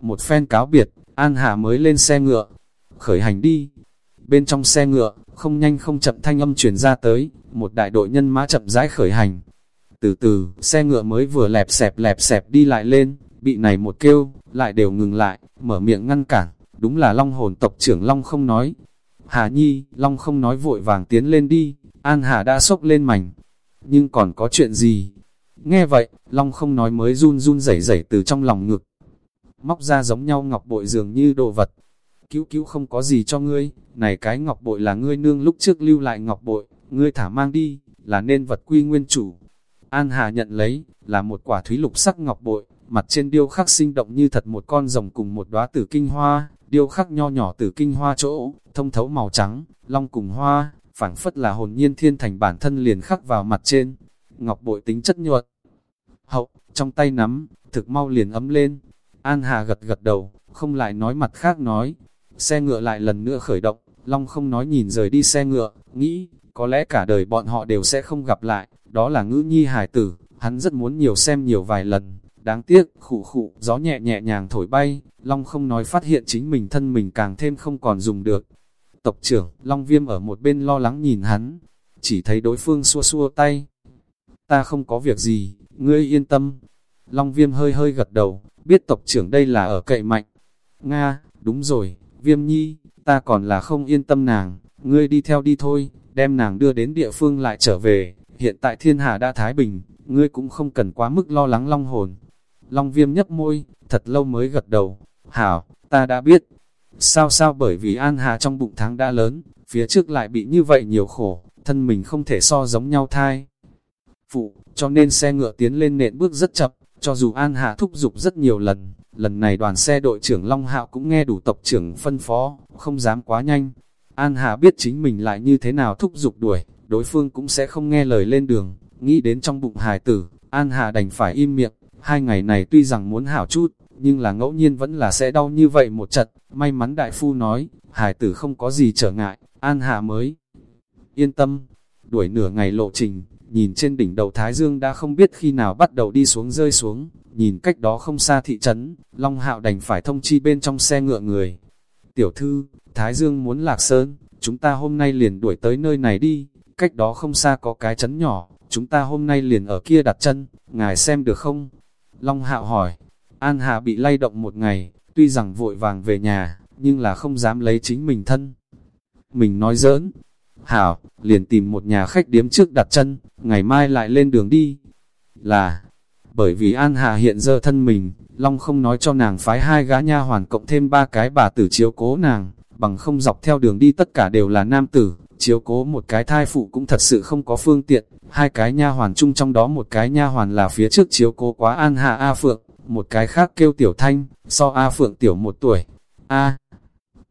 Một phen cáo biệt, An Hà mới lên xe ngựa. Khởi hành đi. Bên trong xe ngựa, không nhanh không chậm thanh âm truyền ra tới, một đại đội nhân mã chậm rãi khởi hành. Từ từ, xe ngựa mới vừa lẹp xẹp lẹp xẹp đi lại lên, bị này một kêu, lại đều ngừng lại, mở miệng ngăn cản, đúng là Long hồn tộc trưởng Long không nói. Hà Nhi, Long không nói vội vàng tiến lên đi, An Hà đã sốc lên mảnh. Nhưng còn có chuyện gì? Nghe vậy, Long không nói mới run run rẩy rẩy từ trong lòng ngực. Móc ra giống nhau ngọc bội dường như đồ vật. Cứu cứu không có gì cho ngươi, này cái ngọc bội là ngươi nương lúc trước lưu lại ngọc bội, ngươi thả mang đi, là nên vật quy nguyên chủ. An Hà nhận lấy, là một quả thúy lục sắc ngọc bội, mặt trên điêu khắc sinh động như thật một con rồng cùng một đóa tử kinh hoa, điêu khắc nho nhỏ tử kinh hoa chỗ, thông thấu màu trắng, long cùng hoa, phảng phất là hồn nhiên thiên thành bản thân liền khắc vào mặt trên. Ngọc bội tính chất nhuận, hậu, trong tay nắm, thực mau liền ấm lên. An Hà gật gật đầu, không lại nói mặt khác nói. Xe ngựa lại lần nữa khởi động, Long không nói nhìn rời đi xe ngựa, nghĩ, có lẽ cả đời bọn họ đều sẽ không gặp lại, đó là ngữ nhi hải tử, hắn rất muốn nhiều xem nhiều vài lần. Đáng tiếc, khụ khụ, gió nhẹ nhẹ nhàng thổi bay, Long không nói phát hiện chính mình thân mình càng thêm không còn dùng được. Tộc trưởng, Long viêm ở một bên lo lắng nhìn hắn, chỉ thấy đối phương xua xua tay. Ta không có việc gì, ngươi yên tâm. Long viêm hơi hơi gật đầu, biết tộc trưởng đây là ở cậy mạnh. Nga, đúng rồi, viêm nhi, ta còn là không yên tâm nàng, ngươi đi theo đi thôi, đem nàng đưa đến địa phương lại trở về. Hiện tại thiên hà đã thái bình, ngươi cũng không cần quá mức lo lắng long hồn. Long viêm nhấp môi, thật lâu mới gật đầu. Hảo, ta đã biết. Sao sao bởi vì An Hà trong bụng tháng đã lớn, phía trước lại bị như vậy nhiều khổ, thân mình không thể so giống nhau thai. Phụ, cho nên xe ngựa tiến lên nện bước rất chậm, cho dù An Hạ thúc giục rất nhiều lần, lần này đoàn xe đội trưởng Long Hạo cũng nghe đủ tộc trưởng phân phó, không dám quá nhanh. An Hạ biết chính mình lại như thế nào thúc giục đuổi, đối phương cũng sẽ không nghe lời lên đường, nghĩ đến trong bụng hài tử, An Hạ đành phải im miệng, hai ngày này tuy rằng muốn hảo chút, nhưng là ngẫu nhiên vẫn là sẽ đau như vậy một trận, may mắn đại phu nói, hài tử không có gì trở ngại, An Hạ mới yên tâm, đuổi nửa ngày lộ trình, nhìn trên đỉnh đầu Thái Dương đã không biết khi nào bắt đầu đi xuống rơi xuống, nhìn cách đó không xa thị trấn, Long Hạo đành phải thông chi bên trong xe ngựa người. Tiểu thư, Thái Dương muốn lạc sơn, chúng ta hôm nay liền đuổi tới nơi này đi, cách đó không xa có cái trấn nhỏ, chúng ta hôm nay liền ở kia đặt chân, ngài xem được không? Long Hạo hỏi, An Hà bị lay động một ngày, tuy rằng vội vàng về nhà, nhưng là không dám lấy chính mình thân. Mình nói giỡn, Hảo, liền tìm một nhà khách điếm trước đặt chân, ngày mai lại lên đường đi. Là, bởi vì An Hà hiện giờ thân mình, Long không nói cho nàng phái hai gã nha hoàn cộng thêm ba cái bà tử chiếu cố nàng, bằng không dọc theo đường đi tất cả đều là nam tử, chiếu cố một cái thai phụ cũng thật sự không có phương tiện, hai cái nha hoàn chung trong đó một cái nha hoàn là phía trước chiếu cố quá An Hà A Phượng, một cái khác kêu Tiểu Thanh, so A Phượng Tiểu một tuổi. A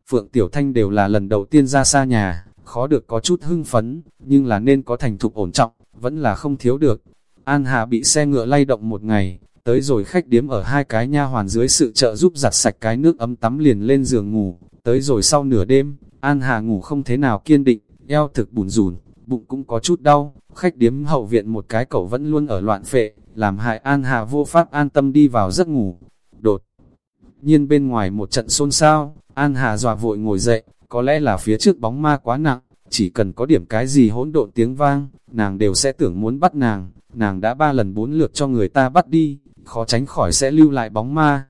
Phượng Tiểu Thanh đều là lần đầu tiên ra xa nhà, khó được có chút hưng phấn, nhưng là nên có thành thục ổn trọng, vẫn là không thiếu được. An Hà bị xe ngựa lay động một ngày, tới rồi khách điếm ở hai cái nha hoàn dưới sự trợ giúp giặt sạch cái nước ấm tắm liền lên giường ngủ, tới rồi sau nửa đêm, An Hà ngủ không thế nào kiên định, eo thực bùn rùn, bụng cũng có chút đau, khách điếm hậu viện một cái cậu vẫn luôn ở loạn phệ, làm hại An Hà vô pháp an tâm đi vào giấc ngủ. Đột nhiên bên ngoài một trận xôn xao, An Hà dọa vội ngồi dậy, có lẽ là phía trước bóng ma quá nặng, chỉ cần có điểm cái gì hỗn độn tiếng vang, nàng đều sẽ tưởng muốn bắt nàng, nàng đã ba lần bốn lượt cho người ta bắt đi, khó tránh khỏi sẽ lưu lại bóng ma.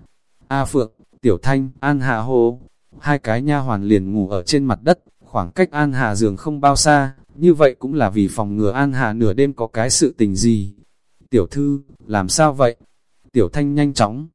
A Phượng, Tiểu Thanh, An Hà Hồ, hai cái nha hoàn liền ngủ ở trên mặt đất, khoảng cách An Hà giường không bao xa, như vậy cũng là vì phòng ngừa An Hà nửa đêm có cái sự tình gì. Tiểu thư, làm sao vậy? Tiểu Thanh nhanh chóng,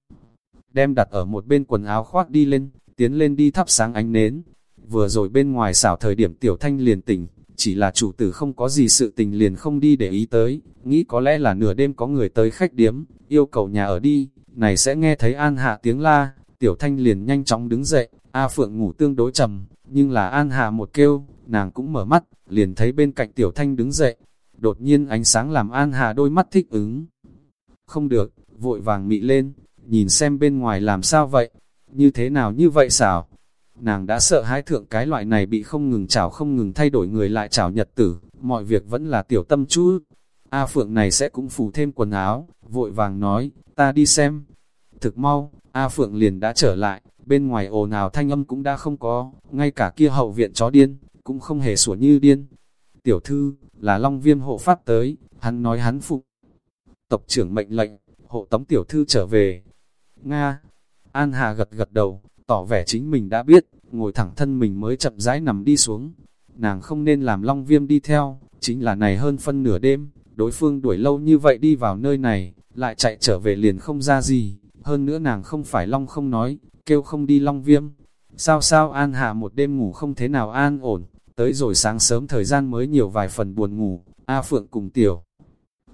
đem đặt ở một bên quần áo khoác đi lên, tiến lên đi thắp sáng ánh nến, Vừa rồi bên ngoài xảo thời điểm tiểu thanh liền tỉnh, chỉ là chủ tử không có gì sự tình liền không đi để ý tới, nghĩ có lẽ là nửa đêm có người tới khách điếm, yêu cầu nhà ở đi, này sẽ nghe thấy An Hạ tiếng la, tiểu thanh liền nhanh chóng đứng dậy, A Phượng ngủ tương đối trầm, nhưng là An Hạ một kêu, nàng cũng mở mắt, liền thấy bên cạnh tiểu thanh đứng dậy, đột nhiên ánh sáng làm An Hạ đôi mắt thích ứng. Không được, vội vàng mị lên, nhìn xem bên ngoài làm sao vậy, như thế nào như vậy xảo, Nàng đã sợ hãi thượng cái loại này bị không ngừng chảo không ngừng thay đổi người lại chảo nhật tử, mọi việc vẫn là tiểu tâm chú. A Phượng này sẽ cũng phủ thêm quần áo, vội vàng nói, ta đi xem. Thực mau, A Phượng liền đã trở lại, bên ngoài ồn ào thanh âm cũng đã không có, ngay cả kia hậu viện chó điên, cũng không hề sủa như điên. Tiểu thư, là Long Viêm hộ pháp tới, hắn nói hắn phụ. Tộc trưởng mệnh lệnh, hộ tống tiểu thư trở về. Nga, An Hà gật gật đầu, tỏ vẻ chính mình đã biết, ngồi thẳng thân mình mới chậm rãi nằm đi xuống. Nàng không nên làm Long Viêm đi theo, chính là này hơn phân nửa đêm, đối phương đuổi lâu như vậy đi vào nơi này, lại chạy trở về liền không ra gì, hơn nữa nàng không phải Long không nói, kêu không đi Long Viêm. Sao sao An Hà một đêm ngủ không thế nào an ổn, tới rồi sáng sớm thời gian mới nhiều vài phần buồn ngủ, A Phượng cùng Tiểu.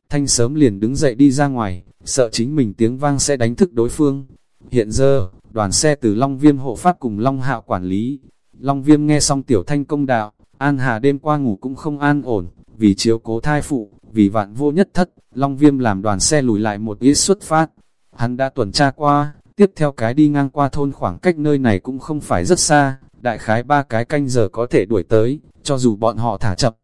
Thanh sớm liền đứng dậy đi ra ngoài, sợ chính mình tiếng vang sẽ đánh thức đối phương. Hiện giờ, đoàn xe từ Long Viêm hộ pháp cùng Long Hạo quản lý. Long Viêm nghe xong Tiểu Thanh công đạo, An Hà đêm qua ngủ cũng không an ổn, vì chiếu cố thai phụ, vì vạn vô nhất thất, Long Viêm làm đoàn xe lùi lại một ít xuất phát. Hắn đã tuần tra qua, tiếp theo cái đi ngang qua thôn khoảng cách nơi này cũng không phải rất xa, đại khái ba cái canh giờ có thể đuổi tới, cho dù bọn họ thả chậm.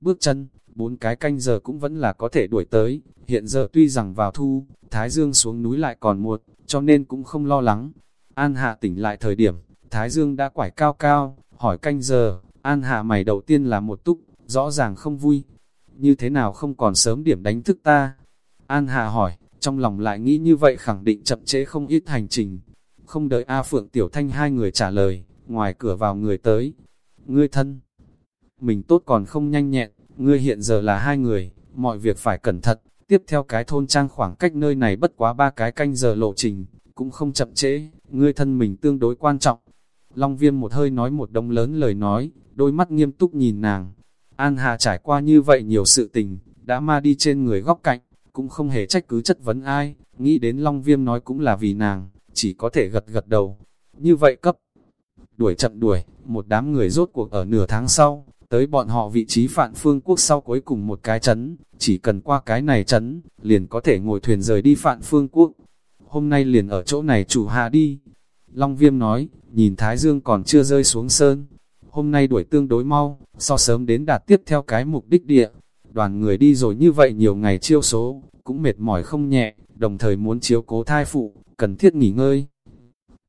Bước chân, bốn cái canh giờ cũng vẫn là có thể đuổi tới, hiện giờ tuy rằng vào thu, Thái Dương xuống núi lại còn một, cho nên cũng không lo lắng. An Hạ tỉnh lại thời điểm, Thái Dương đã quải cao cao, hỏi canh giờ, An Hạ mày đầu tiên là một túc, rõ ràng không vui. Như thế nào không còn sớm điểm đánh thức ta? An Hạ hỏi, trong lòng lại nghĩ như vậy khẳng định chậm chế không ít hành trình. Không đợi A Phượng Tiểu Thanh hai người trả lời, ngoài cửa vào người tới. Ngươi thân, mình tốt còn không nhanh nhẹn, ngươi hiện giờ là hai người, mọi việc phải cẩn thận. Tiếp theo cái thôn trang khoảng cách nơi này bất quá ba cái canh giờ lộ trình, cũng không chậm trễ, ngươi thân mình tương đối quan trọng. Long viêm một hơi nói một đông lớn lời nói, đôi mắt nghiêm túc nhìn nàng. An Hà trải qua như vậy nhiều sự tình, đã ma đi trên người góc cạnh, cũng không hề trách cứ chất vấn ai, nghĩ đến Long Viêm nói cũng là vì nàng, chỉ có thể gật gật đầu. Như vậy cấp, đuổi chậm đuổi, một đám người rốt cuộc ở nửa tháng sau, tới bọn họ vị trí phạn phương quốc sau cuối cùng một cái chấn, chỉ cần qua cái này chấn, liền có thể ngồi thuyền rời đi phạn phương quốc. Hôm nay liền ở chỗ này chủ hạ đi. Long Viêm nói, nhìn Thái Dương còn chưa rơi xuống sơn. Hôm nay đuổi tương đối mau, so sớm đến đạt tiếp theo cái mục đích địa. Đoàn người đi rồi như vậy nhiều ngày chiêu số, cũng mệt mỏi không nhẹ, đồng thời muốn chiếu cố thai phụ, cần thiết nghỉ ngơi.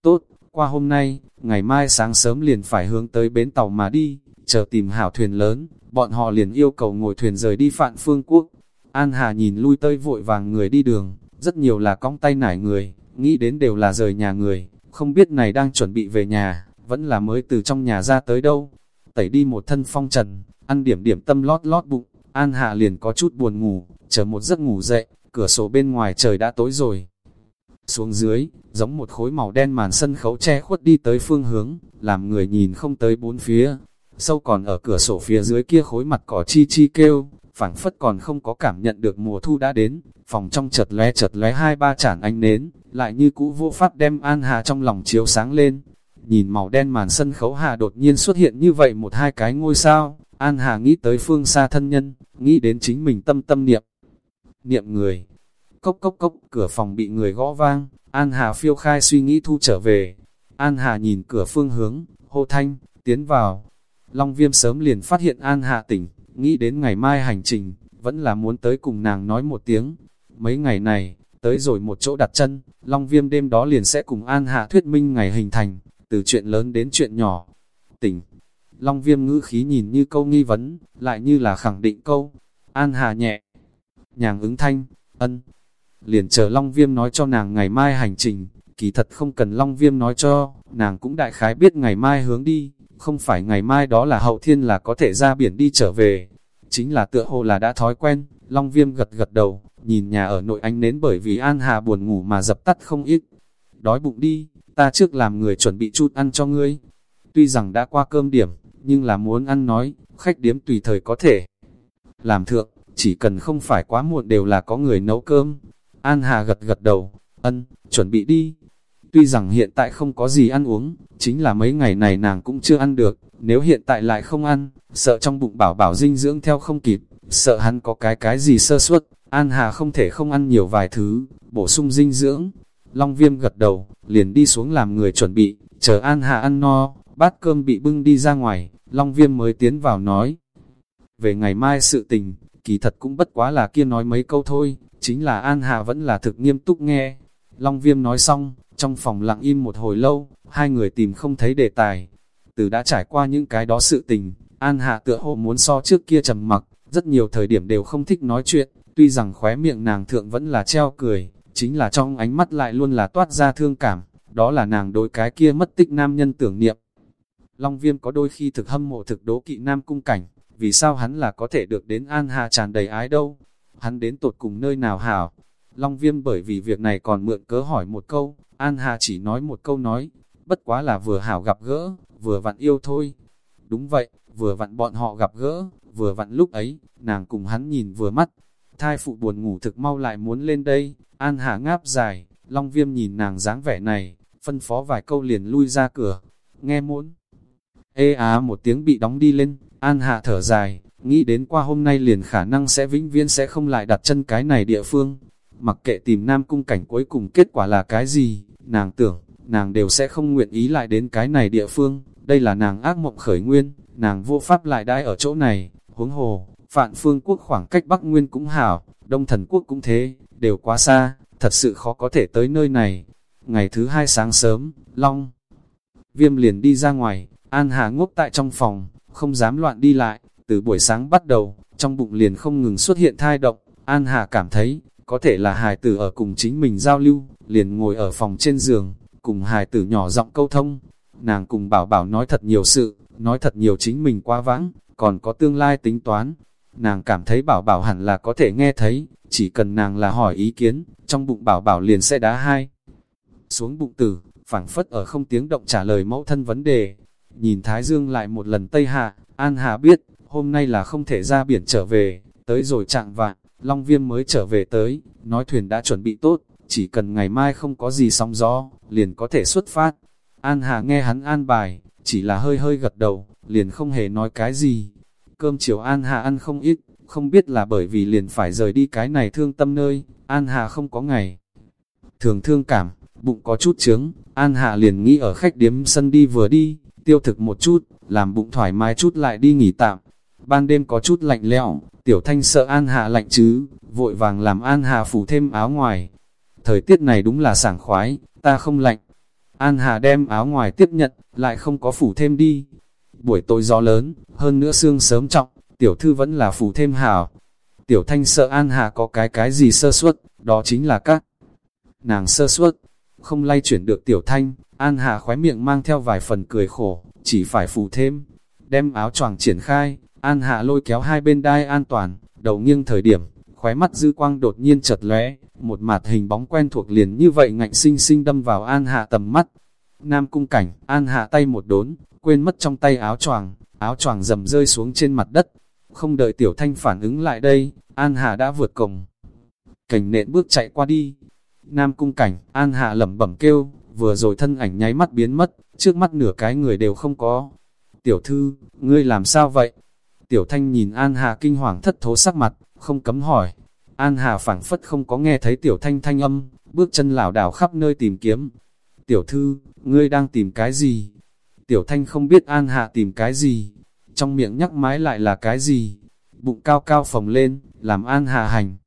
Tốt, qua hôm nay, ngày mai sáng sớm liền phải hướng tới bến tàu mà đi, chờ tìm hảo thuyền lớn, bọn họ liền yêu cầu ngồi thuyền rời đi Phạn Phương Quốc. An Hà nhìn lui tơi vội vàng người đi đường, rất nhiều là cong tay nải người, nghĩ đến đều là rời nhà người, không biết này đang chuẩn bị về nhà, vẫn là mới từ trong nhà ra tới đâu. Tẩy đi một thân phong trần, ăn điểm điểm tâm lót lót bụng, An Hà liền có chút buồn ngủ, chờ một giấc ngủ dậy, cửa sổ bên ngoài trời đã tối rồi. Xuống dưới, giống một khối màu đen màn sân khấu che khuất đi tới phương hướng, làm người nhìn không tới bốn phía. Sâu còn ở cửa sổ phía dưới kia khối mặt cỏ chi chi kêu, phảng phất còn không có cảm nhận được mùa thu đã đến, phòng trong chợt lóe chợt lóe hai ba chản ánh nến, lại như cũ vô pháp đem An Hà trong lòng chiếu sáng lên. Nhìn màu đen màn sân khấu Hà đột nhiên xuất hiện như vậy một hai cái ngôi sao, An Hà nghĩ tới phương xa thân nhân, nghĩ đến chính mình tâm tâm niệm. Niệm người, cốc cốc cốc, cửa phòng bị người gõ vang, An Hà phiêu khai suy nghĩ thu trở về. An Hà nhìn cửa phương hướng, hô thanh, tiến vào. Long viêm sớm liền phát hiện An Hạ tỉnh, nghĩ đến ngày mai hành trình, vẫn là muốn tới cùng nàng nói một tiếng. Mấy ngày này, tới rồi một chỗ đặt chân, Long viêm đêm đó liền sẽ cùng An Hạ thuyết minh ngày hình thành, từ chuyện lớn đến chuyện nhỏ. Tỉnh, Long viêm ngữ khí nhìn như câu nghi vấn, lại như là khẳng định câu. An Hạ nhẹ, nhàng ứng thanh, ân. Liền chờ Long viêm nói cho nàng ngày mai hành trình, kỳ thật không cần Long viêm nói cho, nàng cũng đại khái biết ngày mai hướng đi, không phải ngày mai đó là hậu thiên là có thể ra biển đi trở về. Chính là tựa hồ là đã thói quen, Long viêm gật gật đầu, nhìn nhà ở nội ánh nến bởi vì An Hà buồn ngủ mà dập tắt không ít. Đói bụng đi, ta trước làm người chuẩn bị chút ăn cho ngươi. Tuy rằng đã qua cơm điểm, nhưng là muốn ăn nói, khách điếm tùy thời có thể. Làm thượng, chỉ cần không phải quá muộn đều là có người nấu cơm. An Hà gật gật đầu, ân, chuẩn bị đi. Tuy rằng hiện tại không có gì ăn uống, chính là mấy ngày này nàng cũng chưa ăn được, nếu hiện tại lại không ăn, sợ trong bụng bảo bảo dinh dưỡng theo không kịp, sợ hắn có cái cái gì sơ suất, An Hà không thể không ăn nhiều vài thứ, bổ sung dinh dưỡng. Long Viêm gật đầu, liền đi xuống làm người chuẩn bị, chờ An Hà ăn no, bát cơm bị bưng đi ra ngoài, Long Viêm mới tiến vào nói. Về ngày mai sự tình, kỳ thật cũng bất quá là kia nói mấy câu thôi, chính là An Hà vẫn là thực nghiêm túc nghe. Long Viêm nói xong, trong phòng lặng im một hồi lâu, hai người tìm không thấy đề tài. Từ đã trải qua những cái đó sự tình, An Hạ tựa hồ muốn so trước kia trầm mặc, rất nhiều thời điểm đều không thích nói chuyện, tuy rằng khóe miệng nàng thượng vẫn là treo cười, chính là trong ánh mắt lại luôn là toát ra thương cảm, đó là nàng đối cái kia mất tích nam nhân tưởng niệm. Long Viêm có đôi khi thực hâm mộ thực đố kỵ nam cung cảnh, vì sao hắn là có thể được đến An Hạ tràn đầy ái đâu? Hắn đến tột cùng nơi nào hảo? Long Viêm bởi vì việc này còn mượn cớ hỏi một câu, An Hà chỉ nói một câu nói, bất quá là vừa hảo gặp gỡ, vừa vặn yêu thôi. Đúng vậy, vừa vặn bọn họ gặp gỡ, vừa vặn lúc ấy, nàng cùng hắn nhìn vừa mắt. Thai phụ buồn ngủ thực mau lại muốn lên đây, An Hà ngáp dài, Long Viêm nhìn nàng dáng vẻ này, phân phó vài câu liền lui ra cửa, nghe muốn. Ê á một tiếng bị đóng đi lên, An Hạ thở dài, nghĩ đến qua hôm nay liền khả năng sẽ vĩnh viễn sẽ không lại đặt chân cái này địa phương. Mặc kệ tìm nam cung cảnh cuối cùng kết quả là cái gì, nàng tưởng, nàng đều sẽ không nguyện ý lại đến cái này địa phương. Đây là nàng ác mộng khởi nguyên, nàng vô pháp lại đai ở chỗ này, huống hồ, phạn phương quốc khoảng cách Bắc Nguyên cũng hảo, Đông Thần Quốc cũng thế, đều quá xa, thật sự khó có thể tới nơi này. Ngày thứ hai sáng sớm, Long Viêm liền đi ra ngoài, An Hà ngốc tại trong phòng, không dám loạn đi lại, từ buổi sáng bắt đầu, trong bụng liền không ngừng xuất hiện thai động, An Hà cảm thấy, có thể là hài tử ở cùng chính mình giao lưu, liền ngồi ở phòng trên giường, cùng hài tử nhỏ giọng câu thông, nàng cùng bảo bảo nói thật nhiều sự, nói thật nhiều chính mình quá vãng, còn có tương lai tính toán, nàng cảm thấy bảo bảo hẳn là có thể nghe thấy, chỉ cần nàng là hỏi ý kiến, trong bụng bảo bảo liền sẽ đá hai. Xuống bụng tử, phảng phất ở không tiếng động trả lời mẫu thân vấn đề, Nhìn Thái Dương lại một lần Tây Hạ, An Hà biết, hôm nay là không thể ra biển trở về, tới rồi chạng vạn, Long Viêm mới trở về tới, nói thuyền đã chuẩn bị tốt, chỉ cần ngày mai không có gì sóng gió, liền có thể xuất phát. An Hà nghe hắn an bài, chỉ là hơi hơi gật đầu, liền không hề nói cái gì. Cơm chiều An Hà ăn không ít, không biết là bởi vì liền phải rời đi cái này thương tâm nơi, An Hà không có ngày. Thường thương cảm, bụng có chút trướng, An Hà liền nghĩ ở khách điếm sân đi vừa đi, tiêu thực một chút, làm bụng thoải mái chút lại đi nghỉ tạm. Ban đêm có chút lạnh lẽo, tiểu thanh sợ An hà lạnh chứ, vội vàng làm An hà phủ thêm áo ngoài. Thời tiết này đúng là sảng khoái, ta không lạnh. An hà đem áo ngoài tiếp nhận, lại không có phủ thêm đi. Buổi tối gió lớn, hơn nữa sương sớm trọng, tiểu thư vẫn là phủ thêm hảo. Tiểu thanh sợ An hà có cái cái gì sơ suất, đó chính là các nàng sơ suất, không lay chuyển được tiểu thanh, An Hà khóe miệng mang theo vài phần cười khổ, chỉ phải phủ thêm. Đem áo choàng triển khai, An Hạ lôi kéo hai bên đai an toàn, đầu nghiêng thời điểm, khóe mắt dư quang đột nhiên chật lóe, một mặt hình bóng quen thuộc liền như vậy ngạnh sinh sinh đâm vào An Hạ tầm mắt. Nam cung cảnh, An Hạ tay một đốn, quên mất trong tay áo choàng, áo choàng dầm rơi xuống trên mặt đất. Không đợi tiểu thanh phản ứng lại đây, An Hạ đã vượt cổng. Cảnh nện bước chạy qua đi. Nam cung cảnh, An Hạ lẩm bẩm kêu, vừa rồi thân ảnh nháy mắt biến mất, trước mắt nửa cái người đều không có. Tiểu thư, ngươi làm sao vậy? Tiểu thanh nhìn An Hà kinh hoàng thất thố sắc mặt, không cấm hỏi. An Hà phảng phất không có nghe thấy tiểu thanh thanh âm, bước chân lảo đảo khắp nơi tìm kiếm. Tiểu thư, ngươi đang tìm cái gì? Tiểu thanh không biết An Hà tìm cái gì, trong miệng nhắc mái lại là cái gì? Bụng cao cao phồng lên, làm An Hà hành.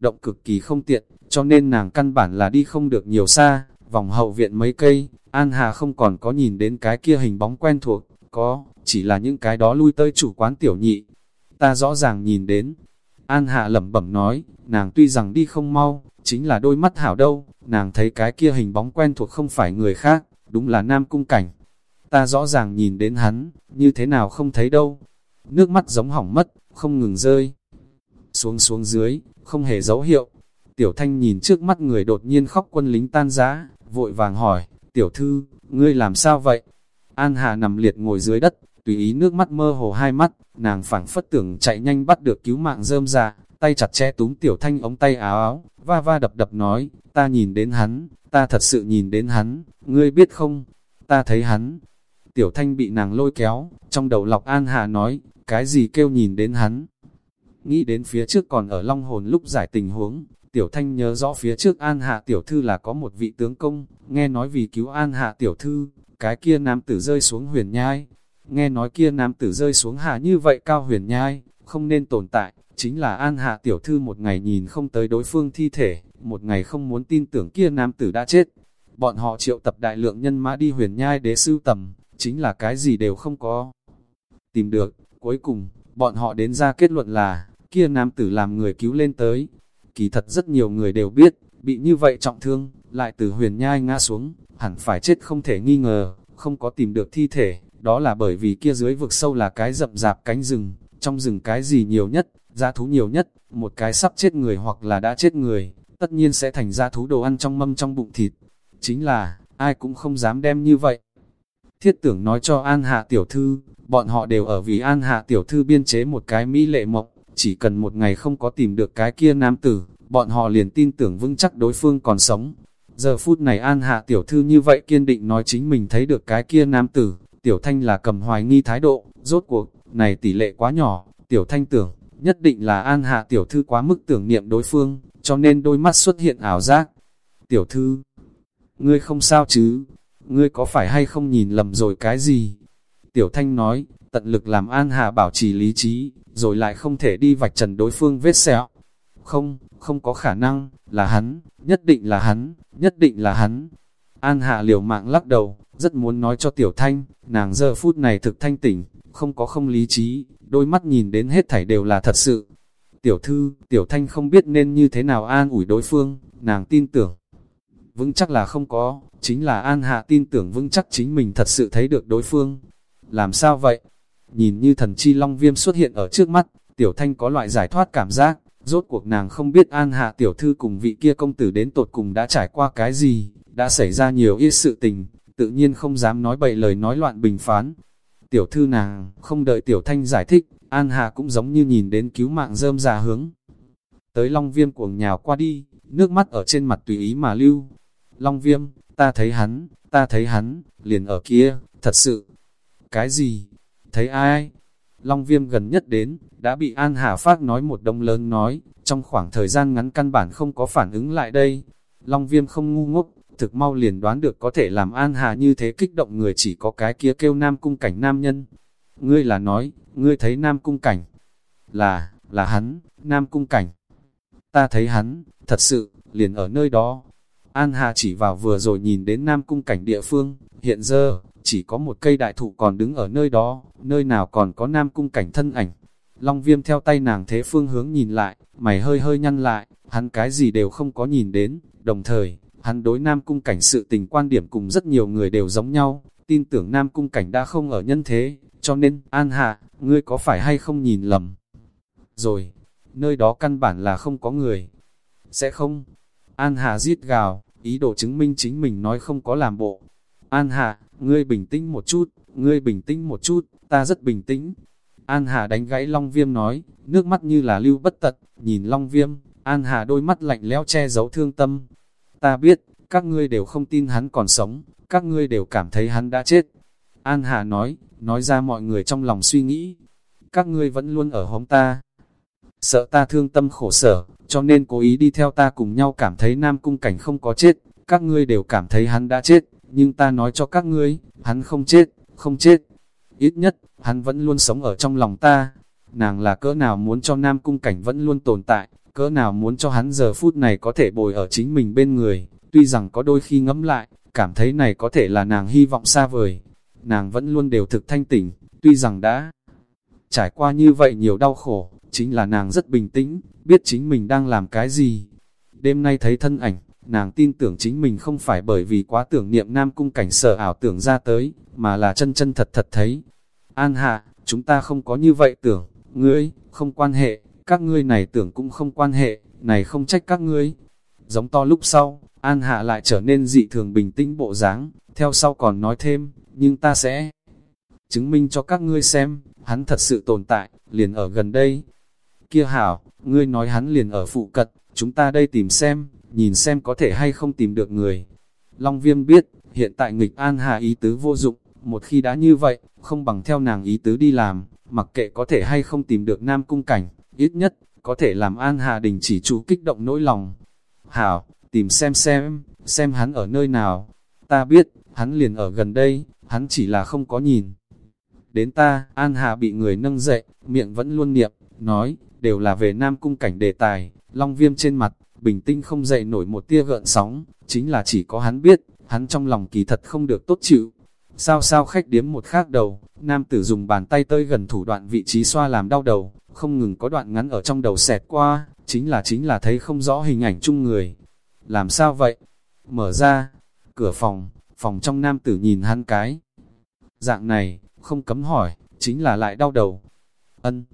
Động cực kỳ không tiện, cho nên nàng căn bản là đi không được nhiều xa, Vòng hậu viện mấy cây, An Hà không còn có nhìn đến cái kia hình bóng quen thuộc, có, chỉ là những cái đó lui tới chủ quán tiểu nhị. Ta rõ ràng nhìn đến. An Hà lẩm bẩm nói, nàng tuy rằng đi không mau, chính là đôi mắt hảo đâu, nàng thấy cái kia hình bóng quen thuộc không phải người khác, đúng là nam cung cảnh. Ta rõ ràng nhìn đến hắn, như thế nào không thấy đâu. Nước mắt giống hỏng mất, không ngừng rơi. Xuống xuống dưới, không hề dấu hiệu. Tiểu thanh nhìn trước mắt người đột nhiên khóc quân lính tan giá, vội vàng hỏi, tiểu thư, ngươi làm sao vậy? An Hà nằm liệt ngồi dưới đất, tùy ý nước mắt mơ hồ hai mắt, nàng phảng phất tưởng chạy nhanh bắt được cứu mạng rơm ra, tay chặt che túm tiểu thanh ống tay áo áo, va va đập đập nói, ta nhìn đến hắn, ta thật sự nhìn đến hắn, ngươi biết không, ta thấy hắn. Tiểu thanh bị nàng lôi kéo, trong đầu lọc An hạ nói, cái gì kêu nhìn đến hắn. Nghĩ đến phía trước còn ở long hồn lúc giải tình huống, Tiểu Thanh nhớ rõ phía trước An Hạ Tiểu Thư là có một vị tướng công, nghe nói vì cứu An Hạ Tiểu Thư, cái kia nam tử rơi xuống huyền nhai. Nghe nói kia nam tử rơi xuống hạ như vậy cao huyền nhai, không nên tồn tại, chính là An Hạ Tiểu Thư một ngày nhìn không tới đối phương thi thể, một ngày không muốn tin tưởng kia nam tử đã chết. Bọn họ triệu tập đại lượng nhân mã đi huyền nhai đế sưu tầm, chính là cái gì đều không có. Tìm được, cuối cùng, bọn họ đến ra kết luận là, kia nam tử làm người cứu lên tới. Kỳ thật rất nhiều người đều biết, bị như vậy trọng thương, lại từ huyền nhai ngã xuống, hẳn phải chết không thể nghi ngờ, không có tìm được thi thể, đó là bởi vì kia dưới vực sâu là cái rậm rạp cánh rừng, trong rừng cái gì nhiều nhất, gia thú nhiều nhất, một cái sắp chết người hoặc là đã chết người, tất nhiên sẽ thành gia thú đồ ăn trong mâm trong bụng thịt. Chính là, ai cũng không dám đem như vậy. Thiết tưởng nói cho An Hạ Tiểu Thư, bọn họ đều ở vì An Hạ Tiểu Thư biên chế một cái mỹ lệ mộng, chỉ cần một ngày không có tìm được cái kia nam tử, bọn họ liền tin tưởng vững chắc đối phương còn sống. Giờ phút này An Hạ Tiểu Thư như vậy kiên định nói chính mình thấy được cái kia nam tử, Tiểu Thanh là cầm hoài nghi thái độ, rốt cuộc, này tỷ lệ quá nhỏ, Tiểu Thanh tưởng, nhất định là An Hạ Tiểu Thư quá mức tưởng niệm đối phương, cho nên đôi mắt xuất hiện ảo giác. Tiểu Thư, ngươi không sao chứ, ngươi có phải hay không nhìn lầm rồi cái gì? Tiểu Thanh nói, tận lực làm An Hạ bảo trì lý trí, rồi lại không thể đi vạch trần đối phương vết sẹo. Không, không có khả năng, là hắn, nhất định là hắn, nhất định là hắn. An Hạ liều mạng lắc đầu, rất muốn nói cho Tiểu Thanh, nàng giờ phút này thực thanh tỉnh, không có không lý trí, đôi mắt nhìn đến hết thảy đều là thật sự. Tiểu thư, Tiểu Thanh không biết nên như thế nào an ủi đối phương, nàng tin tưởng. Vững chắc là không có, chính là An Hạ tin tưởng vững chắc chính mình thật sự thấy được đối phương. Làm sao vậy? Nhìn như thần chi long viêm xuất hiện ở trước mắt, Tiểu Thanh có loại giải thoát cảm giác, rốt cuộc nàng không biết An Hạ Tiểu Thư cùng vị kia công tử đến tột cùng đã trải qua cái gì, đã xảy ra nhiều ít sự tình, tự nhiên không dám nói bậy lời nói loạn bình phán. Tiểu thư nàng, không đợi Tiểu Thanh giải thích, An Hà cũng giống như nhìn đến cứu mạng rơm già hướng. Tới Long Viêm cuồng nhào qua đi, nước mắt ở trên mặt tùy ý mà lưu. Long Viêm, ta thấy hắn, ta thấy hắn, liền ở kia, thật sự. Cái gì? Thấy ai? Long Viêm gần nhất đến, đã bị An Hà Phát nói một đông lớn nói, trong khoảng thời gian ngắn căn bản không có phản ứng lại đây. Long Viêm không ngu ngốc, thực mau liền đoán được có thể làm An Hà như thế kích động người chỉ có cái kia kêu nam cung cảnh nam nhân. Ngươi là nói, ngươi thấy nam cung cảnh. Là, là hắn, nam cung cảnh. Ta thấy hắn, thật sự, liền ở nơi đó. An Hà chỉ vào vừa rồi nhìn đến nam cung cảnh địa phương, hiện giờ, chỉ có một cây đại thụ còn đứng ở nơi đó, nơi nào còn có nam cung cảnh thân ảnh. Long viêm theo tay nàng thế phương hướng nhìn lại, mày hơi hơi nhăn lại, hắn cái gì đều không có nhìn đến, đồng thời, Hắn đối Nam Cung Cảnh sự tình quan điểm cùng rất nhiều người đều giống nhau, tin tưởng Nam Cung Cảnh đã không ở nhân thế, cho nên, An Hạ, ngươi có phải hay không nhìn lầm? Rồi, nơi đó căn bản là không có người. Sẽ không? An Hạ giết gào, ý đồ chứng minh chính mình nói không có làm bộ. An Hạ, ngươi bình tĩnh một chút, ngươi bình tĩnh một chút, ta rất bình tĩnh. An Hà đánh gãy Long Viêm nói, nước mắt như là lưu bất tật, nhìn Long Viêm, An Hà đôi mắt lạnh lẽo che giấu thương tâm, Ta biết, các ngươi đều không tin hắn còn sống, các ngươi đều cảm thấy hắn đã chết. An Hà nói, nói ra mọi người trong lòng suy nghĩ. Các ngươi vẫn luôn ở hống ta. Sợ ta thương tâm khổ sở, cho nên cố ý đi theo ta cùng nhau cảm thấy Nam Cung Cảnh không có chết. Các ngươi đều cảm thấy hắn đã chết, nhưng ta nói cho các ngươi, hắn không chết, không chết. Ít nhất, hắn vẫn luôn sống ở trong lòng ta. Nàng là cỡ nào muốn cho Nam Cung Cảnh vẫn luôn tồn tại, cỡ nào muốn cho hắn giờ phút này có thể bồi ở chính mình bên người, tuy rằng có đôi khi ngẫm lại, cảm thấy này có thể là nàng hy vọng xa vời. Nàng vẫn luôn đều thực thanh tỉnh, tuy rằng đã trải qua như vậy nhiều đau khổ, chính là nàng rất bình tĩnh, biết chính mình đang làm cái gì. Đêm nay thấy thân ảnh, nàng tin tưởng chính mình không phải bởi vì quá tưởng niệm nam cung cảnh sở ảo tưởng ra tới, mà là chân chân thật thật thấy. An hạ, chúng ta không có như vậy tưởng, ngươi, không quan hệ, các ngươi này tưởng cũng không quan hệ, này không trách các ngươi. Giống to lúc sau, An Hạ lại trở nên dị thường bình tĩnh bộ dáng, theo sau còn nói thêm, nhưng ta sẽ chứng minh cho các ngươi xem, hắn thật sự tồn tại, liền ở gần đây. Kia hảo, ngươi nói hắn liền ở phụ cận, chúng ta đây tìm xem, nhìn xem có thể hay không tìm được người. Long Viêm biết, hiện tại nghịch An Hạ ý tứ vô dụng, một khi đã như vậy, không bằng theo nàng ý tứ đi làm, mặc kệ có thể hay không tìm được nam cung cảnh, ít nhất, có thể làm An Hà Đình chỉ chú kích động nỗi lòng. Hảo, tìm xem xem, xem hắn ở nơi nào. Ta biết, hắn liền ở gần đây, hắn chỉ là không có nhìn. Đến ta, An Hà bị người nâng dậy, miệng vẫn luôn niệm, nói, đều là về Nam Cung cảnh đề tài, long viêm trên mặt, bình tĩnh không dậy nổi một tia gợn sóng, chính là chỉ có hắn biết, hắn trong lòng kỳ thật không được tốt chịu. Sao sao khách điếm một khác đầu, nam tử dùng bàn tay tơi gần thủ đoạn vị trí xoa làm đau đầu, không ngừng có đoạn ngắn ở trong đầu xẹt qua, chính là chính là thấy không rõ hình ảnh chung người. Làm sao vậy? Mở ra, cửa phòng, phòng trong nam tử nhìn hắn cái. Dạng này, không cấm hỏi, chính là lại đau đầu. Ân,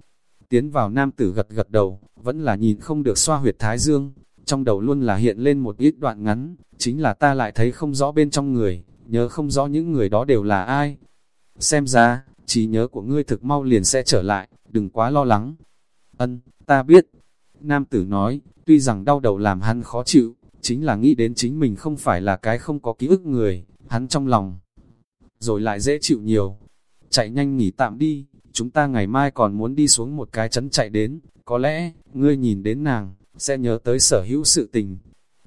tiến vào nam tử gật gật đầu, vẫn là nhìn không được xoa huyệt thái dương, trong đầu luôn là hiện lên một ít đoạn ngắn, chính là ta lại thấy không rõ bên trong người, nhớ không rõ những người đó đều là ai. Xem ra, trí nhớ của ngươi thực mau liền sẽ trở lại, đừng quá lo lắng. Ân, ta biết. Nam tử nói, tuy rằng đau đầu làm hắn khó chịu, chính là nghĩ đến chính mình không phải là cái không có ký ức người, hắn trong lòng. Rồi lại dễ chịu nhiều. Chạy nhanh nghỉ tạm đi, chúng ta ngày mai còn muốn đi xuống một cái chấn chạy đến, có lẽ, ngươi nhìn đến nàng, sẽ nhớ tới sở hữu sự tình.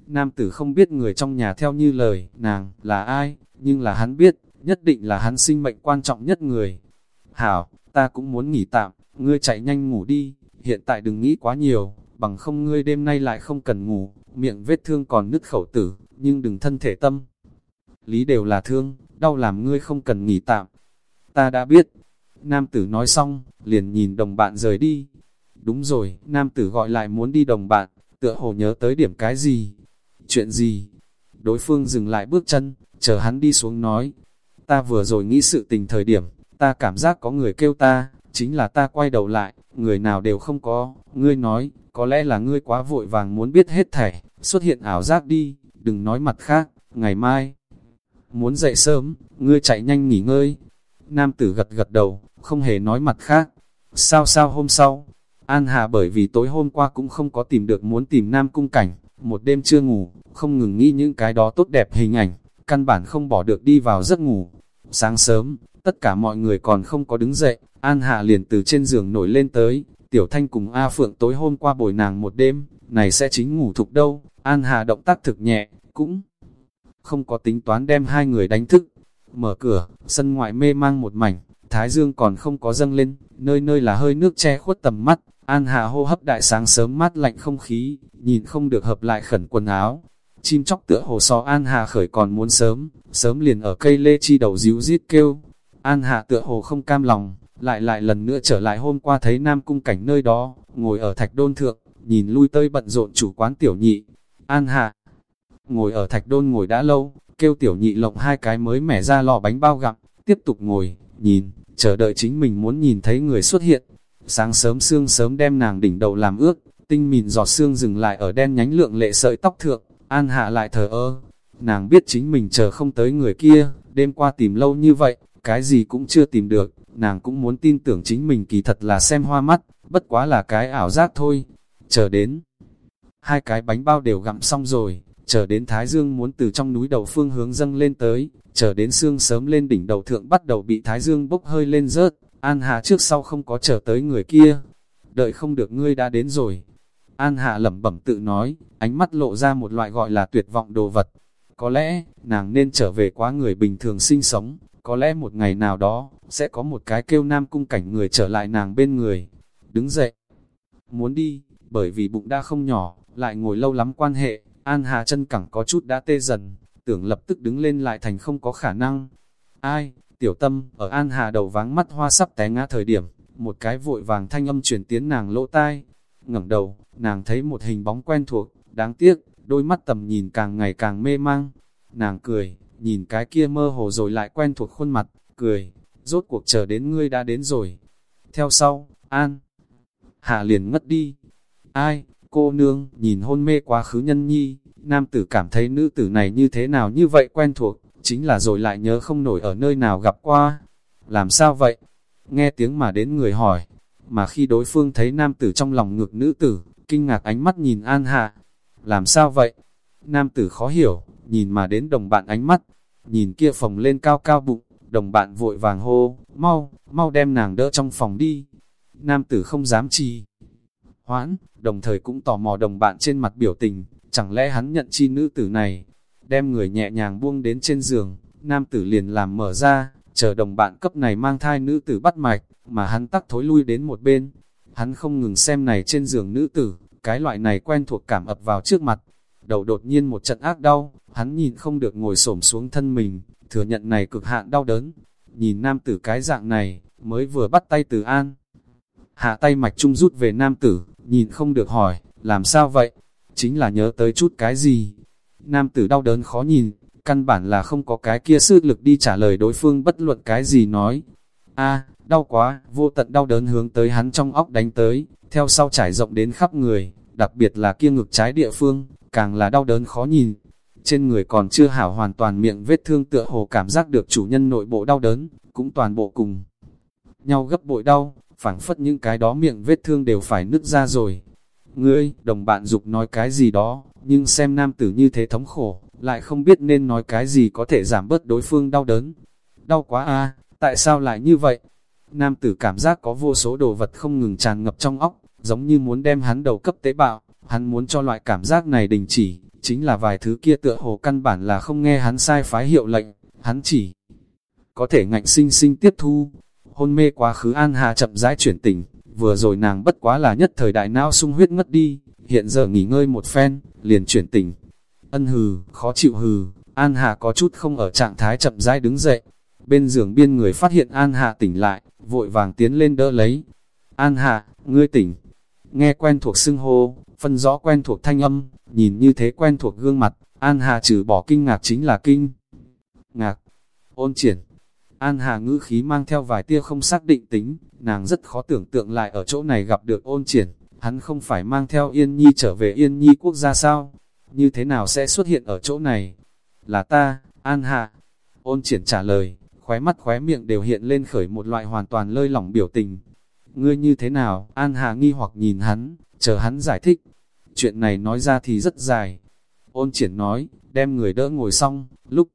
Nam tử không biết người trong nhà theo như lời, nàng, là ai, nhưng là hắn biết, nhất định là hắn sinh mệnh quan trọng nhất người. Hảo, ta cũng muốn nghỉ tạm, ngươi chạy nhanh ngủ đi, hiện tại đừng nghĩ quá nhiều, bằng không ngươi đêm nay lại không cần ngủ, miệng vết thương còn nứt khẩu tử, nhưng đừng thân thể tâm. Lý đều là thương, đau làm ngươi không cần nghỉ tạm. Ta đã biết. Nam tử nói xong, liền nhìn đồng bạn rời đi. Đúng rồi, nam tử gọi lại muốn đi đồng bạn, tựa hồ nhớ tới điểm cái gì. Chuyện gì? Đối phương dừng lại bước chân, chờ hắn đi xuống nói. Ta vừa rồi nghĩ sự tình thời điểm, ta cảm giác có người kêu ta, chính là ta quay đầu lại, người nào đều không có. Ngươi nói, có lẽ là ngươi quá vội vàng muốn biết hết thảy, xuất hiện ảo giác đi, đừng nói mặt khác, ngày mai. Muốn dậy sớm, ngươi chạy nhanh nghỉ ngơi. Nam tử gật gật đầu, không hề nói mặt khác. Sao sao hôm sau, An Hà bởi vì tối hôm qua cũng không có tìm được muốn tìm Nam Cung Cảnh, một đêm chưa ngủ, không ngừng nghĩ những cái đó tốt đẹp hình ảnh, căn bản không bỏ được đi vào giấc ngủ. Sáng sớm, tất cả mọi người còn không có đứng dậy, An Hạ liền từ trên giường nổi lên tới, Tiểu Thanh cùng A Phượng tối hôm qua bồi nàng một đêm, này sẽ chính ngủ thục đâu, An Hà động tác thực nhẹ, cũng không có tính toán đem hai người đánh thức. Mở cửa, sân ngoại mê mang một mảnh, Thái Dương còn không có dâng lên, nơi nơi là hơi nước che khuất tầm mắt, An Hà hô hấp đại sáng sớm mát lạnh không khí, nhìn không được hợp lại khẩn quần áo. Chim chóc tựa hồ so An Hà khởi còn muốn sớm, sớm liền ở cây lê chi đầu díu rít kêu. An Hạ tựa hồ không cam lòng, lại lại lần nữa trở lại hôm qua thấy Nam Cung cảnh nơi đó, ngồi ở thạch đôn thượng, nhìn lui tơi bận rộn chủ quán tiểu nhị. An Hạ ngồi ở thạch đôn ngồi đã lâu, kêu tiểu nhị lộng hai cái mới mẻ ra lò bánh bao gặm, tiếp tục ngồi, nhìn, chờ đợi chính mình muốn nhìn thấy người xuất hiện. Sáng sớm sương sớm đem nàng đỉnh đầu làm ướt, tinh mịn giọt sương dừng lại ở đen nhánh lượng lệ sợi tóc thượng, An Hạ lại thờ ơ. Nàng biết chính mình chờ không tới người kia, đêm qua tìm lâu như vậy, cái gì cũng chưa tìm được, nàng cũng muốn tin tưởng chính mình kỳ thật là xem hoa mắt, bất quá là cái ảo giác thôi. Chờ đến, hai cái bánh bao đều gặm xong rồi, chờ đến Thái Dương muốn từ trong núi đầu phương hướng dâng lên tới, chờ đến sương sớm lên đỉnh đầu thượng bắt đầu bị Thái Dương bốc hơi lên rớt, An Hạ trước sau không có chờ tới người kia. Đợi không được ngươi đã đến rồi. An Hạ lẩm bẩm tự nói, ánh mắt lộ ra một loại gọi là tuyệt vọng đồ vật. Có lẽ, nàng nên trở về quá người bình thường sinh sống, có lẽ một ngày nào đó, sẽ có một cái kêu nam cung cảnh người trở lại nàng bên người. Đứng dậy, muốn đi, bởi vì bụng đã không nhỏ, lại ngồi lâu lắm quan hệ, An Hà chân cẳng có chút đã tê dần, tưởng lập tức đứng lên lại thành không có khả năng. Ai, tiểu tâm, ở An Hà đầu váng mắt hoa sắp té ngã thời điểm, một cái vội vàng thanh âm truyền tiến nàng lỗ tai. ngẩng đầu, nàng thấy một hình bóng quen thuộc, đáng tiếc, đôi mắt tầm nhìn càng ngày càng mê mang. Nàng cười, nhìn cái kia mơ hồ rồi lại quen thuộc khuôn mặt, cười, rốt cuộc chờ đến ngươi đã đến rồi. Theo sau, An, Hạ liền ngất đi. Ai, cô nương, nhìn hôn mê quá khứ nhân nhi, nam tử cảm thấy nữ tử này như thế nào như vậy quen thuộc, chính là rồi lại nhớ không nổi ở nơi nào gặp qua. Làm sao vậy? Nghe tiếng mà đến người hỏi, mà khi đối phương thấy nam tử trong lòng ngược nữ tử, kinh ngạc ánh mắt nhìn An Hạ. Làm sao vậy? Nam tử khó hiểu, nhìn mà đến đồng bạn ánh mắt, nhìn kia phòng lên cao cao bụng, đồng bạn vội vàng hô, mau, mau đem nàng đỡ trong phòng đi. Nam tử không dám chi. Hoãn, đồng thời cũng tò mò đồng bạn trên mặt biểu tình, chẳng lẽ hắn nhận chi nữ tử này, đem người nhẹ nhàng buông đến trên giường, nam tử liền làm mở ra, chờ đồng bạn cấp này mang thai nữ tử bắt mạch, mà hắn tắc thối lui đến một bên. Hắn không ngừng xem này trên giường nữ tử, cái loại này quen thuộc cảm ập vào trước mặt. Đầu đột nhiên một trận ác đau, hắn nhìn không được ngồi xổm xuống thân mình, thừa nhận này cực hạn đau đớn. Nhìn nam tử cái dạng này, mới vừa bắt tay từ an. Hạ tay mạch trung rút về nam tử, nhìn không được hỏi, làm sao vậy? Chính là nhớ tới chút cái gì? Nam tử đau đớn khó nhìn, căn bản là không có cái kia sức lực đi trả lời đối phương bất luận cái gì nói. a đau quá, vô tận đau đớn hướng tới hắn trong óc đánh tới, theo sau trải rộng đến khắp người, đặc biệt là kia ngực trái địa phương, càng là đau đớn khó nhìn. Trên người còn chưa hảo hoàn toàn miệng vết thương tựa hồ cảm giác được chủ nhân nội bộ đau đớn, cũng toàn bộ cùng nhau gấp bội đau, phảng phất những cái đó miệng vết thương đều phải nứt ra rồi. Ngươi, đồng bạn dục nói cái gì đó, nhưng xem nam tử như thế thống khổ, lại không biết nên nói cái gì có thể giảm bớt đối phương đau đớn. Đau quá a tại sao lại như vậy? Nam tử cảm giác có vô số đồ vật không ngừng tràn ngập trong óc, giống như muốn đem hắn đầu cấp tế bạo, hắn muốn cho loại cảm giác này đình chỉ, chính là vài thứ kia tựa hồ căn bản là không nghe hắn sai phái hiệu lệnh, hắn chỉ có thể ngạnh sinh sinh tiếp thu. Hôn mê quá khứ An Hà chậm rãi chuyển tỉnh, vừa rồi nàng bất quá là nhất thời đại não sung huyết ngất đi, hiện giờ nghỉ ngơi một phen, liền chuyển tỉnh. Ân hừ, khó chịu hừ, An Hà có chút không ở trạng thái chậm rãi đứng dậy. Bên giường biên người phát hiện An Hà tỉnh lại, vội vàng tiến lên đỡ lấy. An Hà, ngươi tỉnh. Nghe quen thuộc xưng hô, phân rõ quen thuộc thanh âm, nhìn như thế quen thuộc gương mặt, An Hà trừ bỏ kinh ngạc chính là kinh. Ngạc, ôn triển. An Hà ngữ khí mang theo vài tia không xác định tính, nàng rất khó tưởng tượng lại ở chỗ này gặp được ôn triển, hắn không phải mang theo Yên Nhi trở về Yên Nhi quốc gia sao? Như thế nào sẽ xuất hiện ở chỗ này? Là ta, An Hà. Ôn triển trả lời, khóe mắt khóe miệng đều hiện lên khởi một loại hoàn toàn lơi lỏng biểu tình. Ngươi như thế nào? An Hà nghi hoặc nhìn hắn, chờ hắn giải thích. Chuyện này nói ra thì rất dài. Ôn triển nói, đem người đỡ ngồi xong, lúc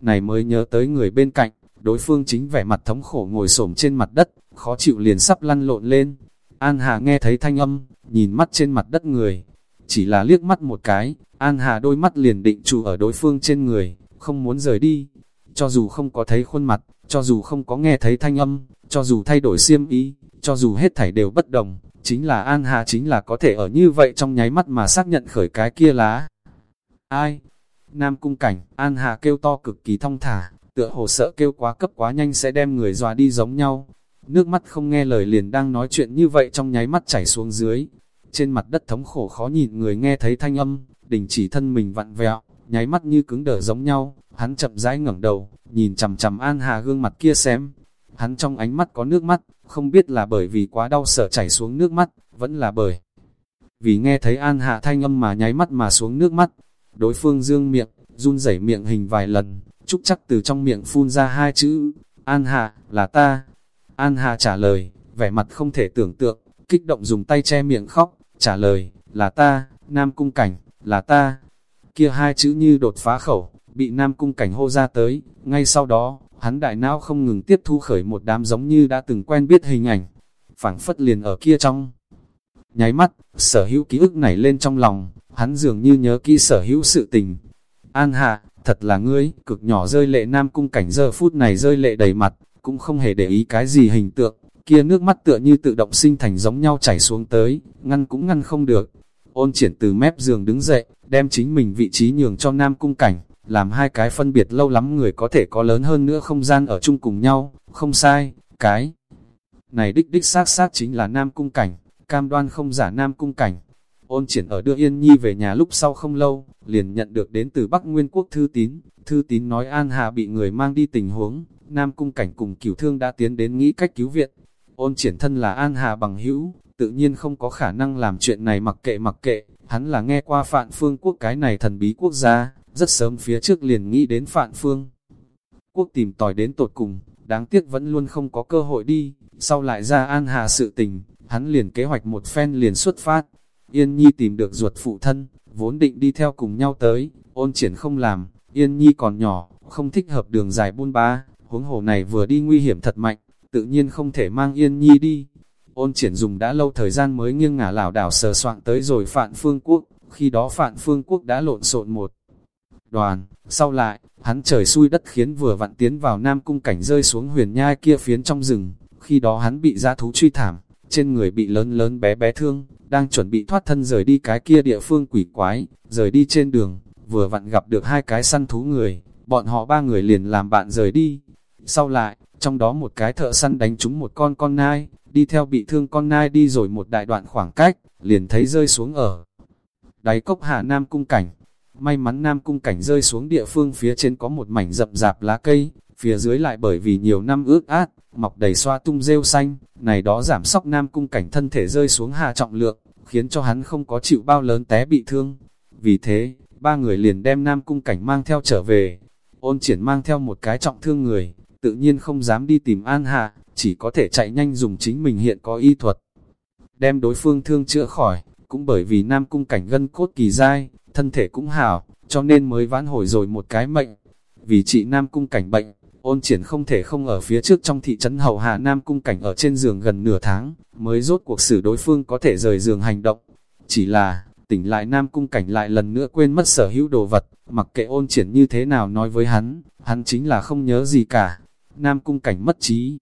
này mới nhớ tới người bên cạnh, đối phương chính vẻ mặt thống khổ ngồi xổm trên mặt đất, khó chịu liền sắp lăn lộn lên. An Hà nghe thấy thanh âm, nhìn mắt trên mặt đất người, chỉ là liếc mắt một cái, An Hà đôi mắt liền định trụ ở đối phương trên người, không muốn rời đi. Cho dù không có thấy khuôn mặt, cho dù không có nghe thấy thanh âm, cho dù thay đổi xiêm ý, cho dù hết thảy đều bất đồng, chính là An Hà chính là có thể ở như vậy trong nháy mắt mà xác nhận khởi cái kia lá. Ai? Nam cung cảnh, An Hà kêu to cực kỳ thong thả, tựa hồ sợ kêu quá cấp quá nhanh sẽ đem người dòa đi giống nhau. Nước mắt không nghe lời liền đang nói chuyện như vậy trong nháy mắt chảy xuống dưới. Trên mặt đất thống khổ khó nhìn người nghe thấy thanh âm, đình chỉ thân mình vặn vẹo, nháy mắt như cứng đờ giống nhau, hắn chậm rãi ngẩng đầu, nhìn chằm chằm An Hà gương mặt kia xem. Hắn trong ánh mắt có nước mắt, không biết là bởi vì quá đau sợ chảy xuống nước mắt, vẫn là bởi vì nghe thấy An hà thanh âm mà nháy mắt mà xuống nước mắt. Đối phương dương miệng, run rẩy miệng hình vài lần, Trúc chắc từ trong miệng phun ra hai chữ, An hà là ta. An hà trả lời, vẻ mặt không thể tưởng tượng, kích động dùng tay che miệng khóc, trả lời, là ta, Nam Cung Cảnh, là ta. Kia hai chữ như đột phá khẩu, bị Nam Cung Cảnh hô ra tới, ngay sau đó, hắn đại não không ngừng tiếp thu khởi một đám giống như đã từng quen biết hình ảnh, phảng phất liền ở kia trong. Nháy mắt, sở hữu ký ức nảy lên trong lòng, hắn dường như nhớ kỹ sở hữu sự tình. An Hạ, thật là ngươi, cực nhỏ rơi lệ nam cung cảnh giờ phút này rơi lệ đầy mặt, cũng không hề để ý cái gì hình tượng, kia nước mắt tựa như tự động sinh thành giống nhau chảy xuống tới, ngăn cũng ngăn không được. Ôn triển từ mép giường đứng dậy, đem chính mình vị trí nhường cho nam cung cảnh, làm hai cái phân biệt lâu lắm người có thể có lớn hơn nữa không gian ở chung cùng nhau, không sai, cái này đích đích xác xác chính là nam cung cảnh, cam đoan không giả nam cung cảnh. Ôn triển ở đưa Yên Nhi về nhà lúc sau không lâu, liền nhận được đến từ Bắc Nguyên Quốc thư tín. Thư tín nói An Hà bị người mang đi tình huống, Nam Cung Cảnh cùng cửu thương đã tiến đến nghĩ cách cứu viện. Ôn triển thân là An Hà bằng hữu, tự nhiên không có khả năng làm chuyện này mặc kệ mặc kệ, hắn là nghe qua Phạn Phương Quốc cái này thần bí quốc gia, rất sớm phía trước liền nghĩ đến Phạn Phương. Quốc tìm tòi đến tột cùng, đáng tiếc vẫn luôn không có cơ hội đi, sau lại ra An Hà sự tình, hắn liền kế hoạch một phen liền xuất phát. Yên Nhi tìm được ruột phụ thân, vốn định đi theo cùng nhau tới, ôn triển không làm, Yên Nhi còn nhỏ, không thích hợp đường dài buôn ba, huống hồ này vừa đi nguy hiểm thật mạnh, tự nhiên không thể mang Yên Nhi đi. Ôn triển dùng đã lâu thời gian mới nghiêng ngả lảo đảo sờ soạn tới rồi Phạn Phương Quốc, khi đó Phạn Phương Quốc đã lộn xộn một đoàn, sau lại, hắn trời xui đất khiến vừa vặn tiến vào Nam Cung cảnh rơi xuống huyền nhai kia phiến trong rừng, khi đó hắn bị ra thú truy thảm, trên người bị lớn lớn bé bé thương, đang chuẩn bị thoát thân rời đi cái kia địa phương quỷ quái, rời đi trên đường, vừa vặn gặp được hai cái săn thú người, bọn họ ba người liền làm bạn rời đi. Sau lại, trong đó một cái thợ săn đánh trúng một con con nai, đi theo bị thương con nai đi rồi một đại đoạn khoảng cách, liền thấy rơi xuống ở đáy cốc hạ Nam Cung Cảnh. May mắn Nam Cung Cảnh rơi xuống địa phương phía trên có một mảnh rậm rạp lá cây, phía dưới lại bởi vì nhiều năm ướt át, mọc đầy xoa tung rêu xanh, này đó giảm sóc Nam Cung Cảnh thân thể rơi xuống hạ trọng lượng, khiến cho hắn không có chịu bao lớn té bị thương. Vì thế, ba người liền đem Nam Cung Cảnh mang theo trở về. Ôn triển mang theo một cái trọng thương người, tự nhiên không dám đi tìm An Hạ, chỉ có thể chạy nhanh dùng chính mình hiện có y thuật. Đem đối phương thương chữa khỏi, cũng bởi vì Nam Cung Cảnh gân cốt kỳ dai, thân thể cũng hảo, cho nên mới vãn hồi rồi một cái mệnh. Vì chị Nam Cung Cảnh bệnh, ôn triển không thể không ở phía trước trong thị trấn hầu hạ Nam Cung Cảnh ở trên giường gần nửa tháng, mới rốt cuộc xử đối phương có thể rời giường hành động. Chỉ là, tỉnh lại Nam Cung Cảnh lại lần nữa quên mất sở hữu đồ vật, mặc kệ ôn triển như thế nào nói với hắn, hắn chính là không nhớ gì cả. Nam Cung Cảnh mất trí.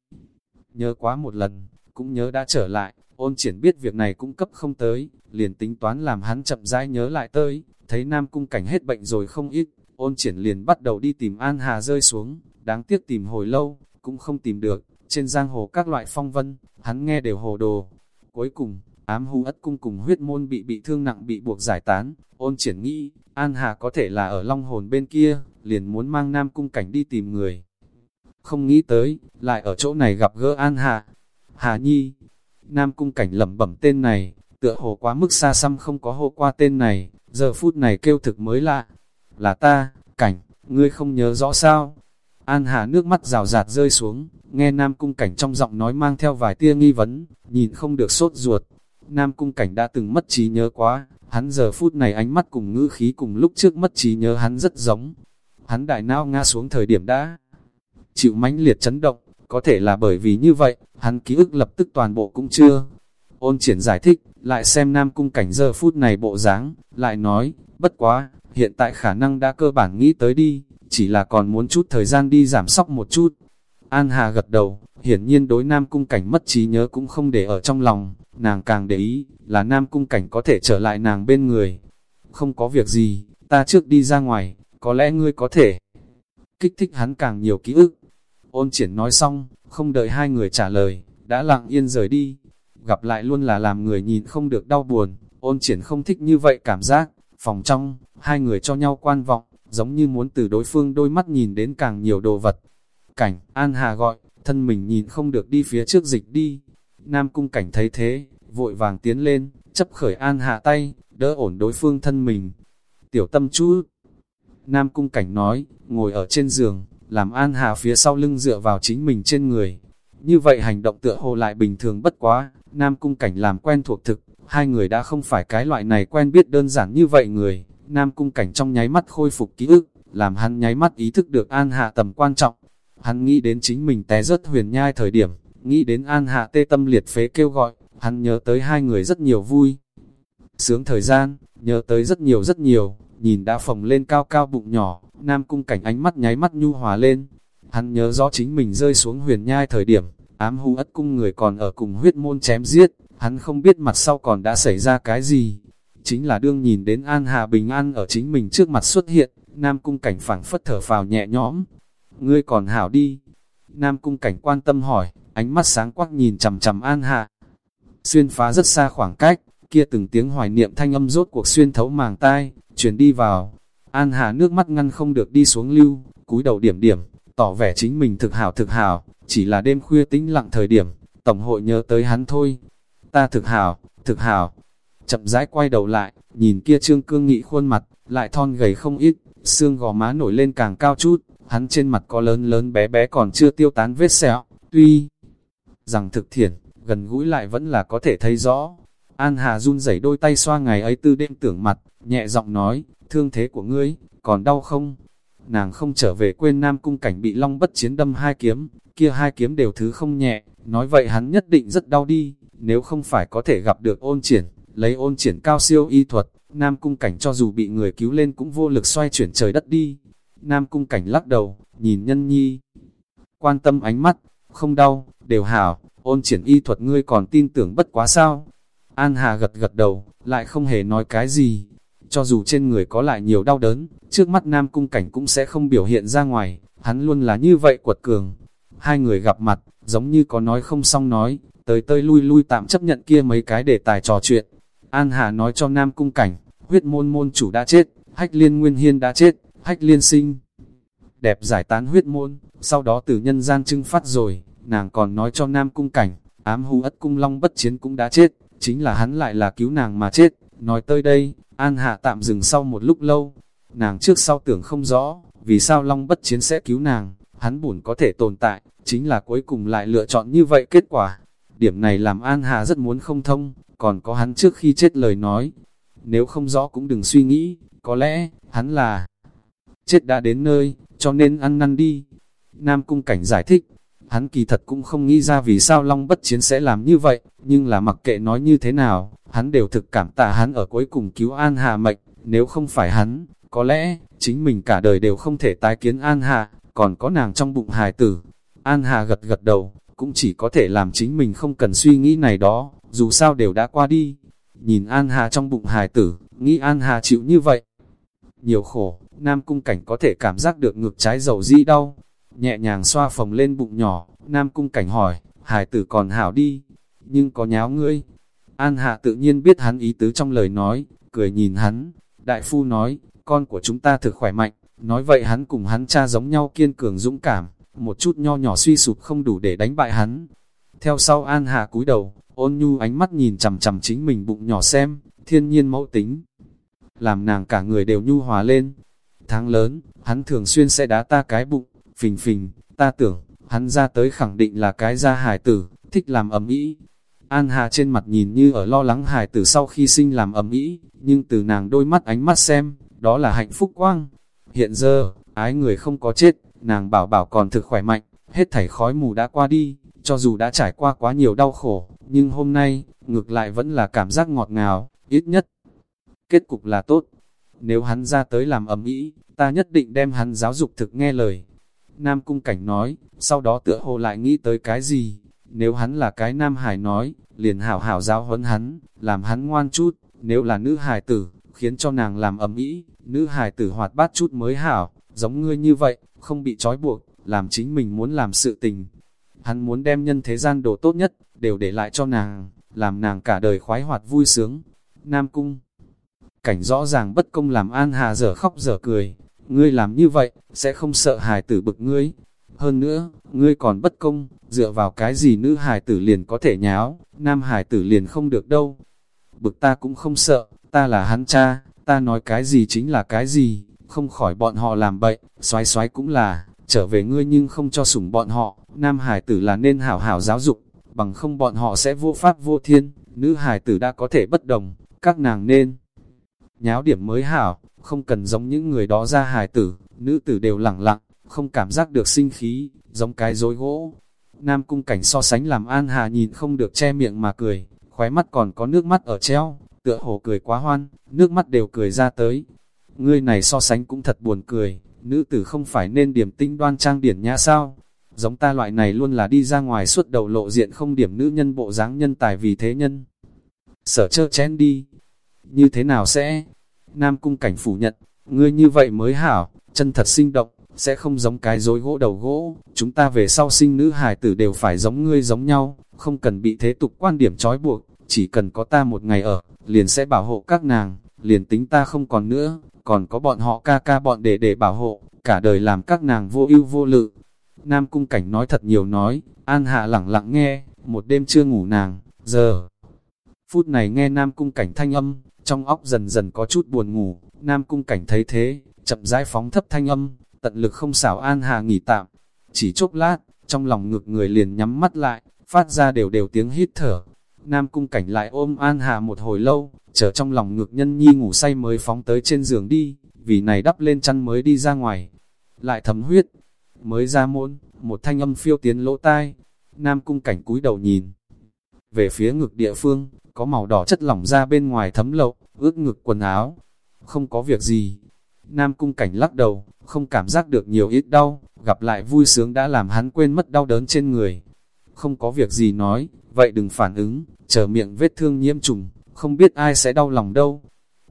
Nhớ quá một lần, cũng nhớ đã trở lại, ôn triển biết việc này cũng cấp không tới, liền tính toán làm hắn chậm rãi nhớ lại tới, thấy Nam Cung Cảnh hết bệnh rồi không ít, ôn triển liền bắt đầu đi tìm An Hà rơi xuống, đáng tiếc tìm hồi lâu, cũng không tìm được, trên giang hồ các loại phong vân, hắn nghe đều hồ đồ. Cuối cùng, ám hung ất cung cùng huyết môn bị bị thương nặng bị buộc giải tán, ôn triển nghĩ, An Hà có thể là ở long hồn bên kia, liền muốn mang Nam Cung Cảnh đi tìm người. Không nghĩ tới, lại ở chỗ này gặp gỡ An Hà. Hà Nhi, Nam Cung Cảnh lẩm bẩm tên này, tựa hồ quá mức xa xăm không có hô qua tên này, giờ phút này kêu thực mới lạ. Là ta, Cảnh, ngươi không nhớ rõ sao? An Hà nước mắt rào rạt rơi xuống, nghe Nam Cung Cảnh trong giọng nói mang theo vài tia nghi vấn, nhìn không được sốt ruột. Nam Cung Cảnh đã từng mất trí nhớ quá, hắn giờ phút này ánh mắt cùng ngữ khí cùng lúc trước mất trí nhớ hắn rất giống. Hắn đại nao ngã xuống thời điểm đã chịu mãnh liệt chấn động, có thể là bởi vì như vậy, hắn ký ức lập tức toàn bộ cũng chưa. Ôn triển giải thích, lại xem Nam Cung Cảnh giờ phút này bộ dáng, lại nói, bất quá, hiện tại khả năng đã cơ bản nghĩ tới đi, chỉ là còn muốn chút thời gian đi giảm sóc một chút. An Hà gật đầu, hiển nhiên đối Nam Cung Cảnh mất trí nhớ cũng không để ở trong lòng, nàng càng để ý, là Nam Cung Cảnh có thể trở lại nàng bên người. Không có việc gì, ta trước đi ra ngoài, có lẽ ngươi có thể kích thích hắn càng nhiều ký ức. Ôn triển nói xong, không đợi hai người trả lời, đã lặng yên rời đi. Gặp lại luôn là làm người nhìn không được đau buồn, ôn triển không thích như vậy cảm giác. Phòng trong, hai người cho nhau quan vọng, giống như muốn từ đối phương đôi mắt nhìn đến càng nhiều đồ vật. Cảnh, An Hà gọi, thân mình nhìn không được đi phía trước dịch đi. Nam cung cảnh thấy thế, vội vàng tiến lên, chấp khởi An Hà tay, đỡ ổn đối phương thân mình. Tiểu tâm chú. Nam cung cảnh nói, ngồi ở trên giường, làm An Hà phía sau lưng dựa vào chính mình trên người. Như vậy hành động tựa hồ lại bình thường bất quá, Nam cung cảnh làm quen thuộc thực, hai người đã không phải cái loại này quen biết đơn giản như vậy người. Nam cung cảnh trong nháy mắt khôi phục ký ức, làm hắn nháy mắt ý thức được An Hạ tầm quan trọng. Hắn nghĩ đến chính mình té rớt huyền nhai thời điểm, nghĩ đến An Hạ tê tâm liệt phế kêu gọi, hắn nhớ tới hai người rất nhiều vui. Sướng thời gian, nhớ tới rất nhiều rất nhiều, nhìn đã phồng lên cao cao bụng nhỏ, Nam cung cảnh ánh mắt nháy mắt nhu hòa lên. Hắn nhớ rõ chính mình rơi xuống huyền nhai thời điểm, ám hưu ất cung người còn ở cùng huyết môn chém giết, hắn không biết mặt sau còn đã xảy ra cái gì, chính là đương nhìn đến An Hà bình an ở chính mình trước mặt xuất hiện, Nam Cung Cảnh phảng phất thở phào nhẹ nhõm. Ngươi còn hảo đi. Nam Cung Cảnh quan tâm hỏi, ánh mắt sáng quắc nhìn chầm chầm An Hà. Xuyên phá rất xa khoảng cách, kia từng tiếng hoài niệm thanh âm rốt cuộc xuyên thấu màng tai, chuyển đi vào. An Hà nước mắt ngăn không được đi xuống lưu, cúi đầu điểm điểm, tỏ vẻ chính mình thực hảo thực hảo, chỉ là đêm khuya tĩnh lặng thời điểm, Tổng hội nhớ tới hắn thôi. Ta thực hảo, thực hảo, chậm rãi quay đầu lại, nhìn kia trương cương nghị khuôn mặt, lại thon gầy không ít, xương gò má nổi lên càng cao chút, hắn trên mặt có lớn lớn bé bé còn chưa tiêu tán vết sẹo, tuy rằng thực thiện, gần gũi lại vẫn là có thể thấy rõ. An Hà run rẩy đôi tay xoa ngày ấy tư đêm tưởng mặt, nhẹ giọng nói, thương thế của ngươi, còn đau không? Nàng không trở về quên Nam Cung cảnh bị long bất chiến đâm hai kiếm, kia hai kiếm đều thứ không nhẹ, nói vậy hắn nhất định rất đau đi, nếu không phải có thể gặp được ôn triển, lấy ôn triển cao siêu y thuật, Nam Cung Cảnh cho dù bị người cứu lên cũng vô lực xoay chuyển trời đất đi. Nam Cung Cảnh lắc đầu, nhìn nhân nhi. Quan tâm ánh mắt, không đau, đều hảo, ôn triển y thuật ngươi còn tin tưởng bất quá sao? An Hà gật gật đầu, lại không hề nói cái gì. Cho dù trên người có lại nhiều đau đớn, trước mắt Nam Cung Cảnh cũng sẽ không biểu hiện ra ngoài, hắn luôn là như vậy quật cường. Hai người gặp mặt, giống như có nói không xong nói, tới tơi lui lui tạm chấp nhận kia mấy cái đề tài trò chuyện. An Hà nói cho Nam Cung Cảnh, huyết môn môn chủ đã chết, hách liên nguyên hiên đã chết, hách liên sinh. Đẹp giải tán huyết môn, sau đó từ nhân gian trưng phát rồi, nàng còn nói cho Nam Cung Cảnh, ám hù ất cung long bất chiến cũng đã chết, chính là hắn lại là cứu nàng mà chết. Nói tới đây, An Hạ tạm dừng sau một lúc lâu, nàng trước sau tưởng không rõ, vì sao long bất chiến sẽ cứu nàng, hắn buồn có thể tồn tại, chính là cuối cùng lại lựa chọn như vậy kết quả. Điểm này làm An Hà rất muốn không thông, còn có hắn trước khi chết lời nói. Nếu không rõ cũng đừng suy nghĩ, có lẽ, hắn là chết đã đến nơi, cho nên ăn năn đi. Nam Cung Cảnh giải thích, hắn kỳ thật cũng không nghĩ ra vì sao Long Bất Chiến sẽ làm như vậy, nhưng là mặc kệ nói như thế nào, hắn đều thực cảm tạ hắn ở cuối cùng cứu An Hà mệnh, nếu không phải hắn, có lẽ, chính mình cả đời đều không thể tái kiến An Hà, còn có nàng trong bụng hài tử. An Hà gật gật đầu, cũng chỉ có thể làm chính mình không cần suy nghĩ này đó, dù sao đều đã qua đi. Nhìn An Hà trong bụng hài tử, nghĩ An Hà chịu như vậy. Nhiều khổ, Nam Cung Cảnh có thể cảm giác được ngược trái dầu di đau. Nhẹ nhàng xoa phồng lên bụng nhỏ, Nam Cung Cảnh hỏi, hải tử còn hảo đi, nhưng có nháo ngươi. An Hạ tự nhiên biết hắn ý tứ trong lời nói, cười nhìn hắn. Đại phu nói, con của chúng ta thực khỏe mạnh, nói vậy hắn cùng hắn cha giống nhau kiên cường dũng cảm, một chút nho nhỏ suy sụp không đủ để đánh bại hắn. Theo sau An Hạ cúi đầu, ôn nhu ánh mắt nhìn chằm chằm chính mình bụng nhỏ xem, thiên nhiên mẫu tính. Làm nàng cả người đều nhu hòa lên. Tháng lớn, hắn thường xuyên sẽ đá ta cái bụng, phình phình, ta tưởng, hắn ra tới khẳng định là cái gia hài tử, thích làm ấm ý. An Hà trên mặt nhìn như ở lo lắng hài tử sau khi sinh làm ấm ý, nhưng từ nàng đôi mắt ánh mắt xem, đó là hạnh phúc quang. Hiện giờ, ái người không có chết, nàng bảo bảo còn thực khỏe mạnh, hết thảy khói mù đã qua đi, cho dù đã trải qua quá nhiều đau khổ, nhưng hôm nay, ngược lại vẫn là cảm giác ngọt ngào, ít nhất. Kết cục là tốt. Nếu hắn ra tới làm ấm ý, ta nhất định đem hắn giáo dục thực nghe lời. Nam Cung Cảnh nói, sau đó tựa hồ lại nghĩ tới cái gì. Nếu hắn là cái Nam Hải nói, liền hảo hảo giáo huấn hắn, làm hắn ngoan chút. Nếu là nữ hài tử, khiến cho nàng làm ấm ý, nữ hài tử hoạt bát chút mới hảo, giống ngươi như vậy, không bị trói buộc, làm chính mình muốn làm sự tình. Hắn muốn đem nhân thế gian đồ tốt nhất, đều để lại cho nàng, làm nàng cả đời khoái hoạt vui sướng. Nam Cung Cảnh rõ ràng bất công làm An Hà dở khóc dở cười, ngươi làm như vậy, sẽ không sợ hài tử bực ngươi. Hơn nữa, ngươi còn bất công, dựa vào cái gì nữ hài tử liền có thể nháo, nam hài tử liền không được đâu. Bực ta cũng không sợ, ta là hắn cha, ta nói cái gì chính là cái gì, không khỏi bọn họ làm bậy, xoái xoái cũng là, trở về ngươi nhưng không cho sủng bọn họ, nam hài tử là nên hảo hảo giáo dục, bằng không bọn họ sẽ vô pháp vô thiên, nữ hài tử đã có thể bất đồng, các nàng nên nháo điểm mới hảo, không cần giống những người đó ra hài tử, nữ tử đều lặng lặng, không cảm giác được sinh khí, giống cái dối gỗ. Nam cung cảnh so sánh làm An Hà nhìn không được che miệng mà cười, khóe mắt còn có nước mắt ở treo, tựa hồ cười quá hoan, nước mắt đều cười ra tới. Ngươi này so sánh cũng thật buồn cười, nữ tử không phải nên điểm tinh đoan trang điển nhã sao? Giống ta loại này luôn là đi ra ngoài suốt đầu lộ diện không điểm nữ nhân bộ dáng nhân tài vì thế nhân. Sở chơ chén đi. Như thế nào sẽ? Nam cung cảnh phủ nhận, ngươi như vậy mới hảo, chân thật sinh động, sẽ không giống cái dối gỗ đầu gỗ, chúng ta về sau sinh nữ hài tử đều phải giống ngươi giống nhau, không cần bị thế tục quan điểm trói buộc, chỉ cần có ta một ngày ở, liền sẽ bảo hộ các nàng, liền tính ta không còn nữa, còn có bọn họ ca ca bọn để để bảo hộ, cả đời làm các nàng vô ưu vô lự. Nam cung cảnh nói thật nhiều nói, An Hạ lặng lặng nghe, một đêm chưa ngủ nàng, giờ. Phút này nghe Nam cung cảnh thanh âm, trong óc dần dần có chút buồn ngủ, Nam Cung Cảnh thấy thế, chậm rãi phóng thấp thanh âm, tận lực không xảo An Hà nghỉ tạm. Chỉ chốc lát, trong lòng ngược người liền nhắm mắt lại, phát ra đều đều tiếng hít thở. Nam Cung Cảnh lại ôm An Hà một hồi lâu, chờ trong lòng ngược nhân nhi ngủ say mới phóng tới trên giường đi, vì này đắp lên chăn mới đi ra ngoài. Lại thấm huyết, mới ra môn, một thanh âm phiêu tiến lỗ tai. Nam Cung Cảnh cúi đầu nhìn, về phía ngực địa phương, có màu đỏ chất lỏng ra bên ngoài thấm lậu, ướt ngực quần áo. Không có việc gì. Nam cung cảnh lắc đầu, không cảm giác được nhiều ít đau, gặp lại vui sướng đã làm hắn quên mất đau đớn trên người. không có việc gì nói, vậy đừng phản ứng, chờ miệng vết thương nhiễm trùng, không biết ai sẽ đau lòng đâu.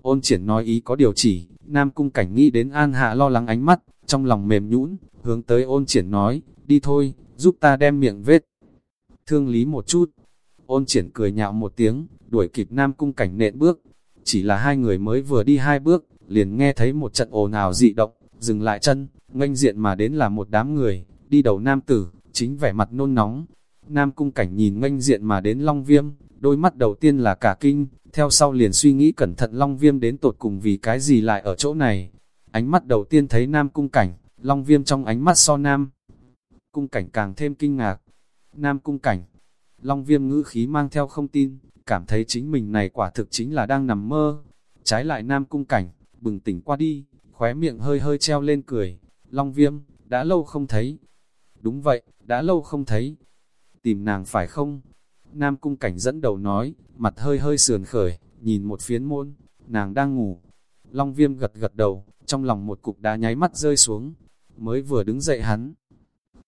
Ôn triển nói ý có điều chỉ, Nam Cung Cảnh nghĩ đến An Hạ lo lắng ánh mắt, trong lòng mềm nhũn, hướng tới ôn triển nói, đi thôi, giúp ta đem miệng vết. Thương lý một chút, ôn triển cười nhạo một tiếng, đuổi kịp Nam Cung Cảnh nện bước, chỉ là hai người mới vừa đi hai bước, liền nghe thấy một trận ồn ào dị động, dừng lại chân, nganh diện mà đến là một đám người, đi đầu nam tử, chính vẻ mặt nôn nóng. Nam cung cảnh nhìn nganh diện mà đến Long Viêm, đôi mắt đầu tiên là cả kinh, theo sau liền suy nghĩ cẩn thận Long Viêm đến tột cùng vì cái gì lại ở chỗ này. Ánh mắt đầu tiên thấy Nam cung cảnh, Long Viêm trong ánh mắt so Nam. Cung cảnh càng thêm kinh ngạc. Nam cung cảnh, Long Viêm ngữ khí mang theo không tin, cảm thấy chính mình này quả thực chính là đang nằm mơ. Trái lại Nam cung cảnh, bừng tỉnh qua đi, khóe miệng hơi hơi treo lên cười. Long Viêm, đã lâu không thấy. Đúng vậy, đã lâu không thấy. Tìm nàng phải không? Nam cung cảnh dẫn đầu nói, mặt hơi hơi sườn khởi, nhìn một phiến môn, nàng đang ngủ. Long viêm gật gật đầu, trong lòng một cục đá nháy mắt rơi xuống. Mới vừa đứng dậy hắn.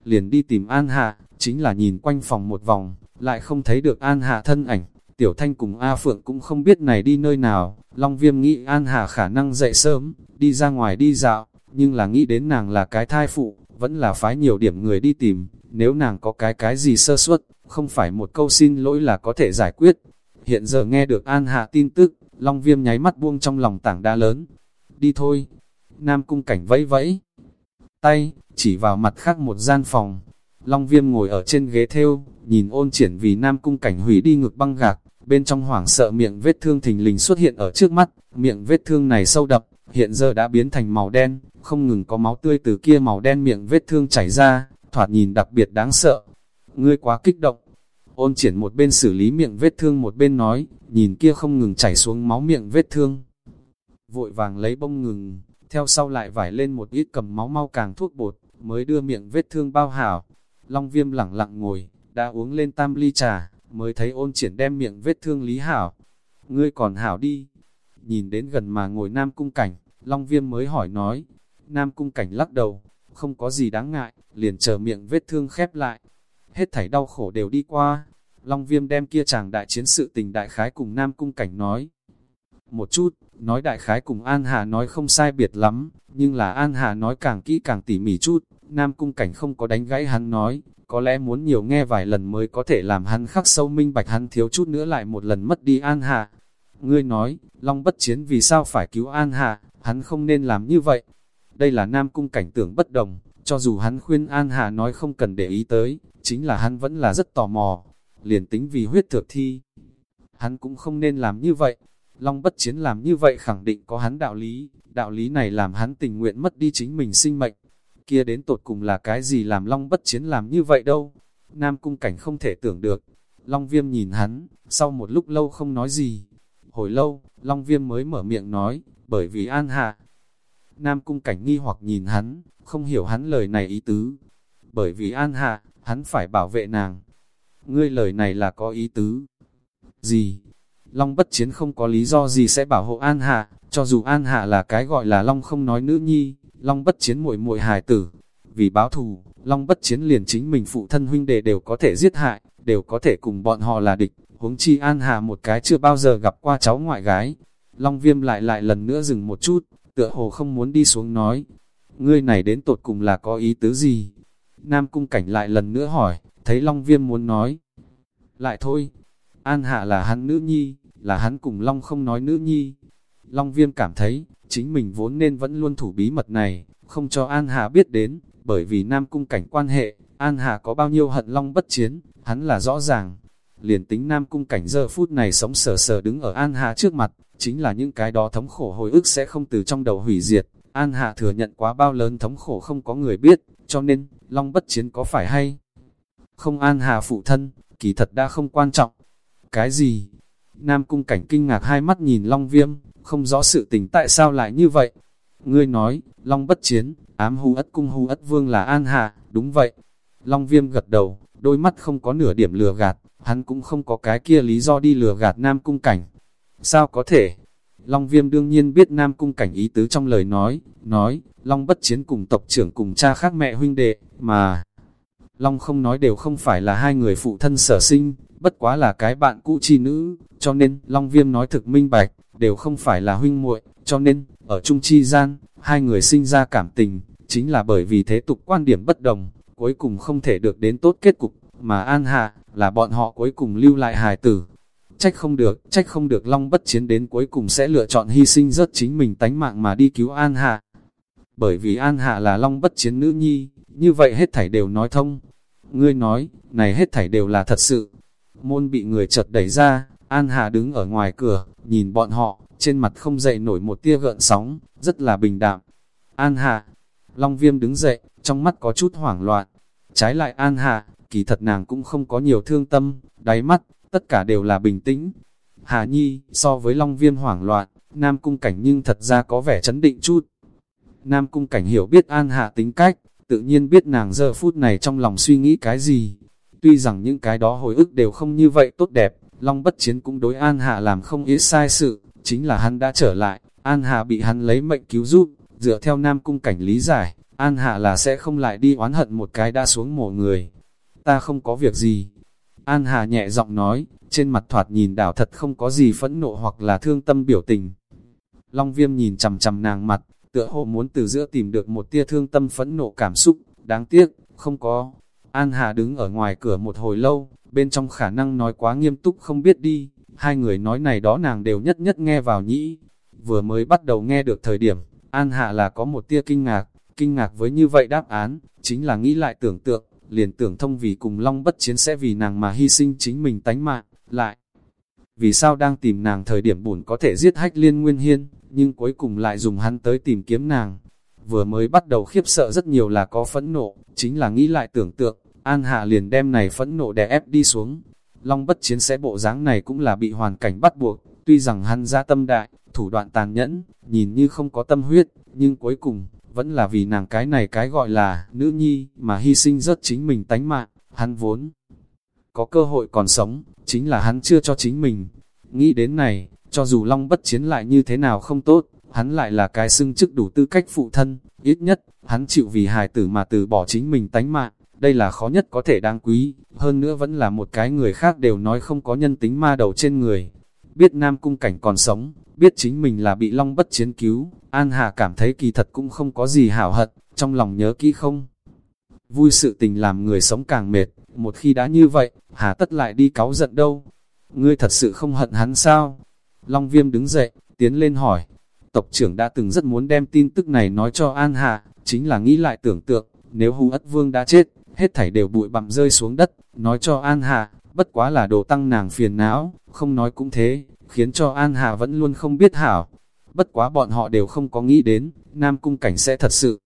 Liền đi tìm An Hạ, chính là nhìn quanh phòng một vòng, lại không thấy được An Hạ thân ảnh. Tiểu Thanh cùng A Phượng cũng không biết này đi nơi nào, Long Viêm nghĩ An Hạ khả năng dậy sớm, đi ra ngoài đi dạo, nhưng là nghĩ đến nàng là cái thai phụ, vẫn là phái nhiều điểm người đi tìm, nếu nàng có cái cái gì sơ suất, không phải một câu xin lỗi là có thể giải quyết. Hiện giờ nghe được An Hạ tin tức, Long Viêm nháy mắt buông trong lòng tảng đá lớn. Đi thôi. Nam cung cảnh vẫy vẫy. Tay, chỉ vào mặt khác một gian phòng. Long Viêm ngồi ở trên ghế theo, nhìn ôn triển vì Nam cung cảnh hủy đi ngực băng gạc, bên trong hoảng sợ miệng vết thương thình lình xuất hiện ở trước mắt, miệng vết thương này sâu đập, hiện giờ đã biến thành màu đen, không ngừng có máu tươi từ kia màu đen miệng vết thương chảy ra, thoạt nhìn đặc biệt đáng sợ. Ngươi quá kích động. Ôn triển một bên xử lý miệng vết thương một bên nói, nhìn kia không ngừng chảy xuống máu miệng vết thương. Vội vàng lấy bông ngừng, theo sau lại vải lên một ít cầm máu mau càng thuốc bột, mới đưa miệng vết thương bao hảo. Long viêm lẳng lặng ngồi, đã uống lên tam ly trà, mới thấy ôn triển đem miệng vết thương lý hảo. Ngươi còn hảo đi. Nhìn đến gần mà ngồi nam cung cảnh, Long viêm mới hỏi nói, Nam cung cảnh lắc đầu, không có gì đáng ngại, liền chờ miệng vết thương khép lại. Hết thảy đau khổ đều đi qua. Long viêm đem kia chàng đại chiến sự tình đại khái cùng Nam cung cảnh nói. Một chút, nói đại khái cùng An Hà nói không sai biệt lắm, nhưng là An Hà nói càng kỹ càng tỉ mỉ chút. Nam cung cảnh không có đánh gãy hắn nói, có lẽ muốn nhiều nghe vài lần mới có thể làm hắn khắc sâu minh bạch hắn thiếu chút nữa lại một lần mất đi An Hạ. Ngươi nói, Long bất chiến vì sao phải cứu An Hạ? hắn không nên làm như vậy. Đây là nam cung cảnh tưởng bất đồng, cho dù hắn khuyên An Hạ nói không cần để ý tới, chính là hắn vẫn là rất tò mò, liền tính vì huyết thược thi. Hắn cũng không nên làm như vậy, Long bất chiến làm như vậy khẳng định có hắn đạo lý, đạo lý này làm hắn tình nguyện mất đi chính mình sinh mệnh. Kia đến tột cùng là cái gì làm Long bất chiến làm như vậy đâu? Nam cung cảnh không thể tưởng được. Long viêm nhìn hắn, sau một lúc lâu không nói gì. Hồi lâu, Long viêm mới mở miệng nói, bởi vì An Hạ, Nam cung cảnh nghi hoặc nhìn hắn, không hiểu hắn lời này ý tứ. Bởi vì An Hạ, hắn phải bảo vệ nàng. Ngươi lời này là có ý tứ. Gì? Long bất chiến không có lý do gì sẽ bảo hộ An Hạ, cho dù An Hạ là cái gọi là Long không nói nữ nhi, Long bất chiến muội muội hài tử. Vì báo thù, Long bất chiến liền chính mình phụ thân huynh đệ đều có thể giết hại, đều có thể cùng bọn họ là địch, huống chi An Hạ một cái chưa bao giờ gặp qua cháu ngoại gái. Long viêm lại lại lần nữa dừng một chút, tựa hồ không muốn đi xuống nói. Ngươi này đến tột cùng là có ý tứ gì? Nam cung cảnh lại lần nữa hỏi, thấy Long Viêm muốn nói. Lại thôi, An Hạ là hắn nữ nhi, là hắn cùng Long không nói nữ nhi. Long Viêm cảm thấy, chính mình vốn nên vẫn luôn thủ bí mật này, không cho An Hạ biết đến, bởi vì Nam cung cảnh quan hệ, An Hạ có bao nhiêu hận Long bất chiến, hắn là rõ ràng. Liền tính Nam cung cảnh giờ phút này sống sờ sờ đứng ở An Hạ trước mặt, chính là những cái đó thống khổ hồi ức sẽ không từ trong đầu hủy diệt. An Hạ thừa nhận quá bao lớn thống khổ không có người biết, cho nên, Long bất chiến có phải hay? Không An Hạ phụ thân, kỳ thật đã không quan trọng. Cái gì? Nam cung cảnh kinh ngạc hai mắt nhìn Long viêm, không rõ sự tình tại sao lại như vậy. Ngươi nói, Long bất chiến, ám hù ất cung hù ất vương là An Hạ, đúng vậy. Long viêm gật đầu, đôi mắt không có nửa điểm lừa gạt, hắn cũng không có cái kia lý do đi lừa gạt Nam cung cảnh. Sao có thể? Long viêm đương nhiên biết Nam Cung cảnh ý tứ trong lời nói, nói, Long bất chiến cùng tộc trưởng cùng cha khác mẹ huynh đệ, mà Long không nói đều không phải là hai người phụ thân sở sinh, bất quá là cái bạn cũ chi nữ, cho nên Long Viêm nói thực minh bạch, đều không phải là huynh muội, cho nên, ở chung chi gian, hai người sinh ra cảm tình, chính là bởi vì thế tục quan điểm bất đồng, cuối cùng không thể được đến tốt kết cục, mà An Hạ, là bọn họ cuối cùng lưu lại hài tử. Trách không được, trách không được Long bất chiến đến cuối cùng sẽ lựa chọn hy sinh rất chính mình tánh mạng mà đi cứu An Hạ. Bởi vì An Hạ là Long bất chiến nữ nhi, như vậy hết thảy đều nói thông. Ngươi nói, này hết thảy đều là thật sự. Môn bị người chợt đẩy ra, An Hạ đứng ở ngoài cửa, nhìn bọn họ, trên mặt không dậy nổi một tia gợn sóng, rất là bình đạm. An Hạ, Long Viêm đứng dậy, trong mắt có chút hoảng loạn. Trái lại An Hạ, kỳ thật nàng cũng không có nhiều thương tâm, đáy mắt, tất cả đều là bình tĩnh. Hà Nhi, so với Long Viêm hoảng loạn, Nam Cung Cảnh nhưng thật ra có vẻ chấn định chút. Nam Cung Cảnh hiểu biết An Hạ tính cách, tự nhiên biết nàng giờ phút này trong lòng suy nghĩ cái gì. Tuy rằng những cái đó hồi ức đều không như vậy tốt đẹp, Long Bất Chiến cũng đối An Hạ làm không ít sai sự, chính là hắn đã trở lại, An Hạ bị hắn lấy mệnh cứu giúp, dựa theo Nam Cung Cảnh lý giải, An Hạ là sẽ không lại đi oán hận một cái đã xuống mổ người. Ta không có việc gì. An Hạ nhẹ giọng nói, trên mặt thoạt nhìn đảo thật không có gì phẫn nộ hoặc là thương tâm biểu tình. Long viêm nhìn chầm chầm nàng mặt, tựa hồ muốn từ giữa tìm được một tia thương tâm phẫn nộ cảm xúc, đáng tiếc, không có. An Hà đứng ở ngoài cửa một hồi lâu, bên trong khả năng nói quá nghiêm túc không biết đi, hai người nói này đó nàng đều nhất nhất nghe vào nhĩ. Vừa mới bắt đầu nghe được thời điểm, An Hạ là có một tia kinh ngạc, kinh ngạc với như vậy đáp án, chính là nghĩ lại tưởng tượng, liền tưởng thông vì cùng Long bất chiến sẽ vì nàng mà hy sinh chính mình tánh mạng, lại. Vì sao đang tìm nàng thời điểm bổn có thể giết hách liên nguyên hiên, nhưng cuối cùng lại dùng hắn tới tìm kiếm nàng. Vừa mới bắt đầu khiếp sợ rất nhiều là có phẫn nộ, chính là nghĩ lại tưởng tượng, An Hạ liền đem này phẫn nộ đè ép đi xuống. Long bất chiến sẽ bộ dáng này cũng là bị hoàn cảnh bắt buộc, tuy rằng hắn ra tâm đại, thủ đoạn tàn nhẫn, nhìn như không có tâm huyết, nhưng cuối cùng, vẫn là vì nàng cái này cái gọi là nữ nhi, mà hy sinh rất chính mình tánh mạng, hắn vốn. Có cơ hội còn sống, chính là hắn chưa cho chính mình. Nghĩ đến này, cho dù Long bất chiến lại như thế nào không tốt, hắn lại là cái xưng chức đủ tư cách phụ thân, ít nhất, hắn chịu vì hài tử mà từ bỏ chính mình tánh mạng, đây là khó nhất có thể đáng quý, hơn nữa vẫn là một cái người khác đều nói không có nhân tính ma đầu trên người. Biết Nam Cung Cảnh còn sống, biết chính mình là bị Long bất chiến cứu, An Hà cảm thấy kỳ thật cũng không có gì hảo hận, trong lòng nhớ kỹ không. Vui sự tình làm người sống càng mệt, một khi đã như vậy, Hà tất lại đi cáu giận đâu. Ngươi thật sự không hận hắn sao? Long Viêm đứng dậy, tiến lên hỏi. Tộc trưởng đã từng rất muốn đem tin tức này nói cho An Hà, chính là nghĩ lại tưởng tượng, nếu hù ất vương đã chết, hết thảy đều bụi bặm rơi xuống đất, nói cho An Hà, bất quá là đồ tăng nàng phiền não, không nói cũng thế, khiến cho An Hà vẫn luôn không biết hảo. Bất quá bọn họ đều không có nghĩ đến, Nam Cung Cảnh sẽ thật sự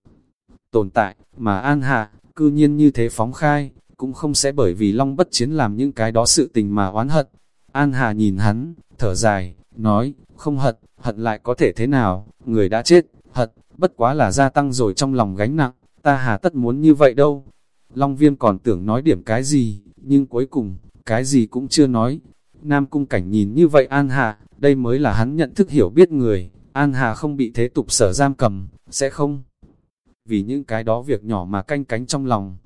tồn tại, mà An Hà, cư nhiên như thế phóng khai, cũng không sẽ bởi vì Long bất chiến làm những cái đó sự tình mà oán hận. An Hà nhìn hắn, thở dài, nói, không hận, hận lại có thể thế nào, người đã chết, hận, bất quá là gia tăng rồi trong lòng gánh nặng, ta hà tất muốn như vậy đâu. Long viêm còn tưởng nói điểm cái gì, nhưng cuối cùng, cái gì cũng chưa nói. Nam cung cảnh nhìn như vậy An Hà, đây mới là hắn nhận thức hiểu biết người, An Hà không bị thế tục sở giam cầm, sẽ không. Vì những cái đó việc nhỏ mà canh cánh trong lòng.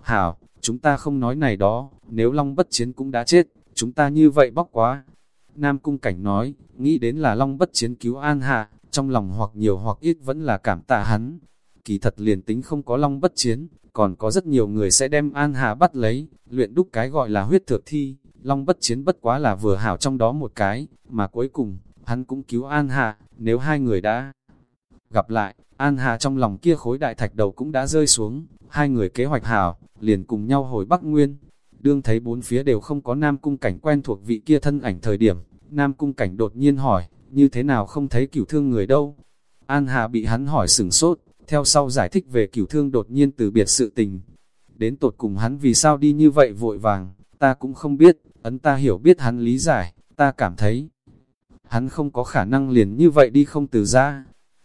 Hảo, chúng ta không nói này đó, nếu Long bất chiến cũng đã chết, chúng ta như vậy bóc quá. Nam Cung Cảnh nói, nghĩ đến là Long bất chiến cứu An Hạ, trong lòng hoặc nhiều hoặc ít vẫn là cảm tạ hắn. Kỳ thật liền tính không có Long bất chiến, còn có rất nhiều người sẽ đem An Hạ bắt lấy, luyện đúc cái gọi là huyết thược thi. Long bất chiến bất quá là vừa hảo trong đó một cái, mà cuối cùng, hắn cũng cứu An Hạ, nếu hai người đã gặp lại, An Hà trong lòng kia khối đại thạch đầu cũng đã rơi xuống, hai người kế hoạch hảo, liền cùng nhau hồi Bắc Nguyên. Đương thấy bốn phía đều không có Nam Cung Cảnh quen thuộc vị kia thân ảnh thời điểm, Nam Cung Cảnh đột nhiên hỏi, như thế nào không thấy cửu thương người đâu? An Hà bị hắn hỏi sửng sốt, theo sau giải thích về cửu thương đột nhiên từ biệt sự tình. Đến tột cùng hắn vì sao đi như vậy vội vàng, ta cũng không biết, ấn ta hiểu biết hắn lý giải, ta cảm thấy hắn không có khả năng liền như vậy đi không từ ra.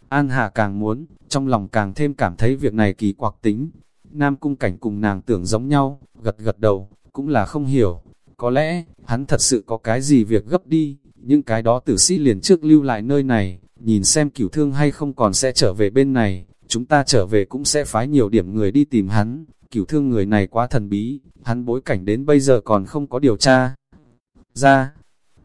An Hà càng muốn, trong lòng càng thêm cảm thấy việc này kỳ quặc tính. Nam cung cảnh cùng nàng tưởng giống nhau, gật gật đầu, cũng là không hiểu. Có lẽ, hắn thật sự có cái gì việc gấp đi, những cái đó tử sĩ liền trước lưu lại nơi này, nhìn xem cửu thương hay không còn sẽ trở về bên này, chúng ta trở về cũng sẽ phái nhiều điểm người đi tìm hắn, cửu thương người này quá thần bí, hắn bối cảnh đến bây giờ còn không có điều tra. Ra,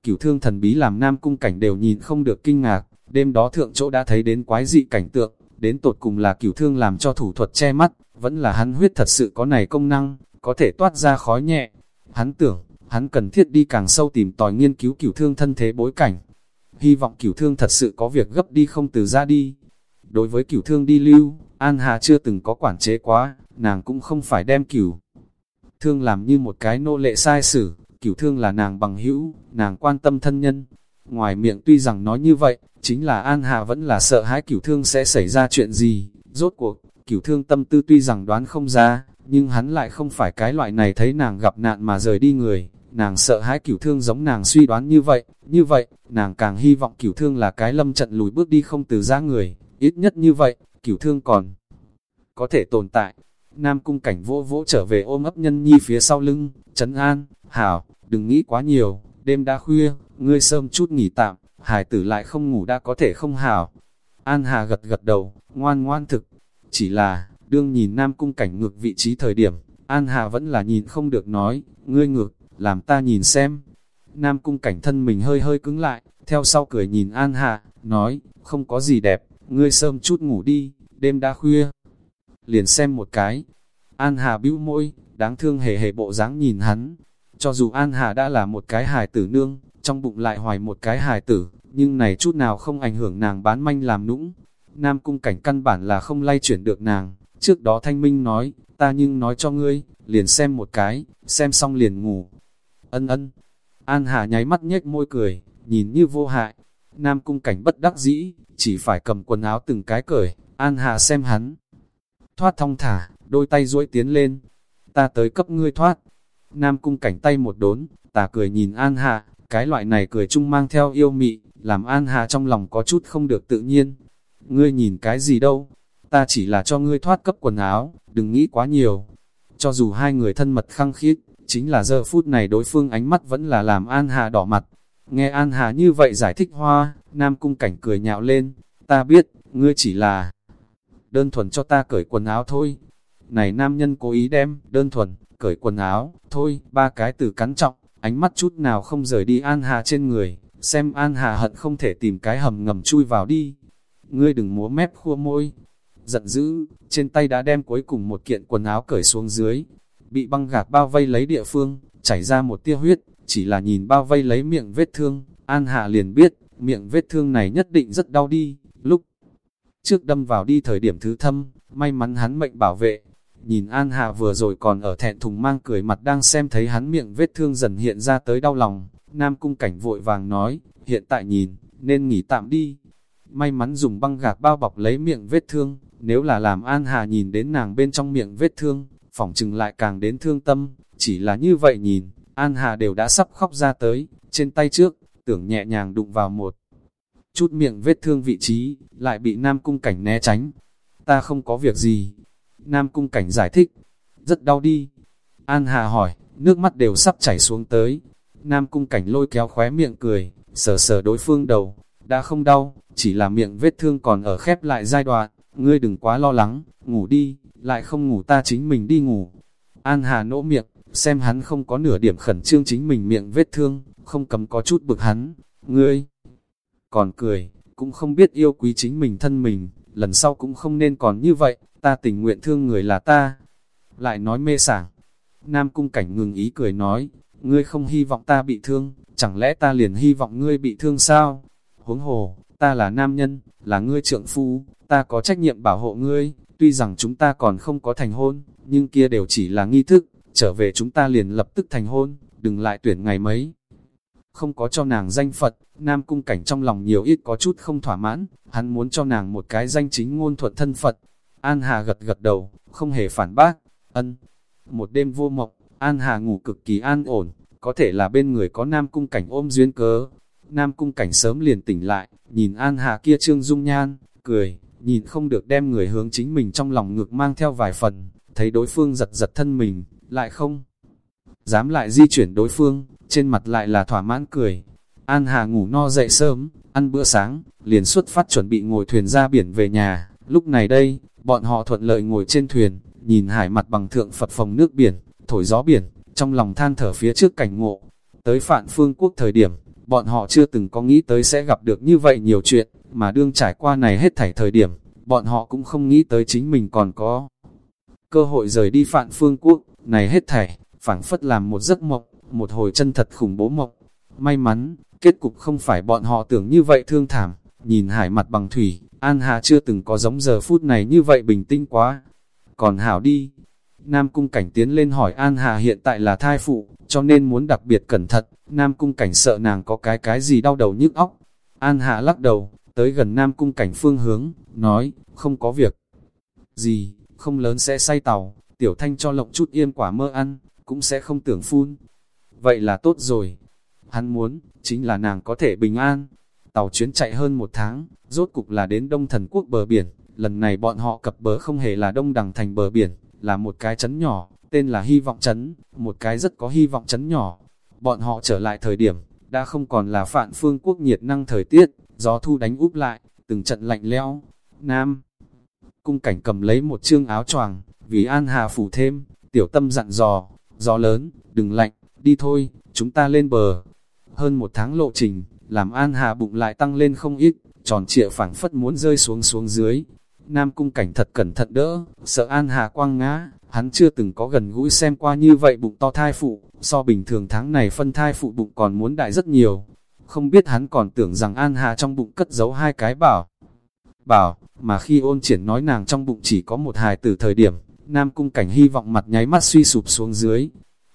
cửu thương thần bí làm nam cung cảnh đều nhìn không được kinh ngạc, đêm đó thượng chỗ đã thấy đến quái dị cảnh tượng, đến tột cùng là cửu thương làm cho thủ thuật che mắt, vẫn là hắn huyết thật sự có này công năng, có thể toát ra khói nhẹ. Hắn tưởng, hắn cần thiết đi càng sâu tìm tòi nghiên cứu cửu thương thân thế bối cảnh. Hy vọng cửu thương thật sự có việc gấp đi không từ ra đi. Đối với cửu thương đi lưu, An Hà chưa từng có quản chế quá, nàng cũng không phải đem cửu. Thương làm như một cái nô lệ sai sử, cửu thương là nàng bằng hữu, nàng quan tâm thân nhân. Ngoài miệng tuy rằng nói như vậy, chính là An Hà vẫn là sợ hãi cửu thương sẽ xảy ra chuyện gì. Rốt cuộc, cửu thương tâm tư tuy rằng đoán không ra, nhưng hắn lại không phải cái loại này thấy nàng gặp nạn mà rời đi người. Nàng sợ hãi cửu thương giống nàng suy đoán như vậy, như vậy, nàng càng hy vọng cửu thương là cái lâm trận lùi bước đi không từ ra người, ít nhất như vậy, cửu thương còn có thể tồn tại. Nam cung cảnh vô vỗ trở về ôm ấp nhân nhi phía sau lưng, trấn an, hảo, đừng nghĩ quá nhiều, đêm đã khuya, ngươi sớm chút nghỉ tạm, Hải tử lại không ngủ đã có thể không hảo. An Hà gật gật đầu, ngoan ngoan thực, chỉ là, đương nhìn Nam cung cảnh ngược vị trí thời điểm, An Hà vẫn là nhìn không được nói, ngươi ngược, làm ta nhìn xem. Nam cung cảnh thân mình hơi hơi cứng lại, theo sau cười nhìn An Hà, nói, không có gì đẹp, ngươi sớm chút ngủ đi, đêm đã khuya. Liền xem một cái. An Hà bĩu môi, đáng thương hề hề bộ dáng nhìn hắn. Cho dù An Hà đã là một cái hài tử nương, trong bụng lại hoài một cái hài tử, nhưng này chút nào không ảnh hưởng nàng bán manh làm nũng. Nam cung cảnh căn bản là không lay chuyển được nàng. Trước đó Thanh Minh nói, ta nhưng nói cho ngươi, liền xem một cái, xem xong liền ngủ. Ân ân. An Hà nháy mắt nhếch môi cười, nhìn như vô hại. Nam cung cảnh bất đắc dĩ, chỉ phải cầm quần áo từng cái cởi, An Hạ xem hắn. Thoát thong thả, đôi tay duỗi tiến lên. Ta tới cấp ngươi thoát. Nam cung cảnh tay một đốn, tà cười nhìn An Hạ, cái loại này cười chung mang theo yêu mị, làm An Hạ trong lòng có chút không được tự nhiên. Ngươi nhìn cái gì đâu, ta chỉ là cho ngươi thoát cấp quần áo, đừng nghĩ quá nhiều. Cho dù hai người thân mật khăng khít, chính là giờ phút này đối phương ánh mắt vẫn là làm An Hạ đỏ mặt. Nghe An Hà như vậy giải thích hoa, Nam Cung Cảnh cười nhạo lên, ta biết, ngươi chỉ là đơn thuần cho ta cởi quần áo thôi. Này nam nhân cố ý đem, đơn thuần, cởi quần áo, thôi, ba cái từ cắn trọng, ánh mắt chút nào không rời đi An Hà trên người, xem An Hà hận không thể tìm cái hầm ngầm chui vào đi. Ngươi đừng múa mép khua môi, giận dữ, trên tay đã đem cuối cùng một kiện quần áo cởi xuống dưới, bị băng gạc bao vây lấy địa phương, chảy ra một tia huyết, chỉ là nhìn bao vây lấy miệng vết thương, An Hạ liền biết, miệng vết thương này nhất định rất đau đi, lúc trước đâm vào đi thời điểm thứ thâm, may mắn hắn mệnh bảo vệ. Nhìn An Hạ vừa rồi còn ở thẹn thùng mang cười mặt đang xem thấy hắn miệng vết thương dần hiện ra tới đau lòng, Nam Cung Cảnh vội vàng nói, hiện tại nhìn, nên nghỉ tạm đi. May mắn dùng băng gạc bao bọc lấy miệng vết thương, nếu là làm An Hà nhìn đến nàng bên trong miệng vết thương, phỏng chừng lại càng đến thương tâm, chỉ là như vậy nhìn, An Hà đều đã sắp khóc ra tới, trên tay trước, tưởng nhẹ nhàng đụng vào một chút miệng vết thương vị trí, lại bị Nam Cung Cảnh né tránh. Ta không có việc gì. Nam Cung Cảnh giải thích, rất đau đi. An Hà hỏi, nước mắt đều sắp chảy xuống tới. Nam Cung Cảnh lôi kéo khóe miệng cười, sờ sờ đối phương đầu, đã không đau, chỉ là miệng vết thương còn ở khép lại giai đoạn, ngươi đừng quá lo lắng, ngủ đi, lại không ngủ ta chính mình đi ngủ. An Hà nỗ miệng, xem hắn không có nửa điểm khẩn trương chính mình miệng vết thương, không cấm có chút bực hắn, ngươi. Còn cười, cũng không biết yêu quý chính mình thân mình, lần sau cũng không nên còn như vậy, ta tình nguyện thương người là ta. Lại nói mê sảng, Nam Cung Cảnh ngừng ý cười nói, ngươi không hy vọng ta bị thương, chẳng lẽ ta liền hy vọng ngươi bị thương sao? Huống hồ, ta là nam nhân, là ngươi trượng phu, ta có trách nhiệm bảo hộ ngươi, tuy rằng chúng ta còn không có thành hôn, nhưng kia đều chỉ là nghi thức, trở về chúng ta liền lập tức thành hôn, đừng lại tuyển ngày mấy. Không có cho nàng danh Phật, Nam Cung Cảnh trong lòng nhiều ít có chút không thỏa mãn, hắn muốn cho nàng một cái danh chính ngôn thuận thân Phật. An Hà gật gật đầu, không hề phản bác, ân. Một đêm vô mộng, An Hà ngủ cực kỳ an ổn, có thể là bên người có Nam Cung Cảnh ôm duyên cớ. Nam Cung Cảnh sớm liền tỉnh lại, nhìn An Hà kia trương dung nhan, cười, nhìn không được đem người hướng chính mình trong lòng ngược mang theo vài phần, thấy đối phương giật giật thân mình, lại không dám lại di chuyển đối phương, trên mặt lại là thỏa mãn cười. An Hà ngủ no dậy sớm, ăn bữa sáng, liền xuất phát chuẩn bị ngồi thuyền ra biển về nhà, Lúc này đây, bọn họ thuận lợi ngồi trên thuyền, nhìn hải mặt bằng thượng Phật phòng nước biển, thổi gió biển, trong lòng than thở phía trước cảnh ngộ. Tới Phạn Phương Quốc thời điểm, bọn họ chưa từng có nghĩ tới sẽ gặp được như vậy nhiều chuyện, mà đương trải qua này hết thảy thời điểm, bọn họ cũng không nghĩ tới chính mình còn có cơ hội rời đi Phạn Phương Quốc, này hết thảy, phảng phất làm một giấc mộng, một hồi chân thật khủng bố mộng. May mắn, kết cục không phải bọn họ tưởng như vậy thương thảm, nhìn hải mặt bằng thủy, An Hà chưa từng có giống giờ phút này như vậy bình tĩnh quá. Còn Hảo đi, Nam Cung Cảnh tiến lên hỏi An Hà hiện tại là thai phụ, cho nên muốn đặc biệt cẩn thận, Nam Cung Cảnh sợ nàng có cái cái gì đau đầu nhức óc. An Hạ lắc đầu, tới gần Nam Cung Cảnh phương hướng, nói, không có việc gì, không lớn sẽ say tàu, Tiểu Thanh cho lộng chút yên quả mơ ăn, cũng sẽ không tưởng phun. Vậy là tốt rồi. Hắn muốn, chính là nàng có thể bình an. Tàu chuyến chạy hơn một tháng, rốt cục là đến Đông Thần Quốc bờ biển. Lần này bọn họ cập bờ không hề là Đông Đằng thành bờ biển, là một cái chấn nhỏ, tên là Hy vọng chấn, một cái rất có hy vọng chấn nhỏ. Bọn họ trở lại thời điểm, đã không còn là phạn phương quốc nhiệt năng thời tiết, gió thu đánh úp lại, từng trận lạnh lẽo. Nam Cung cảnh cầm lấy một chương áo choàng, vì An Hà phủ thêm, tiểu tâm dặn dò, gió lớn, đừng lạnh, đi thôi, chúng ta lên bờ. Hơn một tháng lộ trình, làm An Hà bụng lại tăng lên không ít, tròn trịa phảng phất muốn rơi xuống xuống dưới. Nam cung cảnh thật cẩn thận đỡ, sợ An Hà quăng ngã, hắn chưa từng có gần gũi xem qua như vậy bụng to thai phụ, so bình thường tháng này phân thai phụ bụng còn muốn đại rất nhiều. Không biết hắn còn tưởng rằng An Hà trong bụng cất giấu hai cái bảo. Bảo, mà khi ôn triển nói nàng trong bụng chỉ có một hài tử thời điểm, Nam cung cảnh hy vọng mặt nháy mắt suy sụp xuống dưới.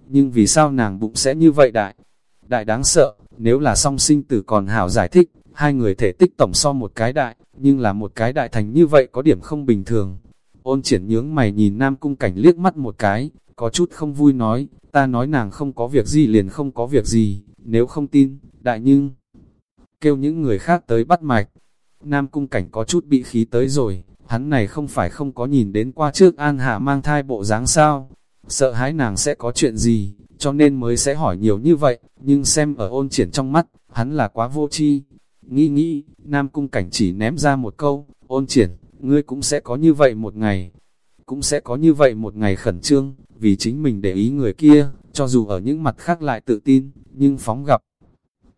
Nhưng vì sao nàng bụng sẽ như vậy đại? Đại đáng sợ, nếu là song sinh tử còn hảo giải thích, hai người thể tích tổng so một cái đại, nhưng là một cái đại thành như vậy có điểm không bình thường. Ôn triển nhướng mày nhìn Nam cung cảnh liếc mắt một cái, có chút không vui nói, ta nói nàng không có việc gì liền không có việc gì, nếu không tin, đại nhưng kêu những người khác tới bắt mạch. Nam cung cảnh có chút bị khí tới rồi, hắn này không phải không có nhìn đến qua trước An Hạ mang thai bộ dáng sao, sợ hãi nàng sẽ có chuyện gì, cho nên mới sẽ hỏi nhiều như vậy, nhưng xem ở ôn triển trong mắt, hắn là quá vô chi. Nghĩ nghĩ, Nam Cung Cảnh chỉ ném ra một câu, ôn triển, ngươi cũng sẽ có như vậy một ngày, cũng sẽ có như vậy một ngày khẩn trương, vì chính mình để ý người kia, cho dù ở những mặt khác lại tự tin, nhưng phóng gặp.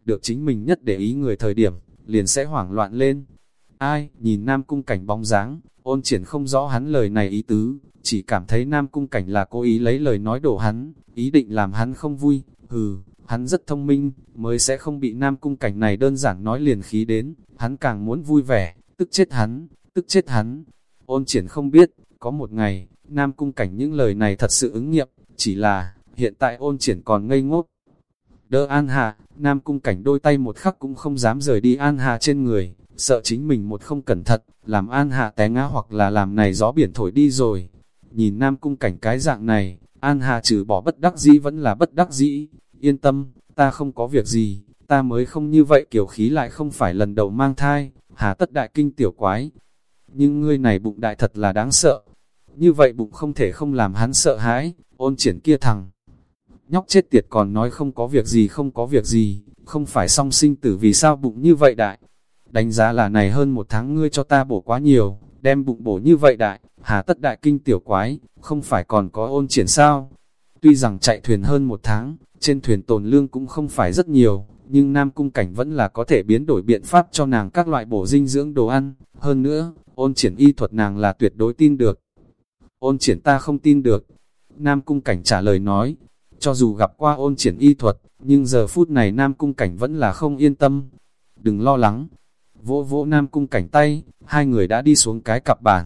Được chính mình nhất để ý người thời điểm, liền sẽ hoảng loạn lên, Ai, nhìn Nam Cung Cảnh bóng dáng, ôn triển không rõ hắn lời này ý tứ, chỉ cảm thấy Nam Cung Cảnh là cố ý lấy lời nói đổ hắn, ý định làm hắn không vui, hừ, hắn rất thông minh, mới sẽ không bị Nam Cung Cảnh này đơn giản nói liền khí đến, hắn càng muốn vui vẻ, tức chết hắn, tức chết hắn. Ôn triển không biết, có một ngày, Nam Cung Cảnh những lời này thật sự ứng nghiệm, chỉ là, hiện tại ôn triển còn ngây ngốc. Đỡ An Hà, Nam Cung Cảnh đôi tay một khắc cũng không dám rời đi An Hà trên người, sợ chính mình một không cẩn thận, làm An Hạ té ngã hoặc là làm này gió biển thổi đi rồi. Nhìn Nam Cung cảnh cái dạng này, An Hạ trừ bỏ bất đắc dĩ vẫn là bất đắc dĩ, yên tâm, ta không có việc gì, ta mới không như vậy kiểu khí lại không phải lần đầu mang thai, hà tất đại kinh tiểu quái. Nhưng ngươi này bụng đại thật là đáng sợ, như vậy bụng không thể không làm hắn sợ hãi, ôn triển kia thằng. Nhóc chết tiệt còn nói không có việc gì không có việc gì, không phải song sinh tử vì sao bụng như vậy đại, đánh giá là này hơn một tháng ngươi cho ta bổ quá nhiều, đem bụng bổ như vậy đại, hà tất đại kinh tiểu quái, không phải còn có ôn triển sao. Tuy rằng chạy thuyền hơn một tháng, trên thuyền tồn lương cũng không phải rất nhiều, nhưng Nam Cung Cảnh vẫn là có thể biến đổi biện pháp cho nàng các loại bổ dinh dưỡng đồ ăn. Hơn nữa, ôn triển y thuật nàng là tuyệt đối tin được. Ôn triển ta không tin được. Nam Cung Cảnh trả lời nói, cho dù gặp qua ôn triển y thuật, nhưng giờ phút này Nam Cung Cảnh vẫn là không yên tâm. Đừng lo lắng, vỗ vỗ Nam Cung cảnh tay, hai người đã đi xuống cái cặp bản.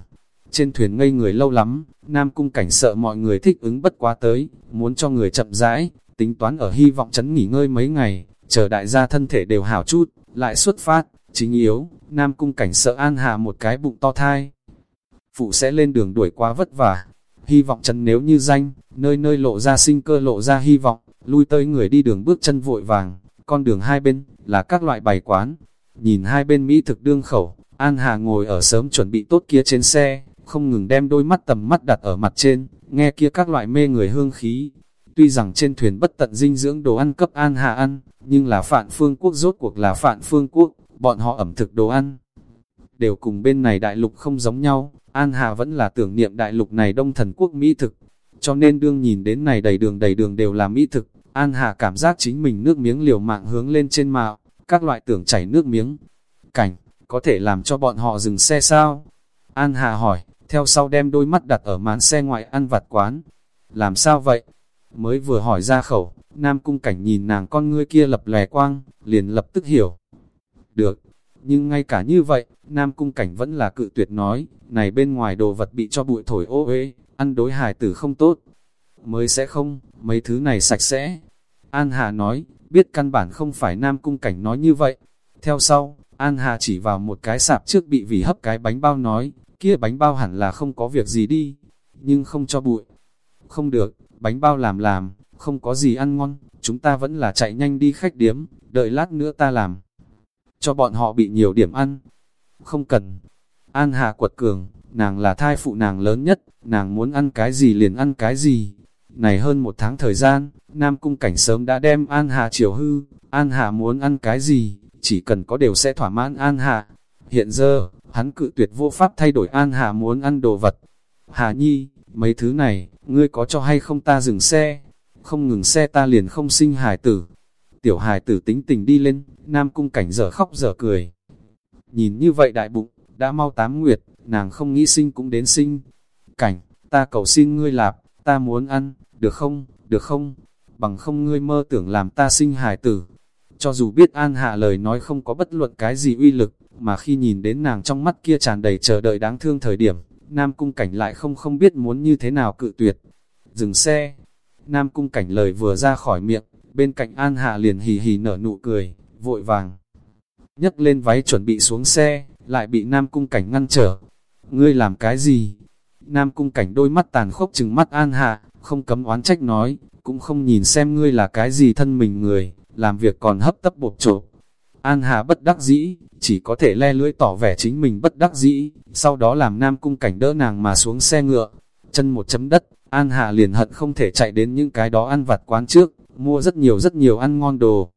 Trên thuyền ngây người lâu lắm, Nam Cung cảnh sợ mọi người thích ứng bất quá tới, muốn cho người chậm rãi, tính toán ở hy vọng chấn nghỉ ngơi mấy ngày, chờ đại gia thân thể đều hảo chút, lại xuất phát, chính yếu, Nam Cung cảnh sợ an hạ một cái bụng to thai. Phụ sẽ lên đường đuổi quá vất vả, hy vọng chân nếu như danh, nơi nơi lộ ra sinh cơ lộ ra hy vọng, lui tới người đi đường bước chân vội vàng, con đường hai bên, là các loại bày quán, Nhìn hai bên Mỹ thực đương khẩu, An Hà ngồi ở sớm chuẩn bị tốt kia trên xe, không ngừng đem đôi mắt tầm mắt đặt ở mặt trên, nghe kia các loại mê người hương khí. Tuy rằng trên thuyền bất tận dinh dưỡng đồ ăn cấp An Hà ăn, nhưng là phạn phương quốc rốt cuộc là phạn phương quốc, bọn họ ẩm thực đồ ăn đều cùng bên này đại lục không giống nhau, An Hà vẫn là tưởng niệm đại lục này đông thần quốc Mỹ thực, cho nên đương nhìn đến này đầy đường đầy đường đều là Mỹ thực, An Hà cảm giác chính mình nước miếng liều mạng hướng lên trên mạo, các loại tưởng chảy nước miếng. Cảnh, có thể làm cho bọn họ dừng xe sao? An Hà hỏi, theo sau đem đôi mắt đặt ở màn xe ngoại ăn vặt quán. Làm sao vậy? Mới vừa hỏi ra khẩu, Nam Cung Cảnh nhìn nàng con ngươi kia lập lè quang, liền lập tức hiểu. Được, nhưng ngay cả như vậy, Nam Cung Cảnh vẫn là cự tuyệt nói, này bên ngoài đồ vật bị cho bụi thổi ô uế, ăn đối hài tử không tốt. Mới sẽ không, mấy thứ này sạch sẽ. An Hà nói, biết căn bản không phải Nam Cung Cảnh nói như vậy. Theo sau, An Hà chỉ vào một cái sạp trước bị vỉ hấp cái bánh bao nói, kia bánh bao hẳn là không có việc gì đi, nhưng không cho bụi. Không được, bánh bao làm làm, không có gì ăn ngon, chúng ta vẫn là chạy nhanh đi khách điếm, đợi lát nữa ta làm. Cho bọn họ bị nhiều điểm ăn. Không cần. An Hà quật cường, nàng là thai phụ nàng lớn nhất, nàng muốn ăn cái gì liền ăn cái gì. Này hơn một tháng thời gian, Nam Cung Cảnh sớm đã đem An Hà chiều hư, An Hà muốn ăn cái gì, chỉ cần có đều sẽ thỏa mãn An Hà. Hiện giờ, hắn cự tuyệt vô pháp thay đổi An Hà muốn ăn đồ vật. Hà Nhi, mấy thứ này, ngươi có cho hay không ta dừng xe? Không ngừng xe ta liền không sinh hải tử. Tiểu hài tử tính tình đi lên, Nam Cung Cảnh giờ khóc giờ cười. Nhìn như vậy đại bụng, đã mau tám nguyệt, nàng không nghĩ sinh cũng đến sinh. Cảnh, ta cầu xin ngươi lạp, ta muốn ăn, được không, được không? Bằng không ngươi mơ tưởng làm ta sinh hài tử. Cho dù biết An Hạ lời nói không có bất luận cái gì uy lực, mà khi nhìn đến nàng trong mắt kia tràn đầy chờ đợi đáng thương thời điểm, Nam Cung Cảnh lại không không biết muốn như thế nào cự tuyệt. Dừng xe, Nam Cung Cảnh lời vừa ra khỏi miệng, bên cạnh An Hạ liền hì hì nở nụ cười, vội vàng. nhấc lên váy chuẩn bị xuống xe, lại bị Nam Cung Cảnh ngăn trở. Ngươi làm cái gì? Nam Cung Cảnh đôi mắt tàn khốc chừng mắt An Hạ, không cấm oán trách nói, cũng không nhìn xem ngươi là cái gì thân mình người, làm việc còn hấp tấp bột trộp. An Hà bất đắc dĩ, chỉ có thể le lưỡi tỏ vẻ chính mình bất đắc dĩ, sau đó làm Nam Cung Cảnh đỡ nàng mà xuống xe ngựa, chân một chấm đất, An Hà liền hận không thể chạy đến những cái đó ăn vặt quán trước, mua rất nhiều rất nhiều ăn ngon đồ.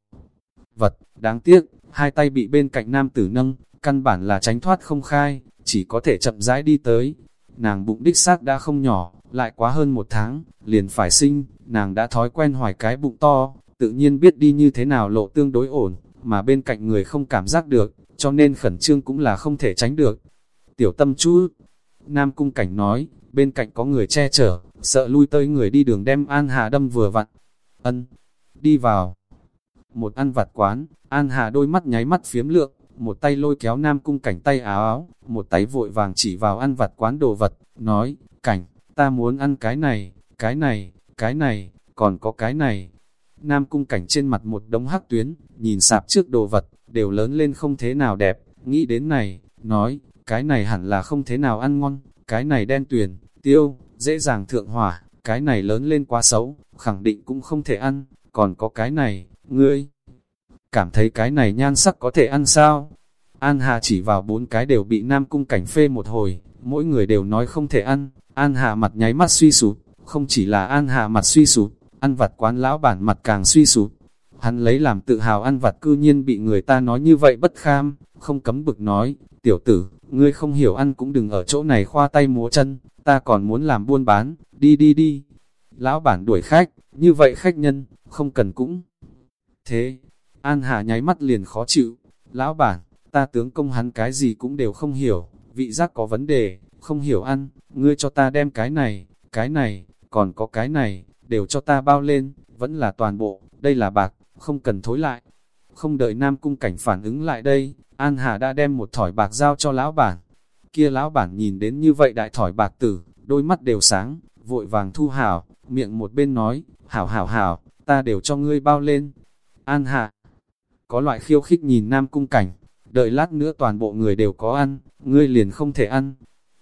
Vật, đáng tiếc, hai tay bị bên cạnh nam tử nâng, căn bản là tránh thoát không khai, chỉ có thể chậm rãi đi tới. Nàng bụng đích xác đã không nhỏ, lại quá hơn một tháng, liền phải sinh, nàng đã thói quen hoài cái bụng to, tự nhiên biết đi như thế nào lộ tương đối ổn, mà bên cạnh người không cảm giác được, cho nên khẩn trương cũng là không thể tránh được. Tiểu tâm chú, Nam Cung Cảnh nói, bên cạnh có người che chở, sợ lui tới người đi đường đem An Hà đâm vừa vặn. Ân, đi vào. Một ăn vặt quán, An Hà đôi mắt nháy mắt phiếm lượng, một tay lôi kéo Nam Cung Cảnh tay áo áo, một tay vội vàng chỉ vào ăn vặt quán đồ vật, nói, Cảnh, ta muốn ăn cái này, cái này, cái này, còn có cái này. Nam Cung Cảnh trên mặt một đống hắc tuyến, nhìn sạp trước đồ vật, đều lớn lên không thế nào đẹp, nghĩ đến này, nói, cái này hẳn là không thế nào ăn ngon, cái này đen tuyền, tiêu, dễ dàng thượng hỏa, cái này lớn lên quá xấu, khẳng định cũng không thể ăn, còn có cái này, ngươi, cảm thấy cái này nhan sắc có thể ăn sao? An Hà chỉ vào bốn cái đều bị Nam Cung Cảnh phê một hồi, mỗi người đều nói không thể ăn, An Hà mặt nháy mắt suy sụp, không chỉ là An Hà mặt suy sụp, ăn vặt quán lão bản mặt càng suy sụp. Hắn lấy làm tự hào ăn vặt cư nhiên bị người ta nói như vậy bất kham, không cấm bực nói, tiểu tử, ngươi không hiểu ăn cũng đừng ở chỗ này khoa tay múa chân, ta còn muốn làm buôn bán, đi đi đi. Lão bản đuổi khách, như vậy khách nhân, không cần cũng. Thế, An Hà nháy mắt liền khó chịu, lão bản, ta tướng công hắn cái gì cũng đều không hiểu, vị giác có vấn đề, không hiểu ăn, ngươi cho ta đem cái này, cái này, còn có cái này, đều cho ta bao lên, vẫn là toàn bộ, đây là bạc, không cần thối lại. Không đợi Nam Cung Cảnh phản ứng lại đây, An Hà đã đem một thỏi bạc giao cho lão bản. Kia lão bản nhìn đến như vậy đại thỏi bạc tử, đôi mắt đều sáng, vội vàng thu hảo, miệng một bên nói, hảo hảo hảo, ta đều cho ngươi bao lên. An Hà có loại khiêu khích nhìn Nam Cung Cảnh, đợi lát nữa toàn bộ người đều có ăn, ngươi liền không thể ăn.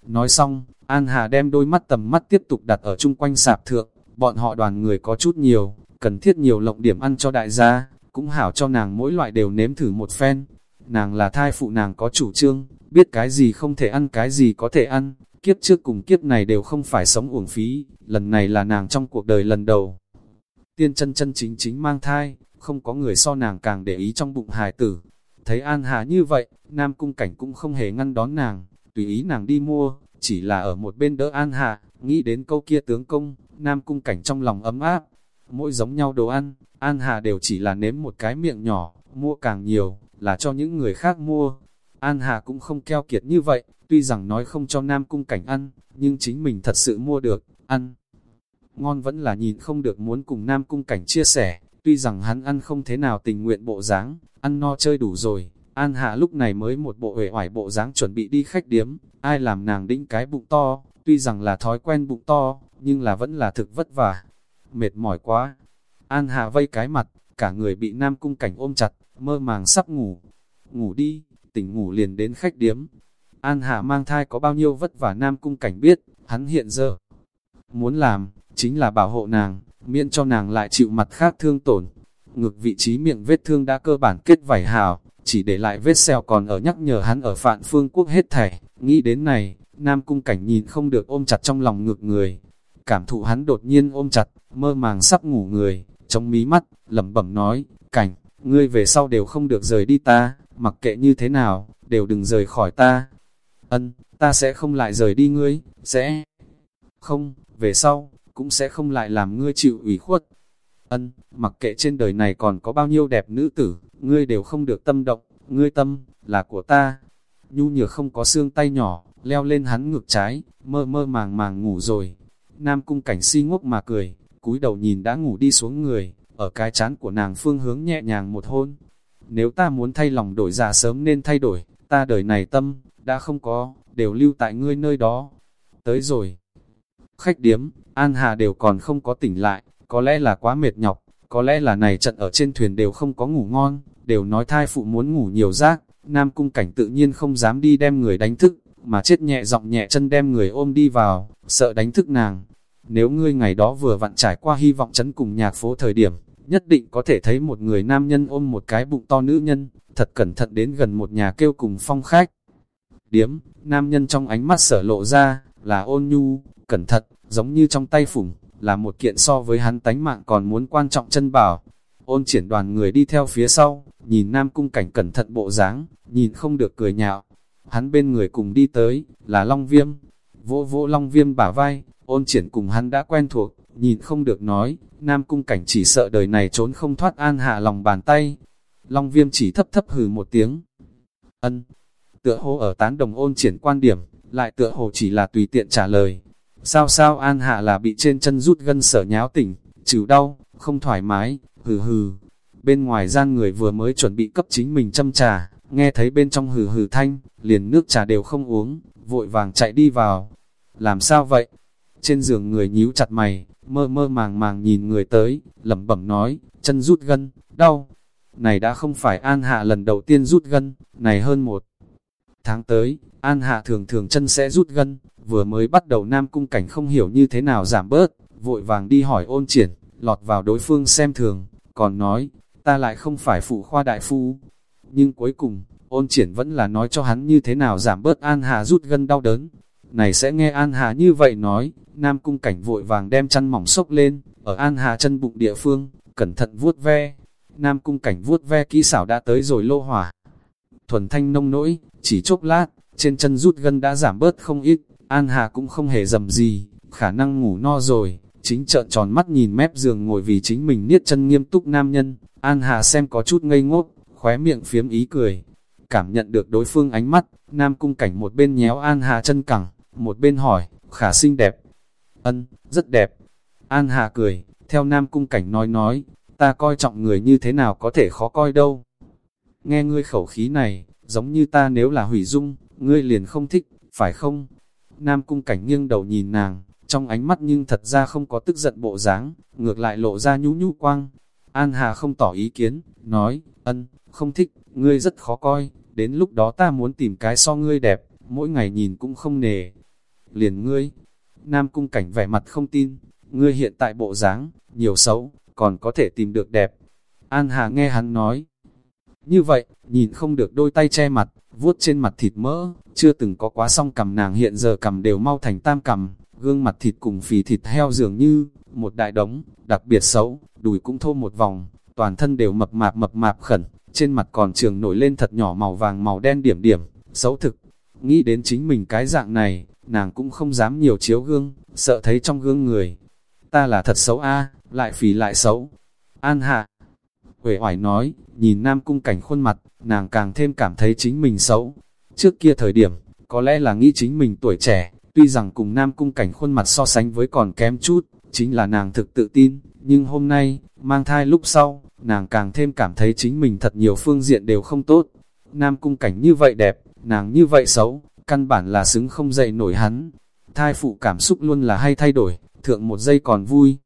Nói xong, An Hà đem đôi mắt tầm mắt tiếp tục đặt ở chung quanh sạp thượng, bọn họ đoàn người có chút nhiều, cần thiết nhiều lộng điểm ăn cho đại gia, cũng hảo cho nàng mỗi loại đều nếm thử một phen. Nàng là thai phụ nàng có chủ trương, biết cái gì không thể ăn cái gì có thể ăn, kiếp trước cùng kiếp này đều không phải sống uổng phí, lần này là nàng trong cuộc đời lần đầu. Tiên chân chân chính chính mang thai, không có người so nàng càng để ý trong bụng hài tử. Thấy An Hà như vậy, Nam Cung Cảnh cũng không hề ngăn đón nàng, tùy ý nàng đi mua, chỉ là ở một bên đỡ An Hà, nghĩ đến câu kia tướng công, Nam Cung Cảnh trong lòng ấm áp. Mỗi giống nhau đồ ăn, An Hà đều chỉ là nếm một cái miệng nhỏ, mua càng nhiều, là cho những người khác mua. An Hà cũng không keo kiệt như vậy, tuy rằng nói không cho Nam Cung Cảnh ăn, nhưng chính mình thật sự mua được, ăn. Ngon vẫn là nhìn không được muốn cùng Nam Cung Cảnh chia sẻ, tuy rằng hắn ăn không thế nào tình nguyện bộ dáng, ăn no chơi đủ rồi. An Hạ lúc này mới một bộ hề hoài bộ dáng chuẩn bị đi khách điếm, ai làm nàng đĩnh cái bụng to, tuy rằng là thói quen bụng to, nhưng là vẫn là thực vất vả. Mệt mỏi quá. An Hạ vây cái mặt, cả người bị Nam Cung Cảnh ôm chặt, mơ màng sắp ngủ. Ngủ đi, tỉnh ngủ liền đến khách điếm. An Hạ mang thai có bao nhiêu vất vả Nam Cung Cảnh biết, hắn hiện giờ. Muốn làm, chính là bảo hộ nàng, miễn cho nàng lại chịu mặt khác thương tổn. Ngực vị trí miệng vết thương đã cơ bản kết vảy hào, chỉ để lại vết xeo còn ở nhắc nhở hắn ở phạn phương quốc hết thảy. Nghĩ đến này, Nam Cung Cảnh nhìn không được ôm chặt trong lòng ngực người. Cảm thụ hắn đột nhiên ôm chặt, mơ màng sắp ngủ người, trong mí mắt, lẩm bẩm nói, Cảnh, ngươi về sau đều không được rời đi ta, mặc kệ như thế nào, đều đừng rời khỏi ta. Ân, ta sẽ không lại rời đi ngươi, sẽ không, về sau, cũng sẽ không lại làm ngươi chịu ủy khuất. Ân, mặc kệ trên đời này còn có bao nhiêu đẹp nữ tử, ngươi đều không được tâm động, ngươi tâm, là của ta. Nhu nhược không có xương tay nhỏ, leo lên hắn ngược trái, mơ mơ màng màng ngủ rồi. Nam cung cảnh si ngốc mà cười, cúi đầu nhìn đã ngủ đi xuống người, ở cái chán của nàng phương hướng nhẹ nhàng một hôn. Nếu ta muốn thay lòng đổi già sớm nên thay đổi, ta đời này tâm, đã không có, đều lưu tại ngươi nơi đó. Tới rồi. Khách điếm, An Hà đều còn không có tỉnh lại, có lẽ là quá mệt nhọc, có lẽ là này trận ở trên thuyền đều không có ngủ ngon, đều nói thai phụ muốn ngủ nhiều rác, Nam Cung Cảnh tự nhiên không dám đi đem người đánh thức, mà chết nhẹ giọng nhẹ chân đem người ôm đi vào, sợ đánh thức nàng. Nếu ngươi ngày đó vừa vặn trải qua hy vọng chấn cùng nhạc phố thời điểm, nhất định có thể thấy một người nam nhân ôm một cái bụng to nữ nhân, thật cẩn thận đến gần một nhà kêu cùng phong khách. Điếm, nam nhân trong ánh mắt sở lộ ra, là ôn nhu, cẩn thận, giống như trong tay phủng, là một kiện so với hắn tánh mạng còn muốn quan trọng chân bảo. Ôn triển đoàn người đi theo phía sau, nhìn nam cung cảnh cẩn thận bộ dáng, nhìn không được cười nhạo. Hắn bên người cùng đi tới, là Long Viêm. Vỗ vỗ Long Viêm bả vai, ôn triển cùng hắn đã quen thuộc, nhìn không được nói, nam cung cảnh chỉ sợ đời này trốn không thoát an hạ lòng bàn tay. Long Viêm chỉ thấp thấp hừ một tiếng. Ân, tựa hồ ở tán đồng ôn triển quan điểm, lại tựa hồ chỉ là tùy tiện trả lời. Sao sao An Hạ là bị trên chân rút gân sở nháo tỉnh, chịu đau, không thoải mái, hừ hừ. Bên ngoài gian người vừa mới chuẩn bị cấp chính mình châm trà, nghe thấy bên trong hừ hừ thanh, liền nước trà đều không uống, vội vàng chạy đi vào. Làm sao vậy? Trên giường người nhíu chặt mày, mơ mơ màng màng nhìn người tới, lẩm bẩm nói, chân rút gân, đau. Này đã không phải An Hạ lần đầu tiên rút gân, này hơn một tháng tới, An Hạ thường thường chân sẽ rút gân, vừa mới bắt đầu Nam Cung Cảnh không hiểu như thế nào giảm bớt, vội vàng đi hỏi ôn triển, lọt vào đối phương xem thường, còn nói, ta lại không phải phụ khoa đại phu. Nhưng cuối cùng, ôn triển vẫn là nói cho hắn như thế nào giảm bớt An Hà rút gân đau đớn. Này sẽ nghe An Hà như vậy nói, Nam Cung Cảnh vội vàng đem chăn mỏng sốc lên, ở An Hà chân bụng địa phương, cẩn thận vuốt ve. Nam Cung Cảnh vuốt ve kỹ xảo đã tới rồi lô hỏa. Thuần thanh nông nỗi, chỉ chốc lát, trên chân rút gân đã giảm bớt không ít, An Hà cũng không hề dầm gì, khả năng ngủ no rồi, chính trợn tròn mắt nhìn mép giường ngồi vì chính mình niết chân nghiêm túc nam nhân, An Hà xem có chút ngây ngốc, khóe miệng phiếm ý cười. Cảm nhận được đối phương ánh mắt, nam cung cảnh một bên nhéo An Hà chân cẳng, một bên hỏi, khả xinh đẹp. Ân, rất đẹp. An Hà cười, theo nam cung cảnh nói nói, ta coi trọng người như thế nào có thể khó coi đâu. Nghe ngươi khẩu khí này, giống như ta nếu là hủy dung, ngươi liền không thích, phải không? Nam cung cảnh nghiêng đầu nhìn nàng, trong ánh mắt nhưng thật ra không có tức giận bộ dáng, ngược lại lộ ra nhũ nhũ quang. An Hà không tỏ ý kiến, nói, ân, không thích, ngươi rất khó coi, đến lúc đó ta muốn tìm cái so ngươi đẹp, mỗi ngày nhìn cũng không nề. Liền ngươi, Nam cung cảnh vẻ mặt không tin, ngươi hiện tại bộ dáng, nhiều xấu, còn có thể tìm được đẹp. An Hà nghe hắn nói, như vậy, nhìn không được đôi tay che mặt, vuốt trên mặt thịt mỡ, chưa từng có quá song cầm nàng hiện giờ cầm đều mau thành tam cầm, gương mặt thịt cùng phì thịt heo dường như, một đại đống, đặc biệt xấu, đùi cũng thô một vòng, toàn thân đều mập mạp mập mạp khẩn, trên mặt còn trường nổi lên thật nhỏ màu vàng màu đen điểm điểm, xấu thực. Nghĩ đến chính mình cái dạng này, nàng cũng không dám nhiều chiếu gương, sợ thấy trong gương người. Ta là thật xấu a lại phì lại xấu. An hạ, Huệ hoài nói, nhìn Nam Cung Cảnh khuôn mặt, nàng càng thêm cảm thấy chính mình xấu. Trước kia thời điểm, có lẽ là nghĩ chính mình tuổi trẻ, tuy rằng cùng Nam Cung Cảnh khuôn mặt so sánh với còn kém chút, chính là nàng thực tự tin, nhưng hôm nay, mang thai lúc sau, nàng càng thêm cảm thấy chính mình thật nhiều phương diện đều không tốt. Nam Cung Cảnh như vậy đẹp, nàng như vậy xấu, căn bản là xứng không dậy nổi hắn. Thai phụ cảm xúc luôn là hay thay đổi, thượng một giây còn vui.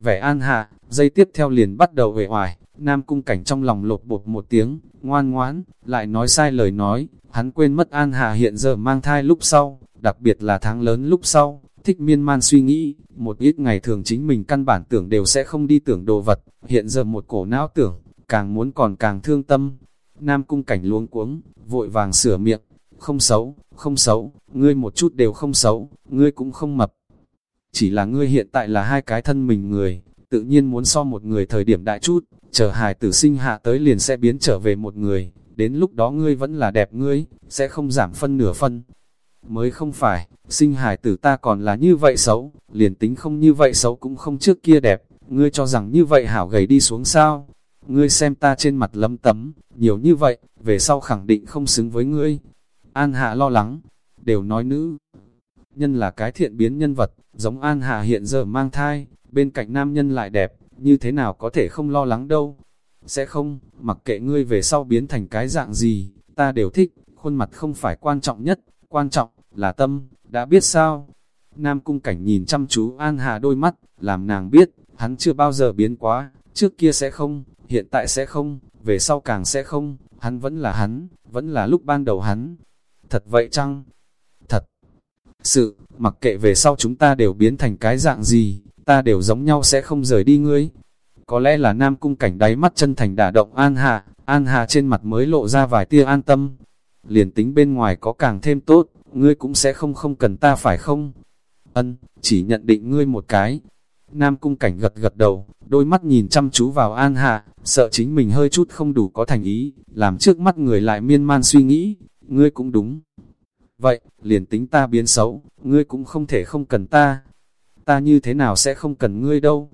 Vẻ an hạ, giây tiếp theo liền bắt đầu về hoài, Nam cung cảnh trong lòng lột bột một tiếng, ngoan ngoãn, lại nói sai lời nói, hắn quên mất An Hà hiện giờ mang thai lúc sau, đặc biệt là tháng lớn lúc sau, thích miên man suy nghĩ, một ít ngày thường chính mình căn bản tưởng đều sẽ không đi tưởng đồ vật, hiện giờ một cổ não tưởng, càng muốn còn càng thương tâm. Nam cung cảnh luống cuống, vội vàng sửa miệng, không xấu, không xấu, ngươi một chút đều không xấu, ngươi cũng không mập. Chỉ là ngươi hiện tại là hai cái thân mình người, tự nhiên muốn so một người thời điểm đại chút, chờ hài tử sinh hạ tới liền sẽ biến trở về một người, đến lúc đó ngươi vẫn là đẹp ngươi, sẽ không giảm phân nửa phân. Mới không phải, sinh hài tử ta còn là như vậy xấu, liền tính không như vậy xấu cũng không trước kia đẹp, ngươi cho rằng như vậy hảo gầy đi xuống sao. Ngươi xem ta trên mặt lấm tấm, nhiều như vậy, về sau khẳng định không xứng với ngươi. An Hạ lo lắng, đều nói nữ. Nhân là cái thiện biến nhân vật, giống An Hạ hiện giờ mang thai, bên cạnh nam nhân lại đẹp, như thế nào có thể không lo lắng đâu. Sẽ không, mặc kệ ngươi về sau biến thành cái dạng gì, ta đều thích, khuôn mặt không phải quan trọng nhất, quan trọng là tâm, đã biết sao. Nam cung cảnh nhìn chăm chú An Hà đôi mắt, làm nàng biết, hắn chưa bao giờ biến quá, trước kia sẽ không, hiện tại sẽ không, về sau càng sẽ không, hắn vẫn là hắn, vẫn là lúc ban đầu hắn. Thật vậy chăng? Thật. Sự, mặc kệ về sau chúng ta đều biến thành cái dạng gì, ta đều giống nhau sẽ không rời đi ngươi. Có lẽ là nam cung cảnh đáy mắt chân thành đả động An Hà, An Hà trên mặt mới lộ ra vài tia an tâm. Liền tính bên ngoài có càng thêm tốt, ngươi cũng sẽ không không cần ta phải không? Ân, chỉ nhận định ngươi một cái. Nam cung cảnh gật gật đầu, đôi mắt nhìn chăm chú vào An Hà, sợ chính mình hơi chút không đủ có thành ý, làm trước mắt người lại miên man suy nghĩ, ngươi cũng đúng. Vậy, liền tính ta biến xấu, ngươi cũng không thể không cần ta, ta như thế nào sẽ không cần ngươi đâu.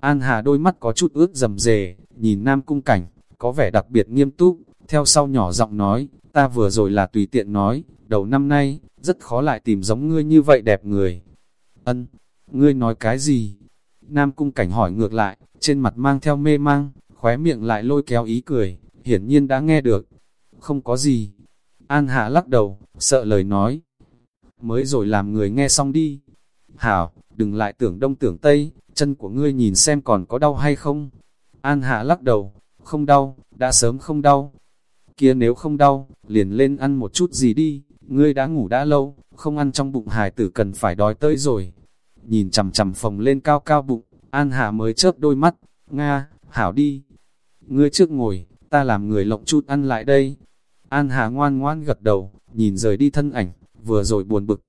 An Hà đôi mắt có chút ướt dầm dề, nhìn Nam Cung Cảnh, có vẻ đặc biệt nghiêm túc, theo sau nhỏ giọng nói, ta vừa rồi là tùy tiện nói, đầu năm nay, rất khó lại tìm giống ngươi như vậy đẹp người. Ân, ngươi nói cái gì? Nam Cung Cảnh hỏi ngược lại, trên mặt mang theo mê mang, khóe miệng lại lôi kéo ý cười, hiển nhiên đã nghe được. Không có gì. An Hạ lắc đầu, sợ lời nói. Mới rồi làm người nghe xong đi. Hảo, đừng lại tưởng đông tưởng tây, chân của ngươi nhìn xem còn có đau hay không. An hạ lắc đầu, không đau, đã sớm không đau. Kia nếu không đau, liền lên ăn một chút gì đi, ngươi đã ngủ đã lâu, không ăn trong bụng hài tử cần phải đói tới rồi. Nhìn chầm chầm phồng lên cao cao bụng, An hạ mới chớp đôi mắt, Nga, hảo đi. Ngươi trước ngồi, ta làm người lộng chút ăn lại đây. An Hà ngoan ngoan gật đầu, nhìn rời đi thân ảnh, vừa rồi buồn bực.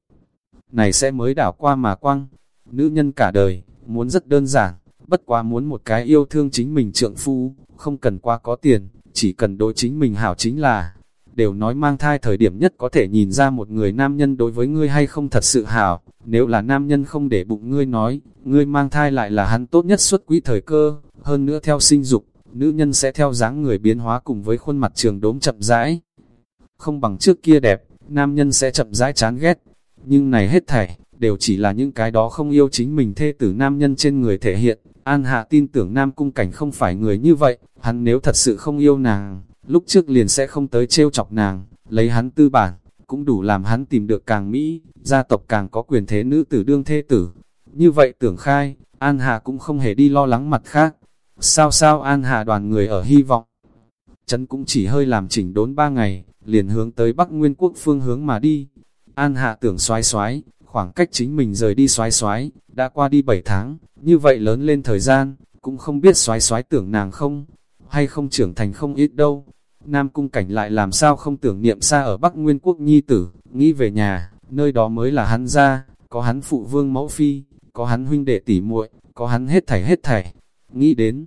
Này sẽ mới đảo qua mà quăng, Nữ nhân cả đời, muốn rất đơn giản, bất quá muốn một cái yêu thương chính mình trượng phu, không cần quá có tiền, chỉ cần đối chính mình hảo chính là. Đều nói mang thai thời điểm nhất có thể nhìn ra một người nam nhân đối với ngươi hay không thật sự hảo, nếu là nam nhân không để bụng ngươi nói, ngươi mang thai lại là hắn tốt nhất xuất quỹ thời cơ, hơn nữa theo sinh dục, nữ nhân sẽ theo dáng người biến hóa cùng với khuôn mặt trường đốm chậm rãi. Không bằng trước kia đẹp, nam nhân sẽ chậm rãi chán ghét, nhưng này hết thảy, đều chỉ là những cái đó không yêu chính mình thê tử nam nhân trên người thể hiện. An Hạ tin tưởng Nam Cung Cảnh không phải người như vậy, hắn nếu thật sự không yêu nàng, lúc trước liền sẽ không tới trêu chọc nàng, lấy hắn tư bản, cũng đủ làm hắn tìm được càng Mỹ, gia tộc càng có quyền thế nữ tử đương thê tử. Như vậy tưởng khai, An Hạ cũng không hề đi lo lắng mặt khác. Sao sao An Hạ đoàn người ở hy vọng. Trấn cũng chỉ hơi làm chỉnh đốn ba ngày, liền hướng tới Bắc Nguyên Quốc phương hướng mà đi. An Hạ tưởng xoái xoái, Khoảng cách chính mình rời đi xoái xoái, đã qua đi 7 tháng, như vậy lớn lên thời gian, cũng không biết xoái xoái tưởng nàng không, hay không trưởng thành không ít đâu. Nam cung cảnh lại làm sao không tưởng niệm xa ở Bắc Nguyên Quốc Nhi Tử, nghĩ về nhà, nơi đó mới là hắn ra, có hắn phụ vương mẫu phi, có hắn huynh đệ tỷ muội, có hắn hết thảy hết thảy. Nghĩ đến,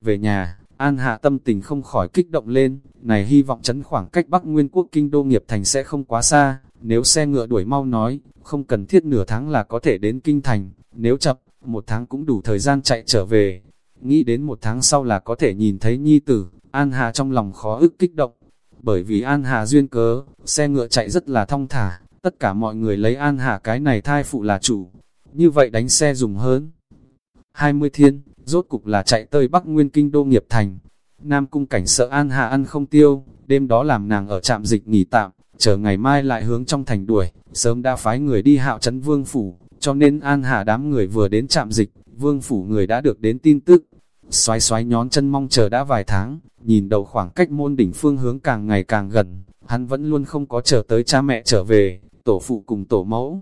về nhà, An Hạ tâm tình không khỏi kích động lên, này hy vọng chấn khoảng cách Bắc Nguyên quốc kinh đô nghiệp thành sẽ không quá xa, nếu xe ngựa đuổi mau nói, không cần thiết nửa tháng là có thể đến kinh thành, nếu chậm, một tháng cũng đủ thời gian chạy trở về. Nghĩ đến một tháng sau là có thể nhìn thấy nhi tử, An Hà trong lòng khó ức kích động. Bởi vì An Hà duyên cớ, xe ngựa chạy rất là thong thả, tất cả mọi người lấy An Hà cái này thai phụ là chủ. Như vậy đánh xe dùng hơn. 20 thiên, rốt cục là chạy tới Bắc Nguyên Kinh Đô Nghiệp Thành. Nam Cung cảnh sợ An Hà ăn không tiêu, đêm đó làm nàng ở trạm dịch nghỉ tạm, chờ ngày mai lại hướng trong thành đuổi, sớm đã phái người đi hạo trấn vương phủ, cho nên An Hà đám người vừa đến trạm dịch, vương phủ người đã được đến tin tức. Xoái xoái nhón chân mong chờ đã vài tháng, nhìn đầu khoảng cách môn đỉnh phương hướng càng ngày càng gần, hắn vẫn luôn không có chờ tới cha mẹ trở về, tổ phụ cùng tổ mẫu.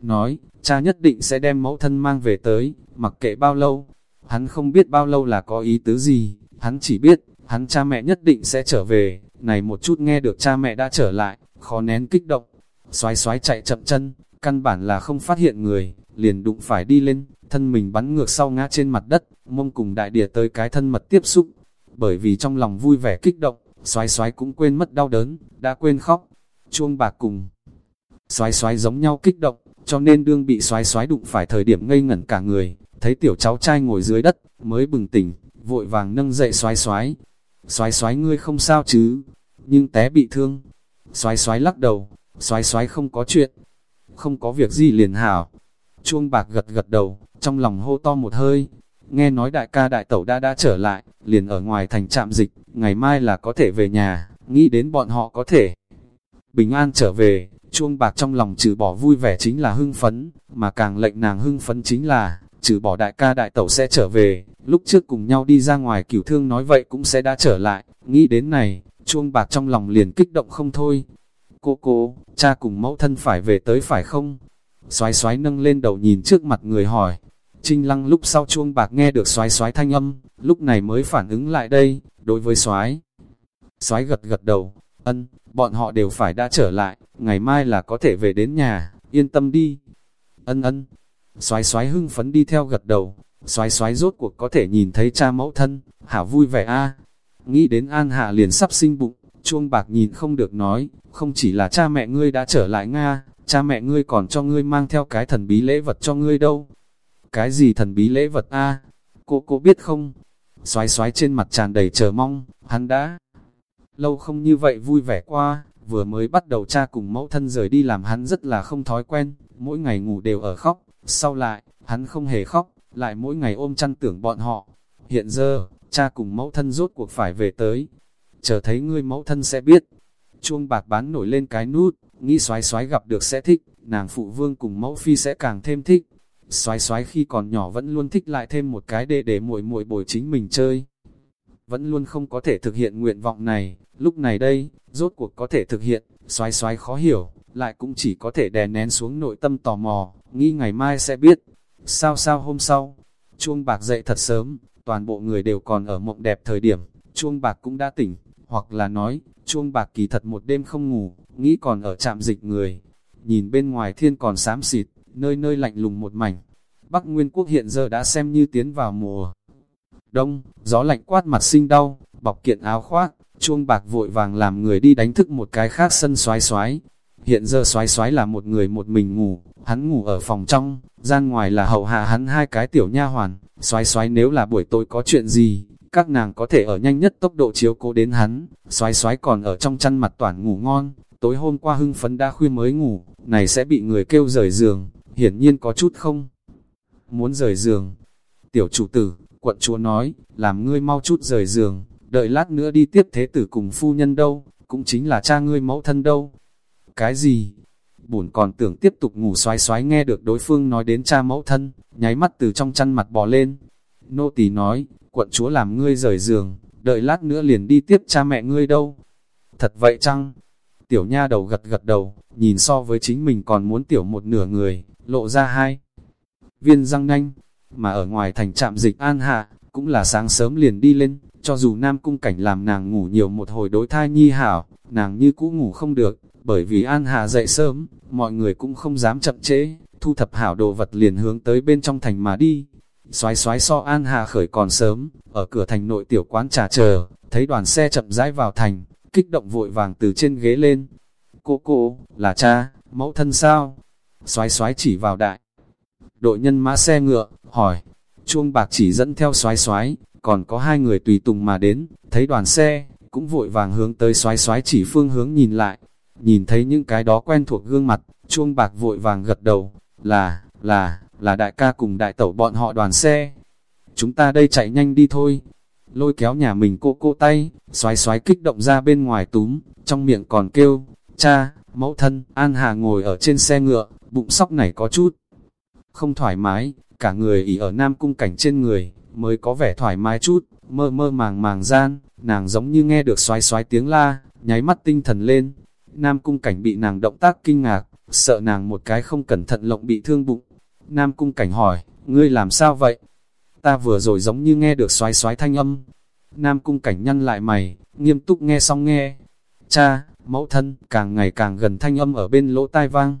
Nói, cha nhất định sẽ đem mẫu thân mang về tới, mặc kệ bao lâu. Hắn không biết bao lâu là có ý tứ gì, hắn chỉ biết, hắn cha mẹ nhất định sẽ trở về, này một chút nghe được cha mẹ đã trở lại, khó nén kích động. Xoái xoái chạy chậm chân, căn bản là không phát hiện người, liền đụng phải đi lên, thân mình bắn ngược sau ngã trên mặt đất, mông cùng đại địa tới cái thân mật tiếp xúc. Bởi vì trong lòng vui vẻ kích động, xoái xoái cũng quên mất đau đớn, đã quên khóc. Chuông bạc cùng xoái xoái giống nhau kích động, cho nên đương bị xoái xoái đụng phải thời điểm ngây ngẩn cả người, thấy tiểu cháu trai ngồi dưới đất, mới bừng tỉnh, vội vàng nâng dậy xoái xoái. Xoái xoái ngươi không sao chứ, nhưng té bị thương. Xoái xoái lắc đầu, xoái xoái không có chuyện, không có việc gì liền hảo. Chuông bạc gật gật đầu, trong lòng hô to một hơi. Nghe nói đại ca đại tẩu đã đã trở lại, liền ở ngoài thành trạm dịch, ngày mai là có thể về nhà, nghĩ đến bọn họ có thể. Bình an trở về, chuông bạc trong lòng trừ bỏ vui vẻ chính là hưng phấn, mà càng lệnh nàng hưng phấn chính là, trừ bỏ đại ca đại tẩu sẽ trở về, lúc trước cùng nhau đi ra ngoài cửu thương nói vậy cũng sẽ đã trở lại, nghĩ đến này, chuông bạc trong lòng liền kích động không thôi. Cô cô, cha cùng mẫu thân phải về tới phải không? Xoái xoái nâng lên đầu nhìn trước mặt người hỏi. Trinh lăng lúc sau chuông bạc nghe được xoái xoái thanh âm, lúc này mới phản ứng lại đây, đối với xoái. Xoái gật gật đầu, ân, bọn họ đều phải đã trở lại, ngày mai là có thể về đến nhà, yên tâm đi. Ân ân, xoái xoái hưng phấn đi theo gật đầu, xoái xoái rốt cuộc có thể nhìn thấy cha mẫu thân, hảo vui vẻ a. Nghĩ đến An Hạ liền sắp sinh bụng, chuông bạc nhìn không được nói, không chỉ là cha mẹ ngươi đã trở lại Nga, cha mẹ ngươi còn cho ngươi mang theo cái thần bí lễ vật cho ngươi đâu. Cái gì thần bí lễ vật a? Cô cô biết không? Xoái xoái trên mặt tràn đầy chờ mong, hắn đã lâu không như vậy vui vẻ qua, vừa mới bắt đầu cha cùng mẫu thân rời đi làm hắn rất là không thói quen, mỗi ngày ngủ đều ở khóc, sau lại, hắn không hề khóc, lại mỗi ngày ôm chăn tưởng bọn họ. Hiện giờ, cha cùng mẫu thân rốt cuộc phải về tới, chờ thấy ngươi mẫu thân sẽ biết. Chuông bạc bán nổi lên cái nút, nghĩ xoái xoái gặp được sẽ thích, nàng phụ vương cùng mẫu phi sẽ càng thêm thích. Xoái xoái khi còn nhỏ vẫn luôn thích lại thêm một cái để để muội muội bồi chính mình chơi. Vẫn luôn không có thể thực hiện nguyện vọng này, lúc này đây, rốt cuộc có thể thực hiện, xoái xoái khó hiểu, lại cũng chỉ có thể đè nén xuống nội tâm tò mò, nghĩ ngày mai sẽ biết. Sao sao hôm sau, chuông bạc dậy thật sớm, toàn bộ người đều còn ở mộng đẹp thời điểm, chuông bạc cũng đã tỉnh, hoặc là nói, chuông bạc kỳ thật một đêm không ngủ, nghĩ còn ở trạm dịch người. Nhìn bên ngoài thiên còn xám xịt, nơi nơi lạnh lùng một mảnh. Bắc Nguyên Quốc hiện giờ đã xem như tiến vào mùa. Đông, gió lạnh quát mặt sinh đau, bọc kiện áo khoác, chuông bạc vội vàng làm người đi đánh thức một cái khác sân xoái xoái. Hiện giờ xoái xoái là một người một mình ngủ, hắn ngủ ở phòng trong, gian ngoài là hậu hạ hắn hai cái tiểu nha hoàn, xoái xoái nếu là buổi tối có chuyện gì, các nàng có thể ở nhanh nhất tốc độ chiếu cố đến hắn, xoái xoái còn ở trong chăn mặt toàn ngủ ngon, tối hôm qua hưng phấn đã khuya mới ngủ, này sẽ bị người kêu rời giường, hiển nhiên có chút không muốn rời giường. Tiểu chủ tử, quận chúa nói, làm ngươi mau chút rời giường, đợi lát nữa đi tiếp thế tử cùng phu nhân đâu, cũng chính là cha ngươi mẫu thân đâu. Cái gì? Bổn còn tưởng tiếp tục ngủ xoái xoái nghe được đối phương nói đến cha mẫu thân, nháy mắt từ trong chăn mặt bò lên. Nô tỳ nói, quận chúa làm ngươi rời giường, đợi lát nữa liền đi tiếp cha mẹ ngươi đâu. Thật vậy chăng? Tiểu nha đầu gật gật đầu, nhìn so với chính mình còn muốn tiểu một nửa người, lộ ra hai. Viên răng nanh, mà ở ngoài thành trạm dịch an hạ, cũng là sáng sớm liền đi lên, cho dù nam cung cảnh làm nàng ngủ nhiều một hồi đối thai nhi hảo, nàng như cũ ngủ không được, bởi vì an hà dậy sớm, mọi người cũng không dám chậm trễ, thu thập hảo đồ vật liền hướng tới bên trong thành mà đi. xoái xoái so An Hà khởi còn sớm, ở cửa thành nội tiểu quán trà chờ, thấy đoàn xe chậm rãi vào thành, kích động vội vàng từ trên ghế lên. Cô cô, là cha, mẫu thân sao? Xoái xoái chỉ vào đại. Đội nhân mã xe ngựa, hỏi, chuông bạc chỉ dẫn theo xoái xoái, còn có hai người tùy tùng mà đến, thấy đoàn xe, cũng vội vàng hướng tới xoái xoái chỉ phương hướng nhìn lại. Nhìn thấy những cái đó quen thuộc gương mặt, chuông bạc vội vàng gật đầu, là, là, là đại ca cùng đại tẩu bọn họ đoàn xe. Chúng ta đây chạy nhanh đi thôi. Lôi kéo nhà mình cô cô tay, xoái xoái kích động ra bên ngoài túm, trong miệng còn kêu, cha, mẫu thân, An Hà ngồi ở trên xe ngựa, bụng sóc này có chút. Không thoải mái, cả người ỉ ở nam cung cảnh trên người, mới có vẻ thoải mái chút, mơ mơ màng màng gian, nàng giống như nghe được xoái xoái tiếng la, nháy mắt tinh thần lên. Nam cung cảnh bị nàng động tác kinh ngạc, sợ nàng một cái không cẩn thận lộng bị thương bụng. Nam cung cảnh hỏi, ngươi làm sao vậy? Ta vừa rồi giống như nghe được xoái xoái thanh âm. Nam cung cảnh nhăn lại mày, nghiêm túc nghe xong nghe. Cha, mẫu thân, càng ngày càng gần thanh âm ở bên lỗ tai vang.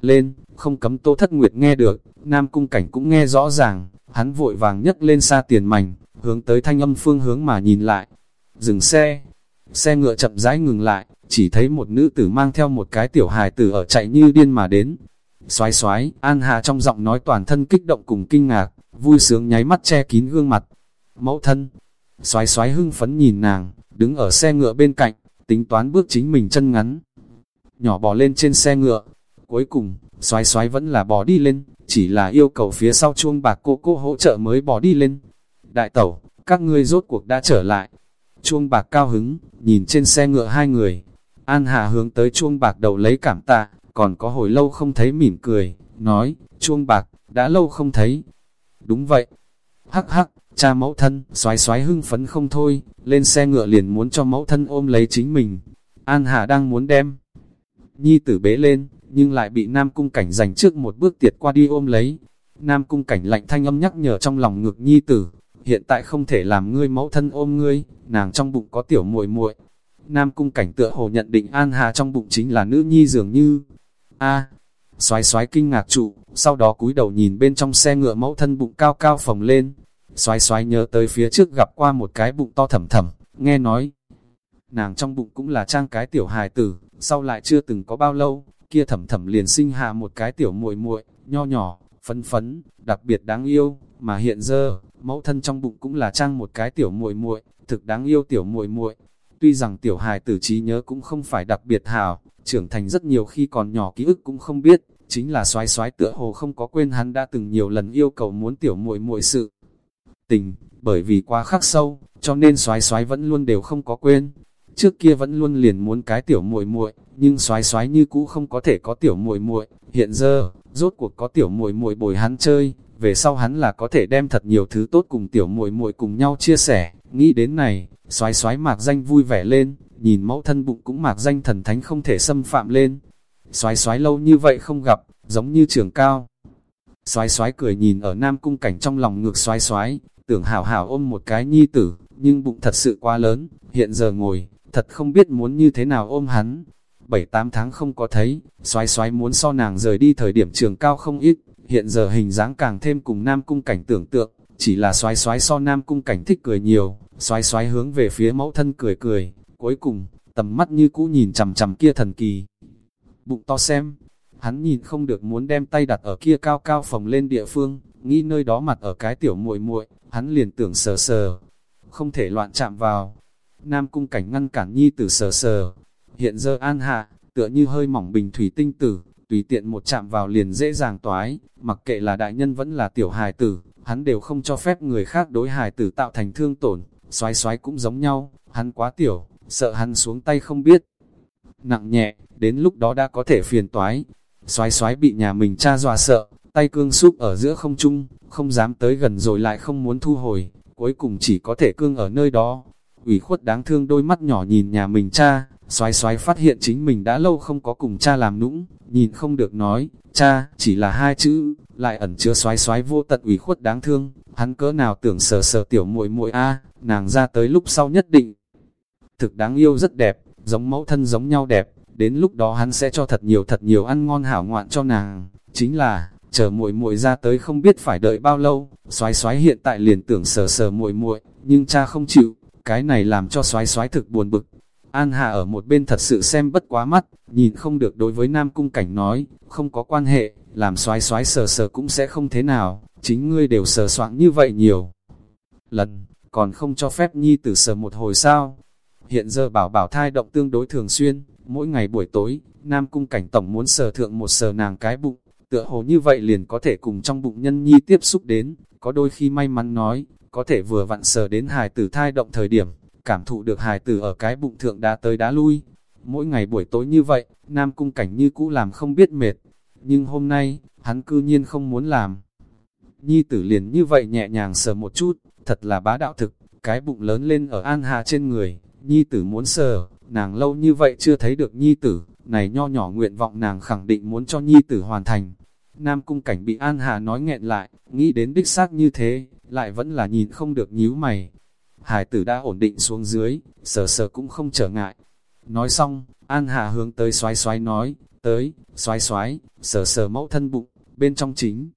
Lên, không cấm tô thất nguyệt nghe được, Nam cung cảnh cũng nghe rõ ràng, hắn vội vàng nhấc lên xa tiền mảnh, hướng tới thanh âm phương hướng mà nhìn lại. Dừng xe, xe ngựa chậm rãi ngừng lại, chỉ thấy một nữ tử mang theo một cái tiểu hài tử ở chạy như điên mà đến. Xoái xoái, An Hà trong giọng nói toàn thân kích động cùng kinh ngạc, vui sướng nháy mắt che kín gương mặt. Mẫu thân, xoái xoái hưng phấn nhìn nàng, đứng ở xe ngựa bên cạnh, tính toán bước chính mình chân ngắn. Nhỏ bò lên trên xe ngựa, cuối cùng, xoái xoái vẫn là bò đi lên, chỉ là yêu cầu phía sau chuông bạc cô cô hỗ trợ mới bò đi lên. Đại tẩu, các ngươi rốt cuộc đã trở lại. Chuông bạc cao hứng, nhìn trên xe ngựa hai người. An Hà hướng tới chuông bạc đầu lấy cảm tạ, còn có hồi lâu không thấy mỉm cười, nói, chuông bạc, đã lâu không thấy. Đúng vậy. Hắc hắc, cha mẫu thân, xoái xoái hưng phấn không thôi, lên xe ngựa liền muốn cho mẫu thân ôm lấy chính mình. An Hà đang muốn đem. Nhi tử bế lên, nhưng lại bị Nam Cung Cảnh giành trước một bước tiệt qua đi ôm lấy. Nam Cung Cảnh lạnh thanh âm nhắc nhở trong lòng ngực Nhi tử, hiện tại không thể làm ngươi mẫu thân ôm ngươi, nàng trong bụng có tiểu muội muội. Nam Cung Cảnh tựa hồ nhận định An Hà trong bụng chính là nữ nhi dường như. A, xoái xoái kinh ngạc trụ, sau đó cúi đầu nhìn bên trong xe ngựa mẫu thân bụng cao cao phồng lên. Xoái xoái nhớ tới phía trước gặp qua một cái bụng to thầm thầm, nghe nói. Nàng trong bụng cũng là trang cái tiểu hài tử, sau lại chưa từng có bao lâu, kia thầm thầm liền sinh hạ một cái tiểu muội muội nho nhỏ, phấn phấn, đặc biệt đáng yêu, mà hiện giờ, mẫu thân trong bụng cũng là trang một cái tiểu muội muội thực đáng yêu tiểu muội muội Tuy rằng tiểu hài tử trí nhớ cũng không phải đặc biệt hảo, trưởng thành rất nhiều khi còn nhỏ ký ức cũng không biết, chính là xoái xoái tựa hồ không có quên hắn đã từng nhiều lần yêu cầu muốn tiểu muội muội sự. Tình, bởi vì quá khắc sâu, cho nên xoái xoái vẫn luôn đều không có quên, trước kia vẫn luôn liền muốn cái tiểu muội muội, nhưng xoái xoái như cũ không có thể có tiểu muội muội. Hiện giờ, rốt cuộc có tiểu muội muội bồi hắn chơi, về sau hắn là có thể đem thật nhiều thứ tốt cùng tiểu muội muội cùng nhau chia sẻ. Nghĩ đến này, xoái xoái mạc danh vui vẻ lên, nhìn mẫu thân bụng cũng mạc danh thần thánh không thể xâm phạm lên. Xoái xoái lâu như vậy không gặp, giống như trường cao. Xoái xoái cười nhìn ở nam cung cảnh trong lòng ngược xoái xoái, tưởng hảo hảo ôm một cái nhi tử, nhưng bụng thật sự quá lớn, hiện giờ ngồi, thật không biết muốn như thế nào ôm hắn. Bảy tám tháng không có thấy, xoái xoái muốn so nàng rời đi thời điểm trường cao không ít, hiện giờ hình dáng càng thêm cùng nam cung cảnh tưởng tượng, chỉ là xoái xoái so nam cung cảnh thích cười nhiều, xoái xoái hướng về phía mẫu thân cười cười, cuối cùng, tầm mắt như cũ nhìn chằm chằm kia thần kỳ. Bụng to xem, hắn nhìn không được muốn đem tay đặt ở kia cao cao phồng lên địa phương, nghĩ nơi đó mặt ở cái tiểu muội muội, hắn liền tưởng sờ sờ, không thể loạn chạm vào, Nam cung cảnh ngăn cản nhi tử sờ sờ. Hiện giờ an hạ, tựa như hơi mỏng bình thủy tinh tử, tùy tiện một chạm vào liền dễ dàng toái, mặc kệ là đại nhân vẫn là tiểu hài tử, hắn đều không cho phép người khác đối hài tử tạo thành thương tổn, xoái xoái cũng giống nhau, hắn quá tiểu, sợ hắn xuống tay không biết. Nặng nhẹ, đến lúc đó đã có thể phiền toái. Xoái xoái bị nhà mình cha dọa sợ, tay cương súp ở giữa không trung, không dám tới gần rồi lại không muốn thu hồi, cuối cùng chỉ có thể cương ở nơi đó, ủy khuất đáng thương đôi mắt nhỏ nhìn nhà mình cha, xoái xoái phát hiện chính mình đã lâu không có cùng cha làm nũng, nhìn không được nói, cha, chỉ là hai chữ, lại ẩn chứa xoái xoái vô tận ủy khuất đáng thương, hắn cỡ nào tưởng sờ sờ tiểu muội muội a nàng ra tới lúc sau nhất định. Thực đáng yêu rất đẹp, giống mẫu thân giống nhau đẹp, đến lúc đó hắn sẽ cho thật nhiều thật nhiều ăn ngon hảo ngoạn cho nàng, chính là, chờ muội muội ra tới không biết phải đợi bao lâu, xoái xoái hiện tại liền tưởng sờ sờ muội muội, nhưng cha không chịu, cái này làm cho xoái xoái thực buồn bực. An Hà ở một bên thật sự xem bất quá mắt, nhìn không được đối với Nam Cung Cảnh nói, không có quan hệ, làm xoái xoái sờ sờ cũng sẽ không thế nào, chính ngươi đều sờ soạn như vậy nhiều. Lần, còn không cho phép nhi tử sờ một hồi sao. Hiện giờ bảo bảo thai động tương đối thường xuyên, mỗi ngày buổi tối, Nam Cung Cảnh Tổng muốn sờ thượng một sờ nàng cái bụng, tựa hồ như vậy liền có thể cùng trong bụng nhân nhi tiếp xúc đến, có đôi khi may mắn nói, có thể vừa vặn sờ đến hài tử thai động thời điểm, cảm thụ được hài tử ở cái bụng thượng đã tới đá lui. Mỗi ngày buổi tối như vậy, Nam Cung Cảnh như cũ làm không biết mệt, nhưng hôm nay, hắn cư nhiên không muốn làm. Nhi tử liền như vậy nhẹ nhàng sờ một chút, thật là bá đạo thực, cái bụng lớn lên ở An Hà trên người, Nhi tử muốn sờ, nàng lâu như vậy chưa thấy được Nhi tử, này nho nhỏ nguyện vọng nàng khẳng định muốn cho Nhi tử hoàn thành. Nam cung cảnh bị An Hà nói nghẹn lại, nghĩ đến đích xác như thế, lại vẫn là nhìn không được nhíu mày. Hải tử đã ổn định xuống dưới, sờ sờ cũng không trở ngại. Nói xong, An Hà hướng tới xoái xoái nói, tới, xoái xoái, sờ sờ mẫu thân bụng, bên trong chính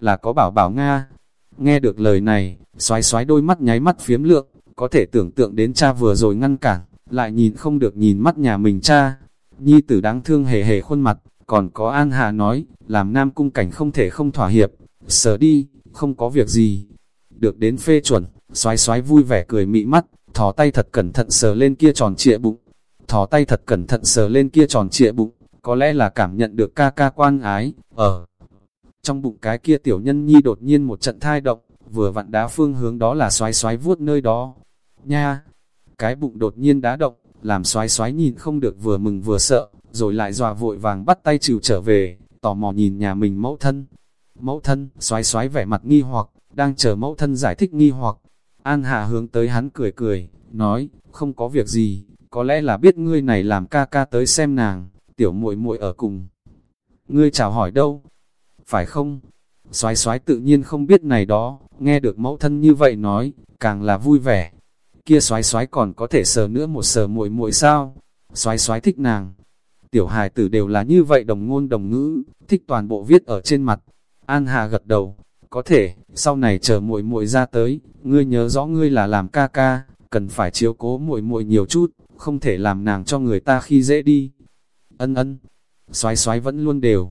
là có bảo bảo Nga. Nghe được lời này, xoái xoái đôi mắt nháy mắt phiếm lượng, có thể tưởng tượng đến cha vừa rồi ngăn cản, lại nhìn không được nhìn mắt nhà mình cha. Nhi tử đáng thương hề hề khuôn mặt, còn có An Hà nói, làm nam cung cảnh không thể không thỏa hiệp, sờ đi, không có việc gì. Được đến phê chuẩn, xoái xoái vui vẻ cười mị mắt, thò tay thật cẩn thận sờ lên kia tròn trịa bụng. Thò tay thật cẩn thận sờ lên kia tròn trịa bụng, có lẽ là cảm nhận được ca ca quan ái, ở. Trong bụng cái kia tiểu nhân nhi đột nhiên một trận thai động, vừa vặn đá phương hướng đó là xoái xoái vuốt nơi đó. Nha! Cái bụng đột nhiên đá động, làm xoái xoái nhìn không được vừa mừng vừa sợ, rồi lại dòa vội vàng bắt tay chịu trở về, tò mò nhìn nhà mình mẫu thân. Mẫu thân, xoái xoái vẻ mặt nghi hoặc, đang chờ mẫu thân giải thích nghi hoặc. An Hà hướng tới hắn cười cười, nói, không có việc gì, có lẽ là biết ngươi này làm ca ca tới xem nàng, tiểu muội muội ở cùng. Ngươi chào hỏi đâu? Phải không? Xoái xoái tự nhiên không biết này đó, nghe được mẫu thân như vậy nói, càng là vui vẻ. Kia xoái xoái còn có thể sờ nữa một sờ muội muội sao? Xoái xoái thích nàng, Tiểu hài tử đều là như vậy đồng ngôn đồng ngữ, thích toàn bộ viết ở trên mặt. An Hà gật đầu, có thể, sau này chờ muội muội ra tới, ngươi nhớ rõ ngươi là làm ca ca, cần phải chiếu cố muội muội nhiều chút, không thể làm nàng cho người ta khi dễ đi. Ân ân, xoái xoái vẫn luôn đều.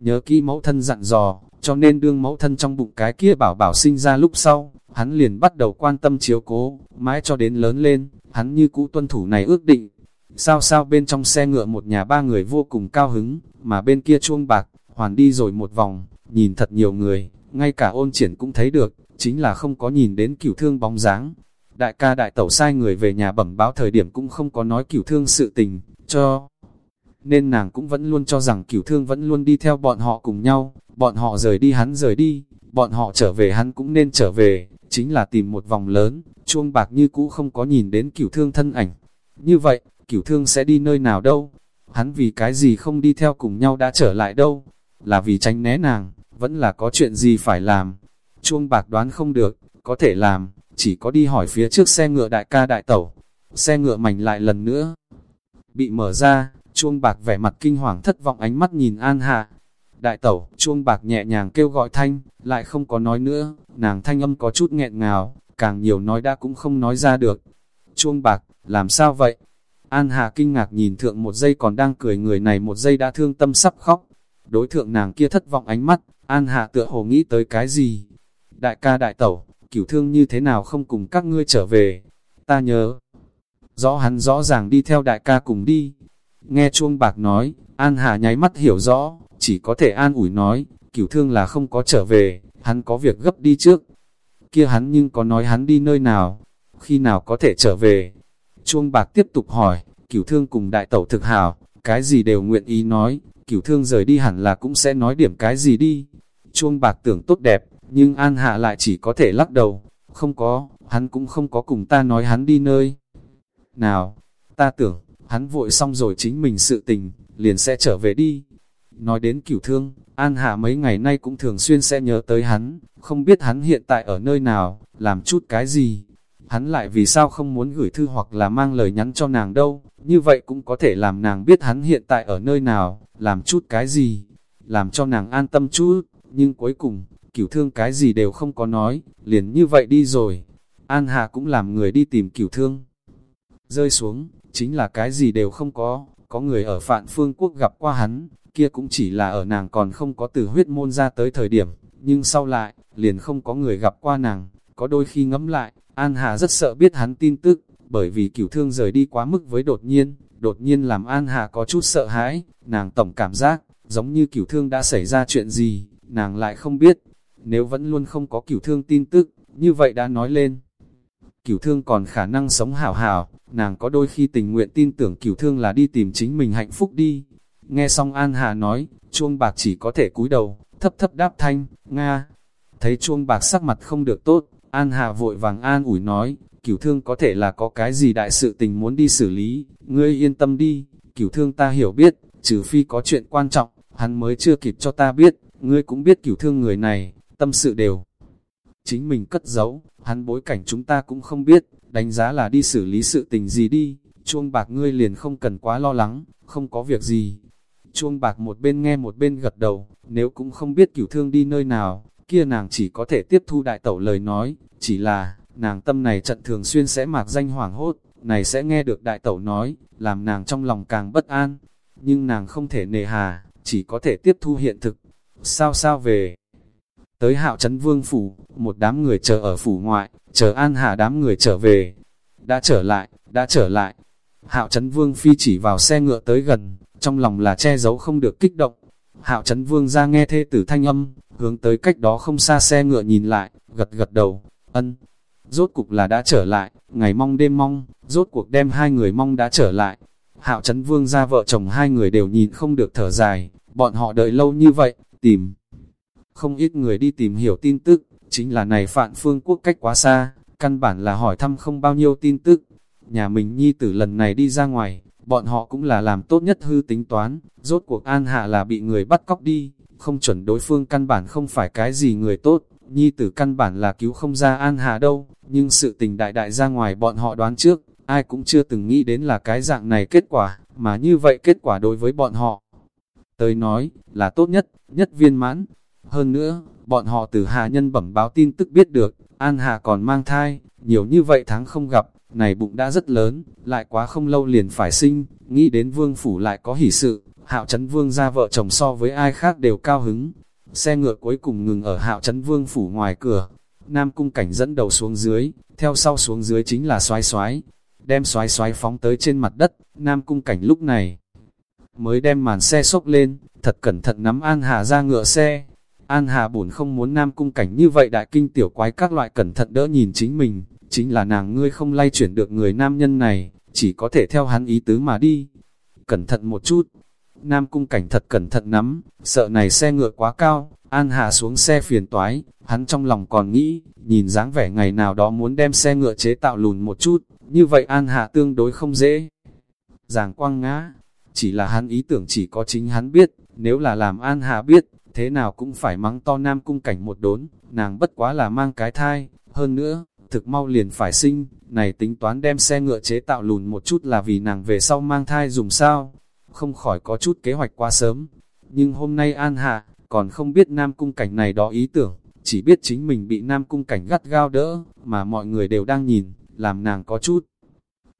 Nhớ kỹ mẫu thân dặn dò, cho nên đương mẫu thân trong bụng cái kia bảo bảo sinh ra lúc sau, hắn liền bắt đầu quan tâm chiếu cố, mãi cho đến lớn lên, hắn như cũ tuân thủ này ước định, Sao sao bên trong xe ngựa một nhà ba người vô cùng cao hứng, mà bên kia chuông bạc, hoàn đi rồi một vòng, nhìn thật nhiều người, ngay cả ôn triển cũng thấy được, chính là không có nhìn đến cửu thương bóng dáng. Đại ca đại tẩu sai người về nhà bẩm báo thời điểm cũng không có nói cửu thương sự tình, cho. Nên nàng cũng vẫn luôn cho rằng cửu thương vẫn luôn đi theo bọn họ cùng nhau, bọn họ rời đi hắn rời đi, bọn họ trở về hắn cũng nên trở về, chính là tìm một vòng lớn, chuông bạc như cũ không có nhìn đến cửu thương thân ảnh. Như vậy, cửu thương sẽ đi nơi nào đâu? Hắn vì cái gì không đi theo cùng nhau đã trở lại đâu? Là vì tránh né nàng, vẫn là có chuyện gì phải làm? Chuông bạc đoán không được, có thể làm, chỉ có đi hỏi phía trước xe ngựa đại ca đại tẩu. Xe ngựa mảnh lại lần nữa. Bị mở ra, chuông bạc vẻ mặt kinh hoàng thất vọng ánh mắt nhìn An Hạ. Đại tẩu, chuông bạc nhẹ nhàng kêu gọi thanh, lại không có nói nữa, nàng thanh âm có chút nghẹn ngào, càng nhiều nói đã cũng không nói ra được. Chuông bạc, làm sao vậy? An Hà kinh ngạc nhìn thượng một giây còn đang cười người này một giây đã thương tâm sắp khóc. Đối thượng nàng kia thất vọng ánh mắt, An Hạ tựa hồ nghĩ tới cái gì? Đại ca đại tẩu, cửu thương như thế nào không cùng các ngươi trở về? Ta nhớ, rõ hắn rõ ràng đi theo đại ca cùng đi. Nghe chuông bạc nói, An Hạ nháy mắt hiểu rõ, chỉ có thể an ủi nói, cửu thương là không có trở về, hắn có việc gấp đi trước. Kia hắn nhưng có nói hắn đi nơi nào, khi nào có thể trở về, Chuông bạc tiếp tục hỏi, cửu thương cùng đại tẩu thực hảo, cái gì đều nguyện ý nói, cửu thương rời đi hẳn là cũng sẽ nói điểm cái gì đi. Chuông bạc tưởng tốt đẹp, nhưng An Hạ lại chỉ có thể lắc đầu, không có, hắn cũng không có cùng ta nói hắn đi nơi. Nào, ta tưởng, hắn vội xong rồi chính mình sự tình, liền sẽ trở về đi. Nói đến cửu thương, An Hạ mấy ngày nay cũng thường xuyên sẽ nhớ tới hắn, không biết hắn hiện tại ở nơi nào, làm chút cái gì hắn lại vì sao không muốn gửi thư hoặc là mang lời nhắn cho nàng đâu, như vậy cũng có thể làm nàng biết hắn hiện tại ở nơi nào, làm chút cái gì. làm cho nàng an tâm chút, nhưng cuối cùng, cửu thương cái gì đều không có nói, liền như vậy đi rồi. An Hà cũng làm người đi tìm cửu thương. Rơi xuống, chính là cái gì đều không có, có người ở Phạn Phương Quốc gặp qua hắn, kia cũng chỉ là ở nàng còn không có từ huyết môn ra tới thời điểm, nhưng sau lại, liền không có người gặp qua nàng, có đôi khi ngẫm lại, An Hà rất sợ biết hắn tin tức, bởi vì cửu thương rời đi quá mức với đột nhiên, đột nhiên làm An Hà có chút sợ hãi, nàng tổng cảm giác, giống như cửu thương đã xảy ra chuyện gì, nàng lại không biết, nếu vẫn luôn không có cửu thương tin tức, như vậy đã nói lên. Cửu thương còn khả năng sống hảo hảo, nàng có đôi khi tình nguyện tin tưởng cửu thương là đi tìm chính mình hạnh phúc đi. Nghe xong An Hà nói, chuông bạc chỉ có thể cúi đầu, thấp thấp đáp thanh, Nga. Thấy chuông bạc sắc mặt không được tốt, An Hà vội vàng an ủi nói, cửu thương có thể là có cái gì đại sự tình muốn đi xử lý, ngươi yên tâm đi, cửu thương ta hiểu biết, trừ phi có chuyện quan trọng, hắn mới chưa kịp cho ta biết, ngươi cũng biết cửu thương người này, tâm sự đều. Chính mình cất giấu, hắn bối cảnh chúng ta cũng không biết, đánh giá là đi xử lý sự tình gì đi, chuông bạc ngươi liền không cần quá lo lắng, không có việc gì. Chuông bạc một bên nghe một bên gật đầu, nếu cũng không biết cửu thương đi nơi nào, kia nàng chỉ có thể tiếp thu đại tẩu lời nói, chỉ là, nàng tâm này trận thường xuyên sẽ mạc danh hoảng hốt, này sẽ nghe được đại tẩu nói, làm nàng trong lòng càng bất an, nhưng nàng không thể nề hà, chỉ có thể tiếp thu hiện thực. Sao sao về? Tới hạo trấn vương phủ, một đám người chờ ở phủ ngoại, chờ an hà đám người trở về. Đã trở lại, đã trở lại. Hạo trấn vương phi chỉ vào xe ngựa tới gần, trong lòng là che giấu không được kích động. Hạo trấn vương ra nghe thê tử thanh âm, hướng tới cách đó không xa xe ngựa nhìn lại, gật gật đầu, ân. Rốt cục là đã trở lại, ngày mong đêm mong, rốt cuộc đem hai người mong đã trở lại. Hạo trấn vương ra vợ chồng hai người đều nhìn không được thở dài, bọn họ đợi lâu như vậy, tìm. Không ít người đi tìm hiểu tin tức, chính là này phạn phương quốc cách quá xa, căn bản là hỏi thăm không bao nhiêu tin tức. Nhà mình nhi tử lần này đi ra ngoài, bọn họ cũng là làm tốt nhất hư tính toán, rốt cuộc an hạ là bị người bắt cóc đi, không chuẩn đối phương căn bản không phải cái gì người tốt, nhi tử căn bản là cứu không ra an hạ đâu, nhưng sự tình đại đại ra ngoài bọn họ đoán trước, ai cũng chưa từng nghĩ đến là cái dạng này kết quả, mà như vậy kết quả đối với bọn họ. Tới nói, là tốt nhất, nhất viên mãn. Hơn nữa, bọn họ từ hạ nhân bẩm báo tin tức biết được, An Hạ còn mang thai, nhiều như vậy tháng không gặp, này bụng đã rất lớn, lại quá không lâu liền phải sinh, nghĩ đến vương phủ lại có hỷ sự, hạo chấn vương ra vợ chồng so với ai khác đều cao hứng. Xe ngựa cuối cùng ngừng ở hạo chấn vương phủ ngoài cửa, Nam cung cảnh dẫn đầu xuống dưới, theo sau xuống dưới chính là xoái xoái, đem xoái xoái phóng tới trên mặt đất, Nam cung cảnh lúc này mới đem màn xe xốc lên, thật cẩn thận nắm An Hà ra ngựa xe. An Hà buồn không muốn Nam cung cảnh như vậy đại kinh tiểu quái các loại cẩn thận đỡ nhìn chính mình, chính là nàng ngươi không lay chuyển được người nam nhân này, chỉ có thể theo hắn ý tứ mà đi. Cẩn thận một chút, Nam cung cảnh thật cẩn thận nắm, sợ này xe ngựa quá cao, An Hà xuống xe phiền toái, hắn trong lòng còn nghĩ, nhìn dáng vẻ ngày nào đó muốn đem xe ngựa chế tạo lùn một chút, như vậy An Hà tương đối không dễ. Giàng quang ngã, chỉ là hắn ý tưởng chỉ có chính hắn biết, nếu là làm An Hà biết, thế nào cũng phải mắng to Nam cung cảnh một đốn, nàng bất quá là mang cái thai, hơn nữa, thực mau liền phải sinh, này tính toán đem xe ngựa chế tạo lùn một chút là vì nàng về sau mang thai dùng sao, không khỏi có chút kế hoạch quá sớm. Nhưng hôm nay An Hạ, còn không biết Nam Cung Cảnh này đó ý tưởng, chỉ biết chính mình bị Nam Cung Cảnh gắt gao đỡ, mà mọi người đều đang nhìn, làm nàng có chút.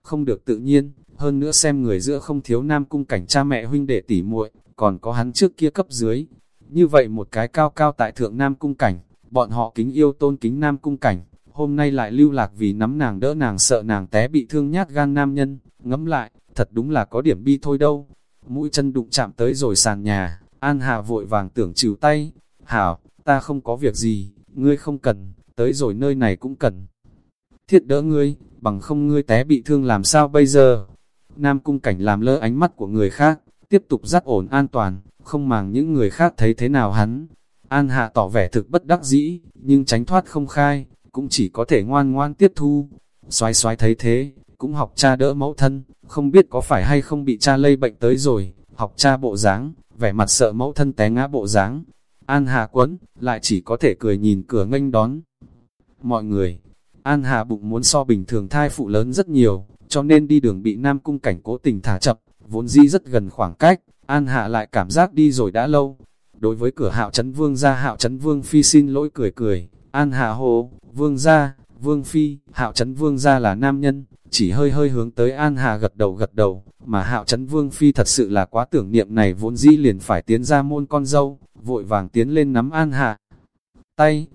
Không được tự nhiên, hơn nữa xem người giữa không thiếu Nam Cung Cảnh cha mẹ huynh đệ tỉ muội còn có hắn trước kia cấp dưới. Như vậy một cái cao cao tại thượng Nam Cung Cảnh, bọn họ kính yêu tôn kính Nam Cung Cảnh, hôm nay lại lưu lạc vì nắm nàng đỡ nàng sợ nàng té bị thương nhát gan nam nhân, ngẫm lại, thật đúng là có điểm bi thôi đâu mũi chân đụng chạm tới rồi sàn nhà, An Hà vội vàng tưởng chịu tay, hảo, ta không có việc gì, ngươi không cần, tới rồi nơi này cũng cần. Thiết đỡ ngươi, bằng không ngươi té bị thương làm sao bây giờ? Nam cung cảnh làm lỡ ánh mắt của người khác, tiếp tục dắt ổn an toàn, không màng những người khác thấy thế nào hắn. An Hạ tỏ vẻ thực bất đắc dĩ, nhưng tránh thoát không khai, cũng chỉ có thể ngoan ngoan tiếp thu. Xoái xoái thấy thế, cũng học cha đỡ mẫu thân, không biết có phải hay không bị cha lây bệnh tới rồi, học cha bộ dáng, vẻ mặt sợ mẫu thân té ngã bộ dáng. An Hà quấn, lại chỉ có thể cười nhìn cửa nghênh đón. Mọi người, An Hà bụng muốn so bình thường thai phụ lớn rất nhiều, cho nên đi đường bị Nam Cung Cảnh cố tình thả chậm, vốn di rất gần khoảng cách, An Hạ lại cảm giác đi rồi đã lâu. đối với cửa hạo chấn vương ra hạo chấn vương phi xin lỗi cười cười, an hạ hồ, vương gia vương phi, hạo Trấn vương gia là nam nhân, chỉ hơi hơi hướng tới an hà gật đầu gật đầu, mà hạo Trấn vương phi thật sự là quá tưởng niệm này vốn dĩ liền phải tiến ra môn con dâu, vội vàng tiến lên nắm an hạ. Tay,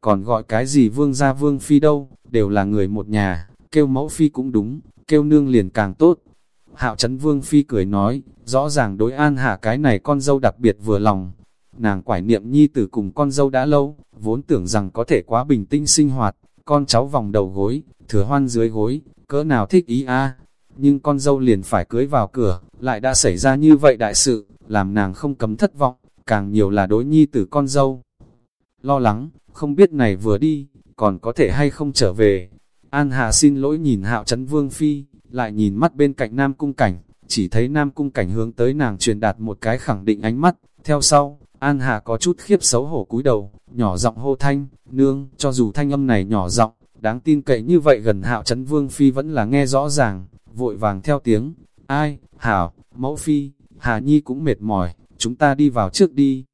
còn gọi cái gì vương gia vương phi đâu, đều là người một nhà, kêu mẫu phi cũng đúng, kêu nương liền càng tốt. Hạo Trấn vương phi cười nói, rõ ràng đối an hạ cái này con dâu đặc biệt vừa lòng. Nàng quải niệm nhi tử cùng con dâu đã lâu, vốn tưởng rằng có thể quá bình tĩnh sinh hoạt, con cháu vòng đầu gối, thừa hoan dưới gối, cỡ nào thích ý a Nhưng con dâu liền phải cưới vào cửa, lại đã xảy ra như vậy đại sự, làm nàng không cấm thất vọng, càng nhiều là đối nhi tử con dâu. Lo lắng, không biết này vừa đi, còn có thể hay không trở về. An Hà xin lỗi nhìn hạo chấn vương phi, lại nhìn mắt bên cạnh Nam Cung Cảnh, chỉ thấy Nam Cung Cảnh hướng tới nàng truyền đạt một cái khẳng định ánh mắt, theo sau, An Hà có chút khiếp xấu hổ cúi đầu, nhỏ giọng hô thanh, nương, cho dù thanh âm này nhỏ giọng, đáng tin cậy như vậy gần hạo chấn vương phi vẫn là nghe rõ ràng, vội vàng theo tiếng, ai, hảo, mẫu phi, Hà Nhi cũng mệt mỏi, chúng ta đi vào trước đi.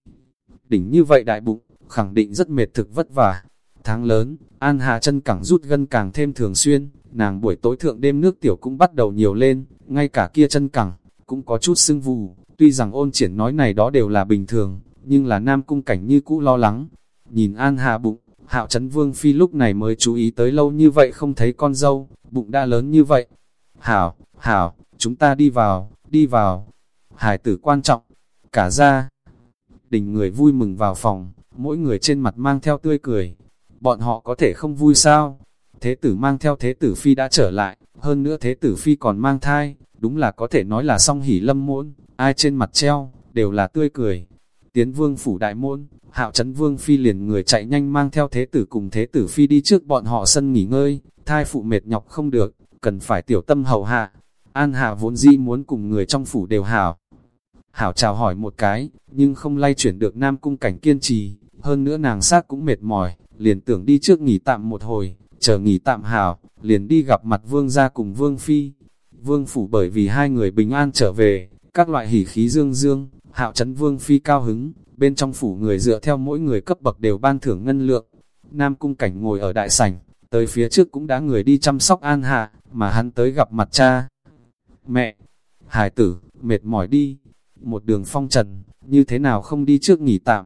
Đỉnh như vậy đại bụng, khẳng định rất mệt thực vất vả. Tháng lớn, An Hà chân cẳng rút gân càng thêm thường xuyên, nàng buổi tối thượng đêm nước tiểu cũng bắt đầu nhiều lên, ngay cả kia chân cẳng, cũng có chút sưng vù, tuy rằng ôn triển nói này đó đều là bình thường, nhưng là nam cung cảnh như cũ lo lắng. Nhìn An Hà bụng, hạo chấn vương phi lúc này mới chú ý tới lâu như vậy không thấy con dâu, bụng đã lớn như vậy. Hảo, hảo, chúng ta đi vào, đi vào. Hải tử quan trọng, cả ra. Đình người vui mừng vào phòng, mỗi người trên mặt mang theo tươi cười. Bọn họ có thể không vui sao? Thế tử mang theo thế tử phi đã trở lại, hơn nữa thế tử phi còn mang thai, đúng là có thể nói là song hỉ lâm muộn ai trên mặt treo, đều là tươi cười. Tiến vương phủ đại môn, hạo chấn vương phi liền người chạy nhanh mang theo thế tử cùng thế tử phi đi trước bọn họ sân nghỉ ngơi, thai phụ mệt nhọc không được, cần phải tiểu tâm hầu hạ. An hạ vốn dĩ muốn cùng người trong phủ đều hảo. Hảo chào hỏi một cái, nhưng không lay chuyển được nam cung cảnh kiên trì, hơn nữa nàng xác cũng mệt mỏi, liền tưởng đi trước nghỉ tạm một hồi, chờ nghỉ tạm hảo, liền đi gặp mặt vương gia cùng vương phi. Vương phủ bởi vì hai người bình an trở về, các loại hỉ khí dương dương, hạo chấn vương phi cao hứng, bên trong phủ người dựa theo mỗi người cấp bậc đều ban thưởng ngân lượng. Nam cung cảnh ngồi ở đại sảnh, tới phía trước cũng đã người đi chăm sóc an hạ, mà hắn tới gặp mặt cha. Mẹ, hải tử, mệt mỏi đi, một đường phong trần, như thế nào không đi trước nghỉ tạm.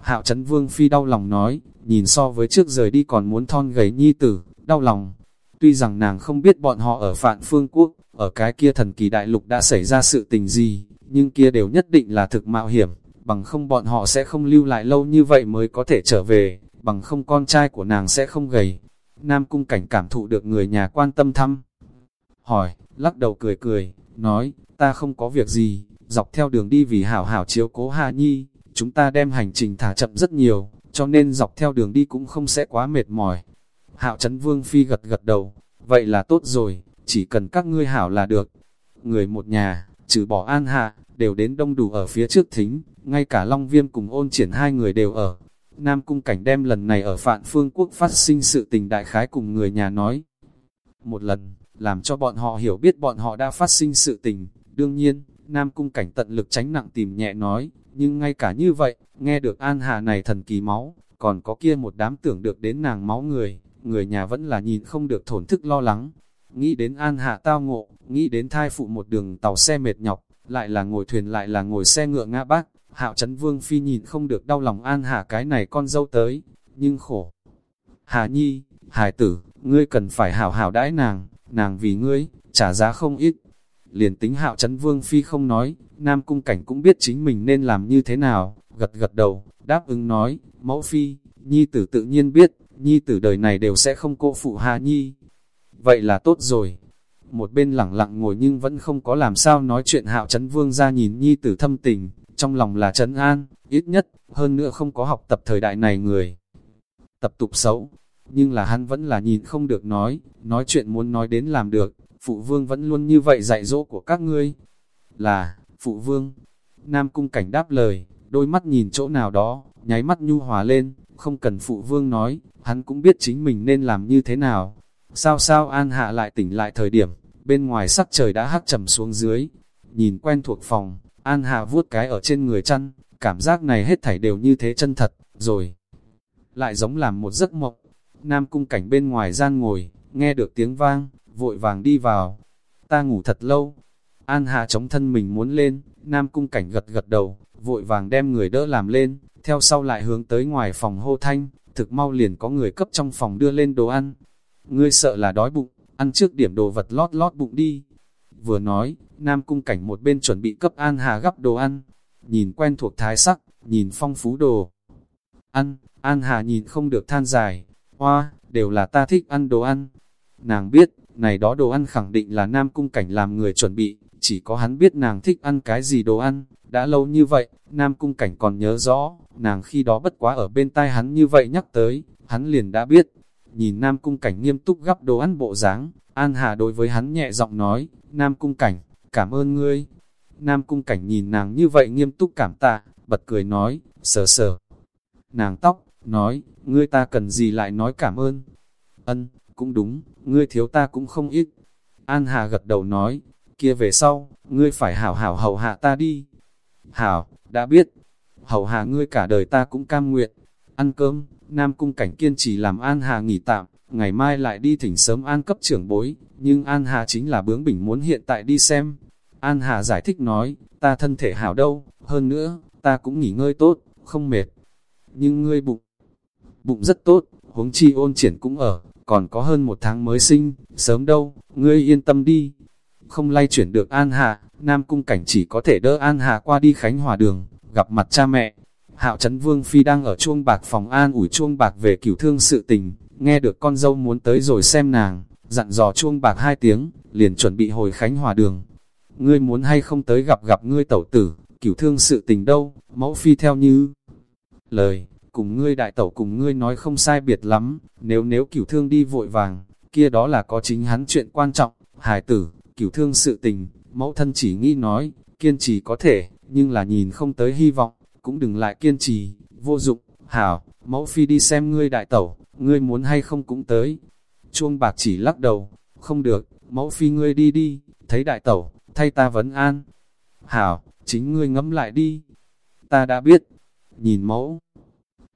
Hạo chấn vương phi đau lòng nói, nhìn so với trước rời đi còn muốn thon gầy nhi tử, đau lòng. Tuy rằng nàng không biết bọn họ ở Phạn Phương Quốc, ở cái kia thần kỳ đại lục đã xảy ra sự tình gì, nhưng kia đều nhất định là thực mạo hiểm, bằng không bọn họ sẽ không lưu lại lâu như vậy mới có thể trở về, bằng không con trai của nàng sẽ không gầy. Nam cung cảnh cảm thụ được người nhà quan tâm thăm. Hỏi, lắc đầu cười cười, nói, ta không có việc gì, dọc theo đường đi vì hảo hảo chiếu cố Hà Nhi, chúng ta đem hành trình thả chậm rất nhiều, cho nên dọc theo đường đi cũng không sẽ quá mệt mỏi. Hạo Trấn Vương Phi gật gật đầu, vậy là tốt rồi, chỉ cần các ngươi hảo là được. Người một nhà, trừ bỏ an hạ, đều đến đông đủ ở phía trước thính, ngay cả Long Viêm cùng ôn triển hai người đều ở. Nam Cung Cảnh đem lần này ở Phạn Phương Quốc phát sinh sự tình đại khái cùng người nhà nói. Một lần, làm cho bọn họ hiểu biết bọn họ đã phát sinh sự tình. Đương nhiên, Nam Cung Cảnh tận lực tránh nặng tìm nhẹ nói, nhưng ngay cả như vậy, nghe được An Hà này thần kỳ máu, còn có kia một đám tưởng được đến nàng máu người, người nhà vẫn là nhìn không được thổn thức lo lắng. Nghĩ đến An Hạ tao ngộ, nghĩ đến thai phụ một đường tàu xe mệt nhọc, lại là ngồi thuyền lại là ngồi xe ngựa ngã bác, hạo chấn vương phi nhìn không được đau lòng An Hà cái này con dâu tới, nhưng khổ. Hà Nhi, Hải tử, ngươi cần phải hảo hảo đãi nàng, nàng vì ngươi, trả giá không ít, liền tính hạo chấn vương phi không nói, nam cung cảnh cũng biết chính mình nên làm như thế nào, gật gật đầu, đáp ứng nói, mẫu phi, nhi tử tự nhiên biết, nhi tử đời này đều sẽ không cô phụ hà nhi. Vậy là tốt rồi. Một bên lẳng lặng ngồi nhưng vẫn không có làm sao nói chuyện hạo chấn vương ra nhìn nhi tử thâm tình, trong lòng là chấn an, ít nhất, hơn nữa không có học tập thời đại này người. Tập tục xấu, nhưng là hắn vẫn là nhìn không được nói, nói chuyện muốn nói đến làm được, phụ vương vẫn luôn như vậy dạy dỗ của các ngươi. Là, phụ vương. Nam cung cảnh đáp lời, đôi mắt nhìn chỗ nào đó, nháy mắt nhu hòa lên, không cần phụ vương nói, hắn cũng biết chính mình nên làm như thế nào. Sao sao an hạ lại tỉnh lại thời điểm, bên ngoài sắc trời đã hắc trầm xuống dưới. Nhìn quen thuộc phòng, an hạ vuốt cái ở trên người chăn, cảm giác này hết thảy đều như thế chân thật, rồi. Lại giống làm một giấc mộng, Nam cung cảnh bên ngoài gian ngồi, nghe được tiếng vang, vội vàng đi vào. Ta ngủ thật lâu. An Hà chống thân mình muốn lên, Nam cung cảnh gật gật đầu, vội vàng đem người đỡ làm lên, theo sau lại hướng tới ngoài phòng hô thanh, thực mau liền có người cấp trong phòng đưa lên đồ ăn. Ngươi sợ là đói bụng, ăn trước điểm đồ vật lót lót bụng đi. Vừa nói, Nam cung cảnh một bên chuẩn bị cấp An Hà gắp đồ ăn, nhìn quen thuộc thái sắc, nhìn phong phú đồ. Ăn, An Hà nhìn không được than dài, hoa, đều là ta thích ăn đồ ăn. Nàng biết, này đó đồ ăn khẳng định là Nam Cung Cảnh làm người chuẩn bị, chỉ có hắn biết nàng thích ăn cái gì đồ ăn. Đã lâu như vậy, Nam Cung Cảnh còn nhớ rõ, nàng khi đó bất quá ở bên tai hắn như vậy nhắc tới, hắn liền đã biết. Nhìn Nam Cung Cảnh nghiêm túc gắp đồ ăn bộ dáng An Hà đối với hắn nhẹ giọng nói, Nam Cung Cảnh, cảm ơn ngươi. Nam Cung Cảnh nhìn nàng như vậy nghiêm túc cảm tạ, bật cười nói, sờ sờ. Nàng tóc, nói, ngươi ta cần gì lại nói cảm ơn. Ân, cũng đúng, ngươi thiếu ta cũng không ít. An Hà gật đầu nói, kia về sau, ngươi phải hảo hảo hầu hạ ta đi. Hảo, đã biết, hầu hạ ngươi cả đời ta cũng cam nguyện. Ăn cơm, Nam Cung Cảnh kiên trì làm An Hà nghỉ tạm, ngày mai lại đi thỉnh sớm an cấp trưởng bối, nhưng An Hà chính là bướng bỉnh muốn hiện tại đi xem. An Hà giải thích nói, ta thân thể hảo đâu, hơn nữa, ta cũng nghỉ ngơi tốt, không mệt. Nhưng ngươi bụng, bụng rất tốt, huống chi ôn triển cũng ở, còn có hơn một tháng mới sinh, sớm đâu, ngươi yên tâm đi. Không lay chuyển được An Hà, Nam Cung Cảnh chỉ có thể đỡ An Hà qua đi Khánh Hòa đường, gặp mặt cha mẹ. Hạo Trấn Vương Phi đang ở chuông bạc phòng an ủi chuông bạc về cửu thương sự tình, nghe được con dâu muốn tới rồi xem nàng, dặn dò chuông bạc hai tiếng, liền chuẩn bị hồi Khánh Hòa đường. Ngươi muốn hay không tới gặp gặp ngươi tẩu tử, cửu thương sự tình đâu, mẫu phi theo như lời, cùng ngươi đại tẩu cùng ngươi nói không sai biệt lắm, nếu nếu cửu thương đi vội vàng, kia đó là có chính hắn chuyện quan trọng, hài tử, cửu thương sự tình, mẫu thân chỉ nghĩ nói, kiên trì có thể, nhưng là nhìn không tới hy vọng, cũng đừng lại kiên trì, vô dụng, hảo, mẫu phi đi xem ngươi đại tẩu, ngươi muốn hay không cũng tới. Chuông bạc chỉ lắc đầu, không được, mẫu phi ngươi đi đi, thấy đại tẩu, thay ta vấn an. Hảo, chính ngươi ngẫm lại đi. Ta đã biết, nhìn mẫu.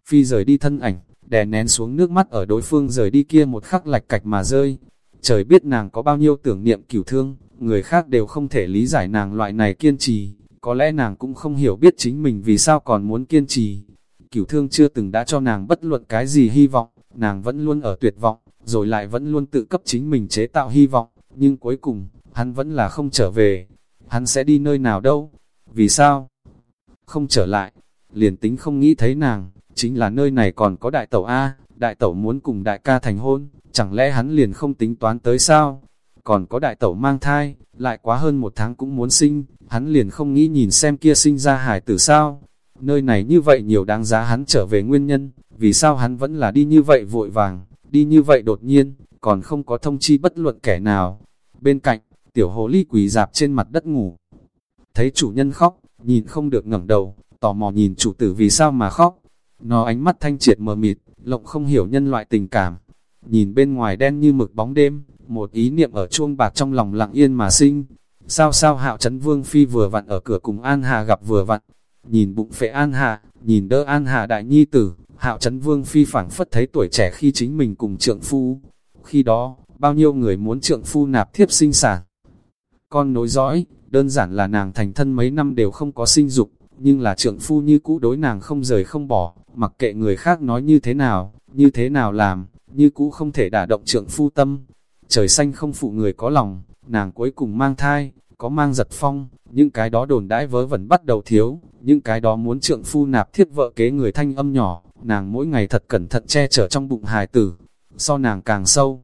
Phi rời đi thân ảnh, đè nén xuống nước mắt ở đối phương rời đi kia một khắc lạch cạch mà rơi. Trời biết nàng có bao nhiêu tưởng niệm cửu thương, người khác đều không thể lý giải nàng loại này kiên trì, có lẽ nàng cũng không hiểu biết chính mình vì sao còn muốn kiên trì. Cửu thương chưa từng đã cho nàng bất luận cái gì hy vọng, nàng vẫn luôn ở tuyệt vọng, rồi lại vẫn luôn tự cấp chính mình chế tạo hy vọng, nhưng cuối cùng, hắn vẫn là không trở về. Hắn sẽ đi nơi nào đâu? Vì sao? Không trở lại, liền tính không nghĩ thấy nàng, chính là nơi này còn có đại tẩu A, đại tẩu muốn cùng đại ca thành hôn, chẳng lẽ hắn liền không tính toán tới sao? Còn có đại tẩu mang thai, lại quá hơn một tháng cũng muốn sinh, hắn liền không nghĩ nhìn xem kia sinh ra hải tử sao? Nơi này như vậy nhiều đáng giá hắn trở về nguyên nhân, vì sao hắn vẫn là đi như vậy vội vàng, đi như vậy đột nhiên, còn không có thông chi bất luận kẻ nào. Bên cạnh, tiểu hồ ly quỳ dạp trên mặt đất ngủ. Thấy chủ nhân khóc, nhìn không được ngẩng đầu, tò mò nhìn chủ tử vì sao mà khóc. Nó ánh mắt thanh triệt mờ mịt, lộng không hiểu nhân loại tình cảm. Nhìn bên ngoài đen như mực bóng đêm, một ý niệm ở chuông bạc trong lòng lặng yên mà sinh. Sao sao hạo chấn vương phi vừa vặn ở cửa cùng An Hà gặp vừa vặn. Nhìn bụng phệ An Hà, nhìn đỡ An Hà đại nhi tử, hạo chấn vương phi phảng phất thấy tuổi trẻ khi chính mình cùng trượng phu. Khi đó, bao nhiêu người muốn trượng phu nạp thiếp sinh sản. Con nối dõi, đơn giản là nàng thành thân mấy năm đều không có sinh dục, nhưng là trượng phu như cũ đối nàng không rời không bỏ, mặc kệ người khác nói như thế nào, như thế nào làm, như cũ không thể đả động trượng phu tâm. Trời xanh không phụ người có lòng, nàng cuối cùng mang thai, có mang giật phong, những cái đó đồn đãi vớ vẩn bắt đầu thiếu, những cái đó muốn trượng phu nạp thiết vợ kế người thanh âm nhỏ, nàng mỗi ngày thật cẩn thận che chở trong bụng hài tử, so nàng càng sâu.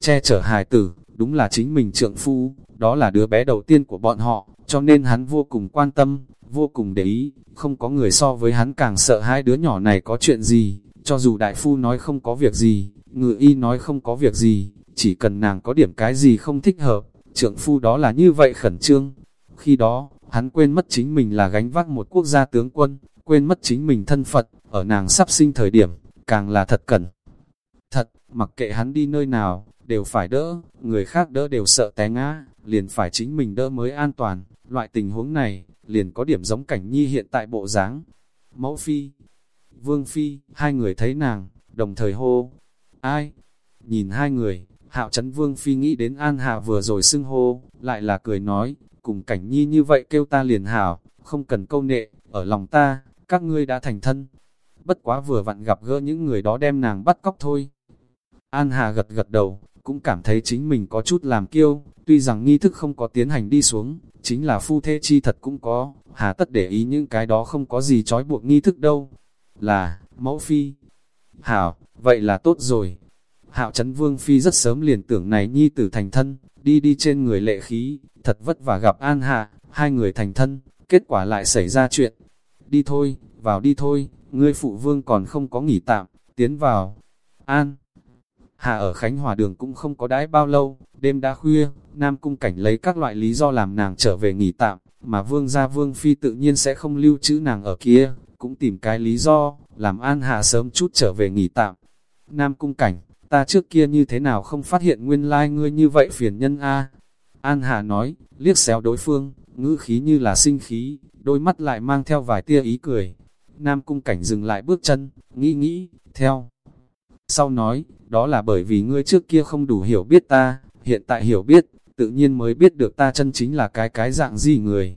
Che chở hài tử, đúng là chính mình trượng phu, đó là đứa bé đầu tiên của bọn họ, cho nên hắn vô cùng quan tâm, vô cùng để ý, không có người so với hắn càng sợ hai đứa nhỏ này có chuyện gì, cho dù đại phu nói không có việc gì, ngự y nói không có việc gì, chỉ cần nàng có điểm cái gì không thích hợp, trượng phu đó là như vậy khẩn trương. Khi đó, hắn quên mất chính mình là gánh vác một quốc gia tướng quân, quên mất chính mình thân Phật, ở nàng sắp sinh thời điểm, càng là thật cẩn. Thật, mặc kệ hắn đi nơi nào, đều phải đỡ, người khác đỡ đều sợ té ngã, liền phải chính mình đỡ mới an toàn. Loại tình huống này, liền có điểm giống cảnh nhi hiện tại bộ dáng. Mẫu phi, vương phi, hai người thấy nàng, đồng thời hô. Ai? Nhìn hai người, hạo chấn vương phi nghĩ đến an hạ vừa rồi xưng hô, lại là cười nói, cùng cảnh nhi như vậy kêu ta liền hảo, không cần câu nệ, ở lòng ta, các ngươi đã thành thân. Bất quá vừa vặn gặp gỡ những người đó đem nàng bắt cóc thôi. An Hà gật gật đầu, cũng cảm thấy chính mình có chút làm kiêu, tuy rằng nghi thức không có tiến hành đi xuống, chính là phu thê chi thật cũng có, hà tất để ý những cái đó không có gì trói buộc nghi thức đâu. Là, mẫu phi. Hảo, vậy là tốt rồi. Hạo Trấn Vương Phi rất sớm liền tưởng này nhi tử thành thân, đi đi trên người lệ khí, thật vất vả gặp An Hạ, hai người thành thân, kết quả lại xảy ra chuyện. Đi thôi, vào đi thôi, ngươi phụ vương còn không có nghỉ tạm, tiến vào. An Hạ ở Khánh Hòa đường cũng không có đãi bao lâu, đêm đã khuya, Nam Cung Cảnh lấy các loại lý do làm nàng trở về nghỉ tạm, mà vương gia vương phi tự nhiên sẽ không lưu trữ nàng ở kia, cũng tìm cái lý do, làm An Hạ sớm chút trở về nghỉ tạm. Nam Cung Cảnh, ta trước kia như thế nào không phát hiện nguyên lai like ngươi như vậy phiền nhân a An Hà nói, liếc xéo đối phương, ngữ khí như là sinh khí, đôi mắt lại mang theo vài tia ý cười. Nam cung cảnh dừng lại bước chân, nghĩ nghĩ, theo. Sau nói, đó là bởi vì ngươi trước kia không đủ hiểu biết ta, hiện tại hiểu biết, tự nhiên mới biết được ta chân chính là cái cái dạng gì người.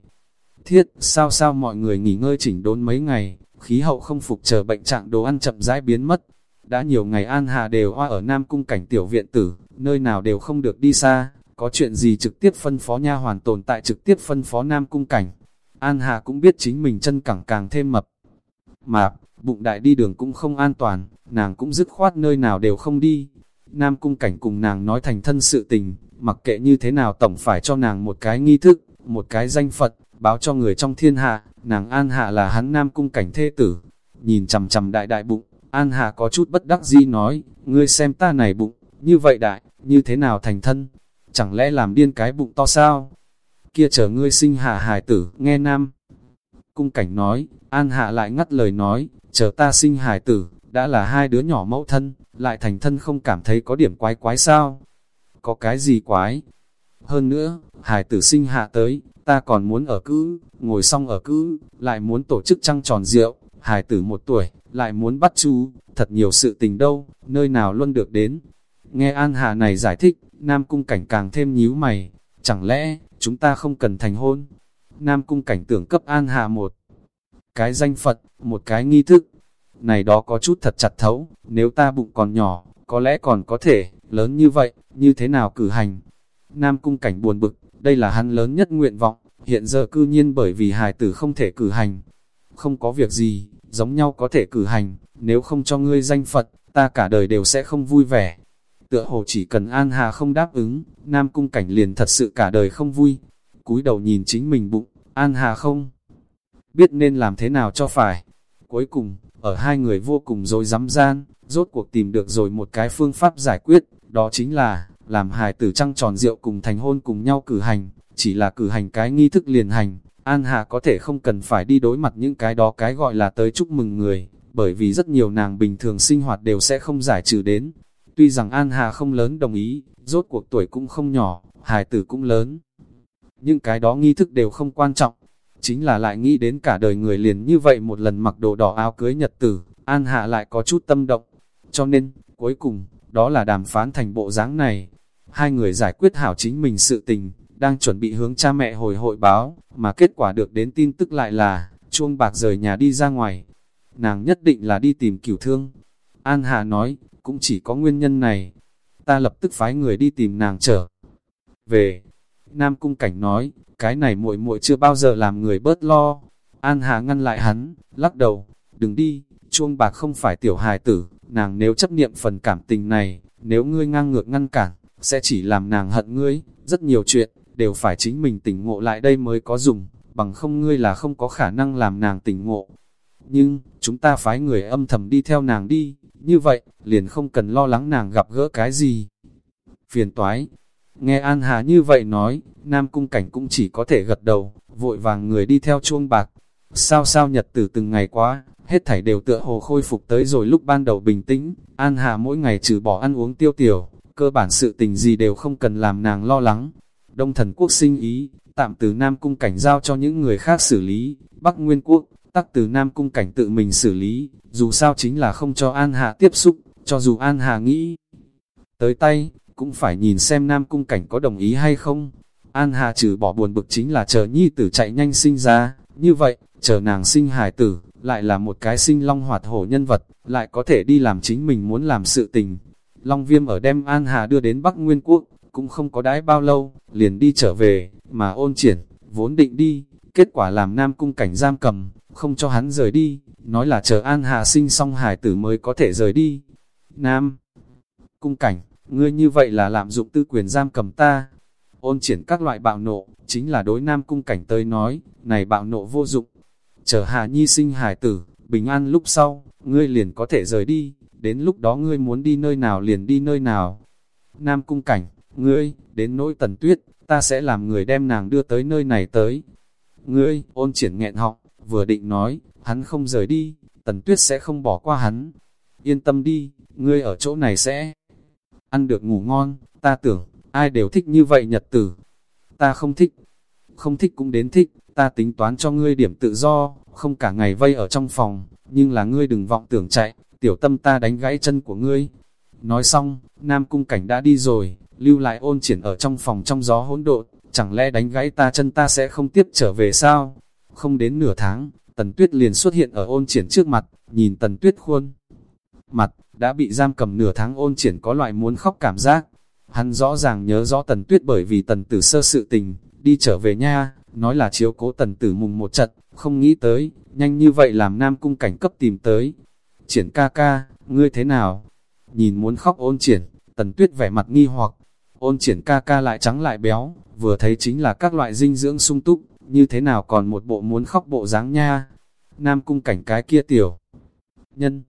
Thiết, sao sao mọi người nghỉ ngơi chỉnh đốn mấy ngày, khí hậu không phục chờ bệnh trạng đồ ăn chậm rãi biến mất, đã nhiều ngày An Hà đều hoa ở Nam Cung cảnh tiểu viện tử, nơi nào đều không được đi xa, có chuyện gì trực tiếp phân phó nha hoàn tồn tại trực tiếp phân phó Nam Cung cảnh. An Hà cũng biết chính mình chân cẳng càng thêm mập. Mạp, bụng đại đi đường cũng không an toàn, nàng cũng dứt khoát nơi nào đều không đi. Nam Cung cảnh cùng nàng nói thành thân sự tình, mặc kệ như thế nào tổng phải cho nàng một cái nghi thức, một cái danh Phật, báo cho người trong thiên hạ, nàng An Hạ là hắn Nam Cung cảnh thê tử. Nhìn chầm chầm đại đại bụng, An hạ có chút bất đắc dĩ nói, ngươi xem ta này bụng, như vậy đại, như thế nào thành thân? Chẳng lẽ làm điên cái bụng to sao? Kia chờ ngươi sinh hạ hài tử, nghe nam. Cung cảnh nói, An Hạ lại ngắt lời nói, chờ ta sinh hài tử, đã là hai đứa nhỏ mẫu thân, lại thành thân không cảm thấy có điểm quái quái sao? Có cái gì quái? Hơn nữa, hài tử sinh hạ tới, ta còn muốn ở cữ, ngồi xong ở cữ, lại muốn tổ chức trăng tròn rượu, hài tử một tuổi, lại muốn bắt chú, thật nhiều sự tình đâu, nơi nào luôn được đến. Nghe An Hà này giải thích, Nam Cung Cảnh càng thêm nhíu mày, chẳng lẽ, chúng ta không cần thành hôn? Nam Cung Cảnh tưởng cấp An Hà một cái danh Phật, một cái nghi thức. Này đó có chút thật chặt thấu, nếu ta bụng còn nhỏ, có lẽ còn có thể, lớn như vậy, như thế nào cử hành? Nam Cung Cảnh buồn bực, đây là hắn lớn nhất nguyện vọng, hiện giờ cư nhiên bởi vì hài tử không thể cử hành, không có việc gì, giống nhau có thể cử hành, nếu không cho ngươi danh Phật, ta cả đời đều sẽ không vui vẻ. Tựa hồ chỉ cần An Hà không đáp ứng, Nam Cung Cảnh liền thật sự cả đời không vui. cúi đầu nhìn chính mình bụng, An Hà không biết nên làm thế nào cho phải. Cuối cùng, ở hai người vô cùng dối rắm gian, rốt cuộc tìm được rồi một cái phương pháp giải quyết, đó chính là, làm hài tử trăng tròn rượu cùng thành hôn cùng nhau cử hành, chỉ là cử hành cái nghi thức liền hành, An Hà có thể không cần phải đi đối mặt những cái đó cái gọi là tới chúc mừng người, bởi vì rất nhiều nàng bình thường sinh hoạt đều sẽ không giải trừ đến. Tuy rằng An Hà không lớn đồng ý, rốt cuộc tuổi cũng không nhỏ, hài tử cũng lớn. Nhưng cái đó nghi thức đều không quan trọng, chính là lại nghĩ đến cả đời người liền như vậy một lần mặc đồ đỏ áo cưới nhật tử, An Hạ lại có chút tâm động. Cho nên, cuối cùng, đó là đàm phán thành bộ dáng này. Hai người giải quyết hảo chính mình sự tình, đang chuẩn bị hướng cha mẹ hồi hội báo, mà kết quả được đến tin tức lại là, chuông bạc rời nhà đi ra ngoài. Nàng nhất định là đi tìm cửu thương. An Hà nói, cũng chỉ có nguyên nhân này. Ta lập tức phái người đi tìm nàng trở về. Nam Cung Cảnh nói, cái này muội muội chưa bao giờ làm người bớt lo. An Hà ngăn lại hắn, lắc đầu, đừng đi, chuông bạc không phải tiểu hài tử, nàng nếu chấp niệm phần cảm tình này, nếu ngươi ngang ngược ngăn cản, sẽ chỉ làm nàng hận ngươi, rất nhiều chuyện, đều phải chính mình tỉnh ngộ lại đây mới có dùng, bằng không ngươi là không có khả năng làm nàng tỉnh ngộ. Nhưng, chúng ta phái người âm thầm đi theo nàng đi, như vậy, liền không cần lo lắng nàng gặp gỡ cái gì. Phiền toái, nghe An Hà như vậy nói, Nam Cung Cảnh cũng chỉ có thể gật đầu, vội vàng người đi theo chuông bạc. Sao sao nhật từ từng ngày quá, hết thảy đều tựa hồ khôi phục tới rồi lúc ban đầu bình tĩnh, An Hà mỗi ngày trừ bỏ ăn uống tiêu tiểu, cơ bản sự tình gì đều không cần làm nàng lo lắng, Đông thần quốc sinh ý, tạm từ Nam Cung Cảnh giao cho những người khác xử lý, Bắc Nguyên Quốc, tắc từ Nam Cung Cảnh tự mình xử lý, dù sao chính là không cho An Hạ tiếp xúc, cho dù An Hạ nghĩ tới tay, cũng phải nhìn xem Nam Cung Cảnh có đồng ý hay không. An Hạ trừ bỏ buồn bực chính là chờ nhi tử chạy nhanh sinh ra, như vậy, chờ nàng sinh hài tử, lại là một cái sinh long hoạt hổ nhân vật, lại có thể đi làm chính mình muốn làm sự tình. Long viêm ở đem An Hà đưa đến Bắc Nguyên Quốc, cũng không có đãi bao lâu, liền đi trở về, mà ôn triển, vốn định đi, kết quả làm Nam Cung cảnh giam cầm, không cho hắn rời đi, nói là chờ An Hà sinh xong hài tử mới có thể rời đi. Nam Cung cảnh, ngươi như vậy là lạm dụng tư quyền giam cầm ta. Ôn triển các loại bạo nộ, chính là đối Nam Cung cảnh tới nói, này bạo nộ vô dụng. Chờ Hà Nhi sinh hài tử, bình an lúc sau, ngươi liền có thể rời đi, đến lúc đó ngươi muốn đi nơi nào liền đi nơi nào. Nam Cung cảnh, ngươi, đến nỗi tần tuyết, ta sẽ làm người đem nàng đưa tới nơi này tới. Ngươi, ôn triển nghẹn họng, vừa định nói, hắn không rời đi, tần tuyết sẽ không bỏ qua hắn. Yên tâm đi, ngươi ở chỗ này sẽ ăn được ngủ ngon, ta tưởng, ai đều thích như vậy nhật tử. Ta không thích, không thích cũng đến thích, ta tính toán cho ngươi điểm tự do, không cả ngày vây ở trong phòng, nhưng là ngươi đừng vọng tưởng chạy, tiểu tâm ta đánh gãy chân của ngươi. Nói xong, Nam Cung Cảnh đã đi rồi, lưu lại ôn triển ở trong phòng trong gió hỗn độn, chẳng lẽ đánh gãy ta chân ta sẽ không tiếp trở về sao? Không đến nửa tháng, Tần Tuyết liền xuất hiện ở ôn triển trước mặt, nhìn Tần Tuyết khuôn. Mặt, đã bị giam cầm nửa tháng ôn triển có loại muốn khóc cảm giác. Hắn rõ ràng nhớ rõ Tần Tuyết bởi vì Tần Tử sơ sự tình, đi trở về nha, nói là chiếu cố Tần Tử mùng một trận, không nghĩ tới, nhanh như vậy làm Nam Cung cảnh cấp tìm tới. Triển ca ca, ngươi thế nào? Nhìn muốn khóc ôn triển, Tần Tuyết vẻ mặt nghi hoặc, ôn triển ca ca lại trắng lại béo, vừa thấy chính là các loại dinh dưỡng sung túc, như thế nào còn một bộ muốn khóc bộ dáng nha. Nam cung cảnh cái kia tiểu. Nhân,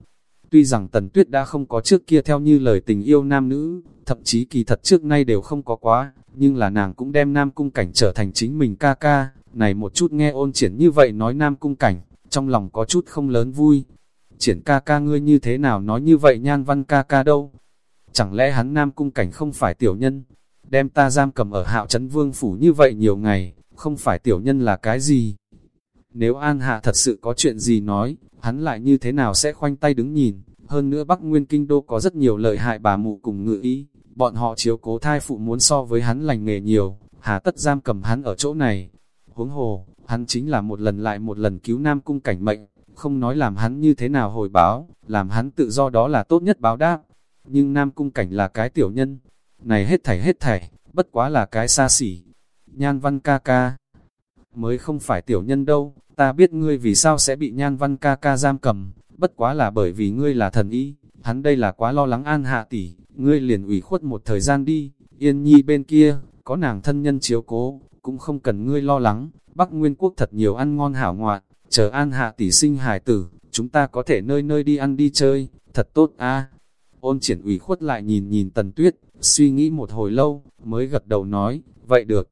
tuy rằng tần tuyết đã không có trước kia theo như lời tình yêu nam nữ, thậm chí kỳ thật trước nay đều không có quá, nhưng là nàng cũng đem nam cung cảnh trở thành chính mình ca ca, này một chút nghe ôn triển như vậy nói nam cung cảnh, trong lòng có chút không lớn vui. Triển ca ca ngươi như thế nào nói như vậy nhan văn ca ca đâu? Chẳng lẽ hắn nam cung cảnh không phải tiểu nhân? Đem ta giam cầm ở hạo trấn vương phủ như vậy nhiều ngày, không phải tiểu nhân là cái gì? Nếu An Hạ thật sự có chuyện gì nói, hắn lại như thế nào sẽ khoanh tay đứng nhìn? Hơn nữa Bắc Nguyên Kinh Đô có rất nhiều lợi hại bà mụ cùng ngự ý, bọn họ chiếu cố thai phụ muốn so với hắn lành nghề nhiều, hà tất giam cầm hắn ở chỗ này. Huống hồ, hắn chính là một lần lại một lần cứu Nam Cung cảnh mệnh, không nói làm hắn như thế nào hồi báo, làm hắn tự do đó là tốt nhất báo đáp nhưng Nam Cung Cảnh là cái tiểu nhân. Này hết thảy hết thảy, bất quá là cái xa xỉ. Nhan văn ca ca, mới không phải tiểu nhân đâu, ta biết ngươi vì sao sẽ bị nhan văn ca ca giam cầm, bất quá là bởi vì ngươi là thần y, hắn đây là quá lo lắng an hạ tỷ, ngươi liền ủy khuất một thời gian đi, yên nhi bên kia, có nàng thân nhân chiếu cố, cũng không cần ngươi lo lắng, Bắc Nguyên Quốc thật nhiều ăn ngon hảo ngoạn, chờ an hạ tỷ sinh hải tử, chúng ta có thể nơi nơi đi ăn đi chơi, thật tốt a Ôn triển ủy khuất lại nhìn nhìn tần tuyết, suy nghĩ một hồi lâu, mới gật đầu nói, vậy được.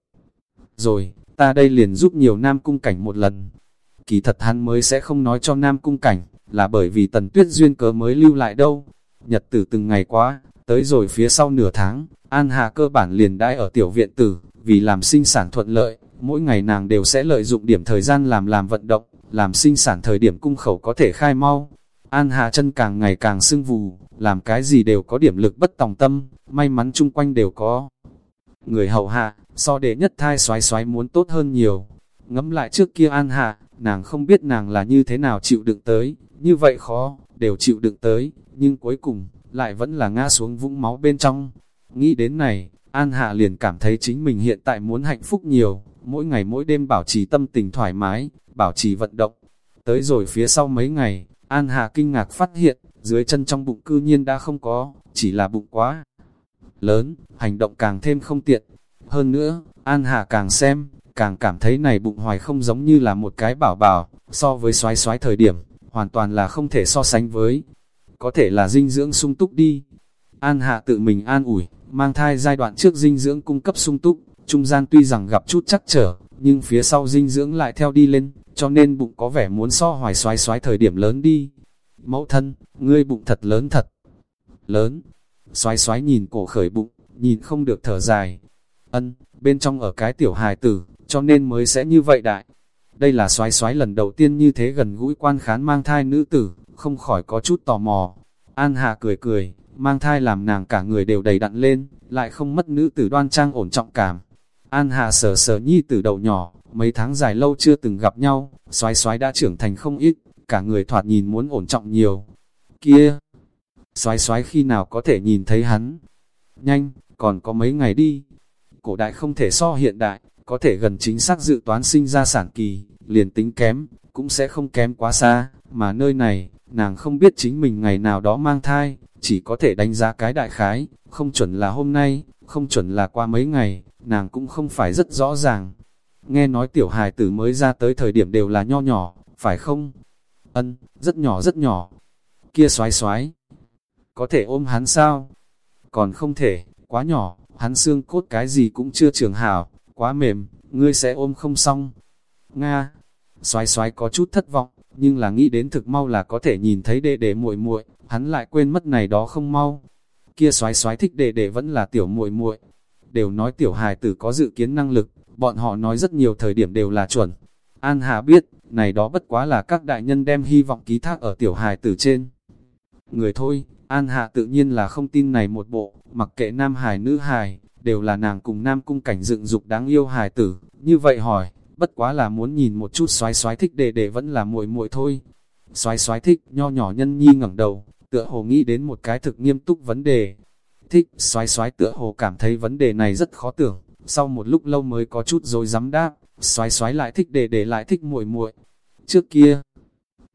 Rồi, ta đây liền giúp nhiều nam cung cảnh một lần. Kỳ thật hắn mới sẽ không nói cho nam cung cảnh, là bởi vì tần tuyết duyên cớ mới lưu lại đâu. Nhật tử từng ngày quá, tới rồi phía sau nửa tháng, An Hà cơ bản liền đãi ở tiểu viện tử, vì làm sinh sản thuận lợi, mỗi ngày nàng đều sẽ lợi dụng điểm thời gian làm làm vận động, làm sinh sản thời điểm cung khẩu có thể khai mau. An Hà chân càng ngày càng sưng vù, làm cái gì đều có điểm lực bất tòng tâm, may mắn chung quanh đều có. Người hậu hạ, so đệ nhất thai xoái xoái muốn tốt hơn nhiều. Ngẫm lại trước kia An Hạ, nàng không biết nàng là như thế nào chịu đựng tới, như vậy khó, đều chịu đựng tới, nhưng cuối cùng, lại vẫn là ngã xuống vũng máu bên trong. Nghĩ đến này, An Hạ liền cảm thấy chính mình hiện tại muốn hạnh phúc nhiều, mỗi ngày mỗi đêm bảo trì tâm tình thoải mái, bảo trì vận động. Tới rồi phía sau mấy ngày, An hà kinh ngạc phát hiện, dưới chân trong bụng cư nhiên đã không có, chỉ là bụng quá lớn, hành động càng thêm không tiện. Hơn nữa, An Hà càng xem, càng cảm thấy này bụng hoài không giống như là một cái bảo bảo, so với xoái xoái thời điểm, hoàn toàn là không thể so sánh với. Có thể là dinh dưỡng sung túc đi. An Hạ tự mình an ủi, mang thai giai đoạn trước dinh dưỡng cung cấp sung túc, trung gian tuy rằng gặp chút chắc trở, nhưng phía sau dinh dưỡng lại theo đi lên, cho nên bụng có vẻ muốn so hoài xoái xoái thời điểm lớn đi. Mẫu thân, ngươi bụng thật lớn thật. Lớn. Xoái xoái nhìn cổ khởi bụng, nhìn không được thở dài. Ân, bên trong ở cái tiểu hài tử, cho nên mới sẽ như vậy đại. Đây là xoái xoái lần đầu tiên như thế gần gũi quan khán mang thai nữ tử, không khỏi có chút tò mò. An Hà cười cười, mang thai làm nàng cả người đều đầy đặn lên, lại không mất nữ tử đoan trang ổn trọng cảm. An Hà sờ sờ nhi từ đầu nhỏ, mấy tháng dài lâu chưa từng gặp nhau, xoái xoái đã trưởng thành không ít, cả người thoạt nhìn muốn ổn trọng nhiều. Kia! Xoái xoái khi nào có thể nhìn thấy hắn? Nhanh, còn có mấy ngày đi. Cổ đại không thể so hiện đại, có thể gần chính xác dự toán sinh ra sản kỳ, liền tính kém, cũng sẽ không kém quá xa, mà nơi này, nàng không biết chính mình ngày nào đó mang thai, chỉ có thể đánh giá cái đại khái, không chuẩn là hôm nay, không chuẩn là qua mấy ngày, nàng cũng không phải rất rõ ràng. Nghe nói tiểu hài tử mới ra tới thời điểm đều là nho nhỏ, phải không? Ân, rất nhỏ rất nhỏ. Kia xoái xoái. Có thể ôm hắn sao? Còn không thể, quá nhỏ, hắn xương cốt cái gì cũng chưa trường hảo, quá mềm, ngươi sẽ ôm không xong. Nga, xoái xoái có chút thất vọng, nhưng là nghĩ đến thực mau là có thể nhìn thấy đệ đệ muội muội, hắn lại quên mất này đó không mau. Kia xoái xoái thích đệ đệ vẫn là tiểu muội muội. Đều nói tiểu hài tử có dự kiến năng lực, bọn họ nói rất nhiều thời điểm đều là chuẩn. An Hà biết, này đó bất quá là các đại nhân đem hy vọng ký thác ở tiểu hài tử trên. Người thôi, An Hạ tự nhiên là không tin này một bộ, mặc kệ nam hài nữ hài, đều là nàng cùng nam cung cảnh dựng dục đáng yêu hài tử, như vậy hỏi, bất quá là muốn nhìn một chút xoái xoái thích để để vẫn là muội muội thôi. Xoái xoái thích, nho nhỏ nhân nhi ngẩng đầu, tựa hồ nghĩ đến một cái thực nghiêm túc vấn đề. Thích, xoái xoái tựa hồ cảm thấy vấn đề này rất khó tưởng, sau một lúc lâu mới có chút rồi dám đáp, xoái xoái lại thích để để lại thích muội muội. Trước kia,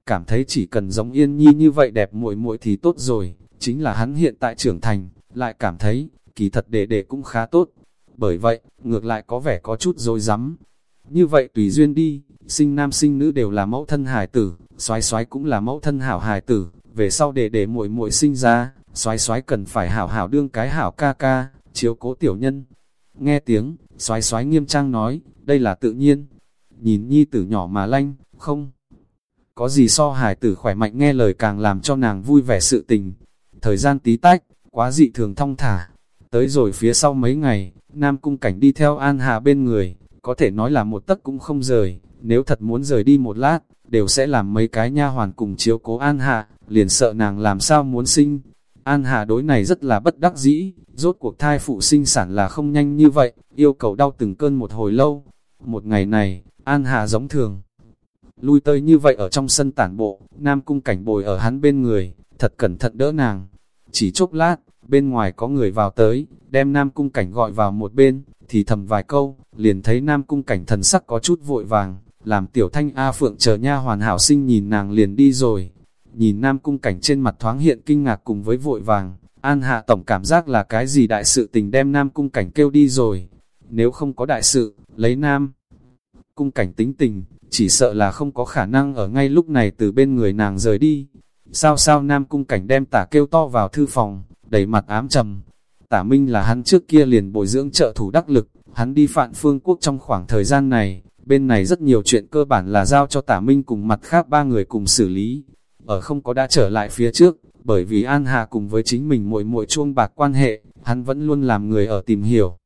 cảm thấy chỉ cần giống yên nhi như vậy đẹp muội muội thì tốt rồi, chính là hắn hiện tại trưởng thành, lại cảm thấy, kỳ thật để để cũng khá tốt. Bởi vậy, ngược lại có vẻ có chút rồi dám như vậy tùy duyên đi, sinh nam sinh nữ đều là mẫu thân hài tử, xoái xoái cũng là mẫu thân hảo hài tử, về sau để để muội muội sinh ra, xoái xoái cần phải hảo hảo đương cái hảo ca ca, chiếu cố tiểu nhân. Nghe tiếng, xoái xoái nghiêm trang nói, đây là tự nhiên. Nhìn nhi tử nhỏ mà lanh, không. Có gì so hài tử khỏe mạnh nghe lời càng làm cho nàng vui vẻ sự tình. Thời gian tí tách, quá dị thường thong thả. Tới rồi phía sau mấy ngày, Nam Cung Cảnh đi theo An Hà bên người, có thể nói là một tấc cũng không rời, nếu thật muốn rời đi một lát, đều sẽ làm mấy cái nha hoàn cùng chiếu cố An Hạ, liền sợ nàng làm sao muốn sinh. An Hà đối này rất là bất đắc dĩ, rốt cuộc thai phụ sinh sản là không nhanh như vậy, yêu cầu đau từng cơn một hồi lâu. Một ngày này, An Hà giống thường. Lui tơi như vậy ở trong sân tản bộ, Nam Cung Cảnh bồi ở hắn bên người, thật cẩn thận đỡ nàng. Chỉ chốc lát, bên ngoài có người vào tới, đem Nam Cung Cảnh gọi vào một bên, thì thầm vài câu, liền thấy Nam Cung Cảnh thần sắc có chút vội vàng, làm tiểu thanh A Phượng chờ nha hoàn hảo sinh nhìn nàng liền đi rồi. Nhìn Nam Cung Cảnh trên mặt thoáng hiện kinh ngạc cùng với vội vàng, An Hạ Tổng cảm giác là cái gì đại sự tình đem Nam Cung Cảnh kêu đi rồi. Nếu không có đại sự, lấy Nam Cung Cảnh tính tình, chỉ sợ là không có khả năng ở ngay lúc này từ bên người nàng rời đi. Sao sao Nam Cung Cảnh đem tả kêu to vào thư phòng, đầy mặt ám trầm. Tả Minh là hắn trước kia liền bồi dưỡng trợ thủ đắc lực, hắn đi phạn phương quốc trong khoảng thời gian này, bên này rất nhiều chuyện cơ bản là giao cho Tả Minh cùng mặt khác ba người cùng xử lý. Ở không có đã trở lại phía trước, bởi vì An Hà cùng với chính mình muội muội chuông bạc quan hệ, hắn vẫn luôn làm người ở tìm hiểu.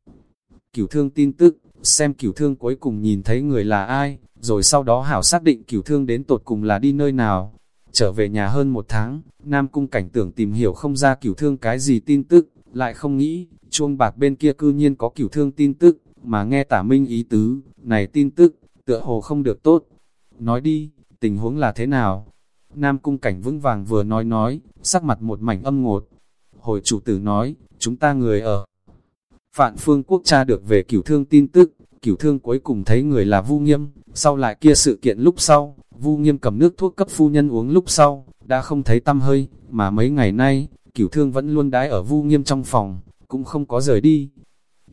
Cửu thương tin tức, xem cửu thương cuối cùng nhìn thấy người là ai, rồi sau đó hảo xác định cửu thương đến tột cùng là đi nơi nào. Trở về nhà hơn một tháng, Nam Cung cảnh tưởng tìm hiểu không ra cửu thương cái gì tin tức, lại không nghĩ, chuông bạc bên kia cư nhiên có cửu thương tin tức, mà nghe tả minh ý tứ, này tin tức, tựa hồ không được tốt. Nói đi, tình huống là thế nào? Nam Cung cảnh vững vàng vừa nói nói, sắc mặt một mảnh âm ngột. Hồi chủ tử nói, chúng ta người ở. Phạn phương quốc cha được về cửu thương tin tức, cửu thương cuối cùng thấy người là Vu Nghiêm, sau lại kia sự kiện lúc sau, Vu Nghiêm cầm nước thuốc cấp phu nhân uống lúc sau, đã không thấy tâm hơi, mà mấy ngày nay, cửu thương vẫn luôn đái ở Vu Nghiêm trong phòng, cũng không có rời đi.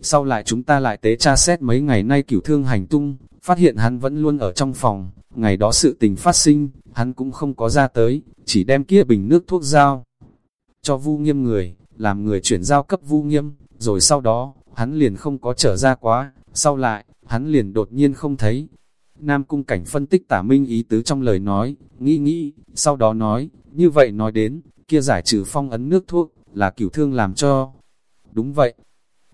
Sau lại chúng ta lại tế tra xét mấy ngày nay cửu thương hành tung, phát hiện hắn vẫn luôn ở trong phòng, ngày đó sự tình phát sinh, hắn cũng không có ra tới, chỉ đem kia bình nước thuốc giao cho Vu Nghiêm người, làm người chuyển giao cấp Vu Nghiêm, rồi sau đó, hắn liền không có trở ra quá, sau lại, hắn liền đột nhiên không thấy. Nam cung cảnh phân tích tả minh ý tứ trong lời nói, nghĩ nghĩ, sau đó nói, như vậy nói đến, kia giải trừ phong ấn nước thuốc, là cửu thương làm cho. Đúng vậy,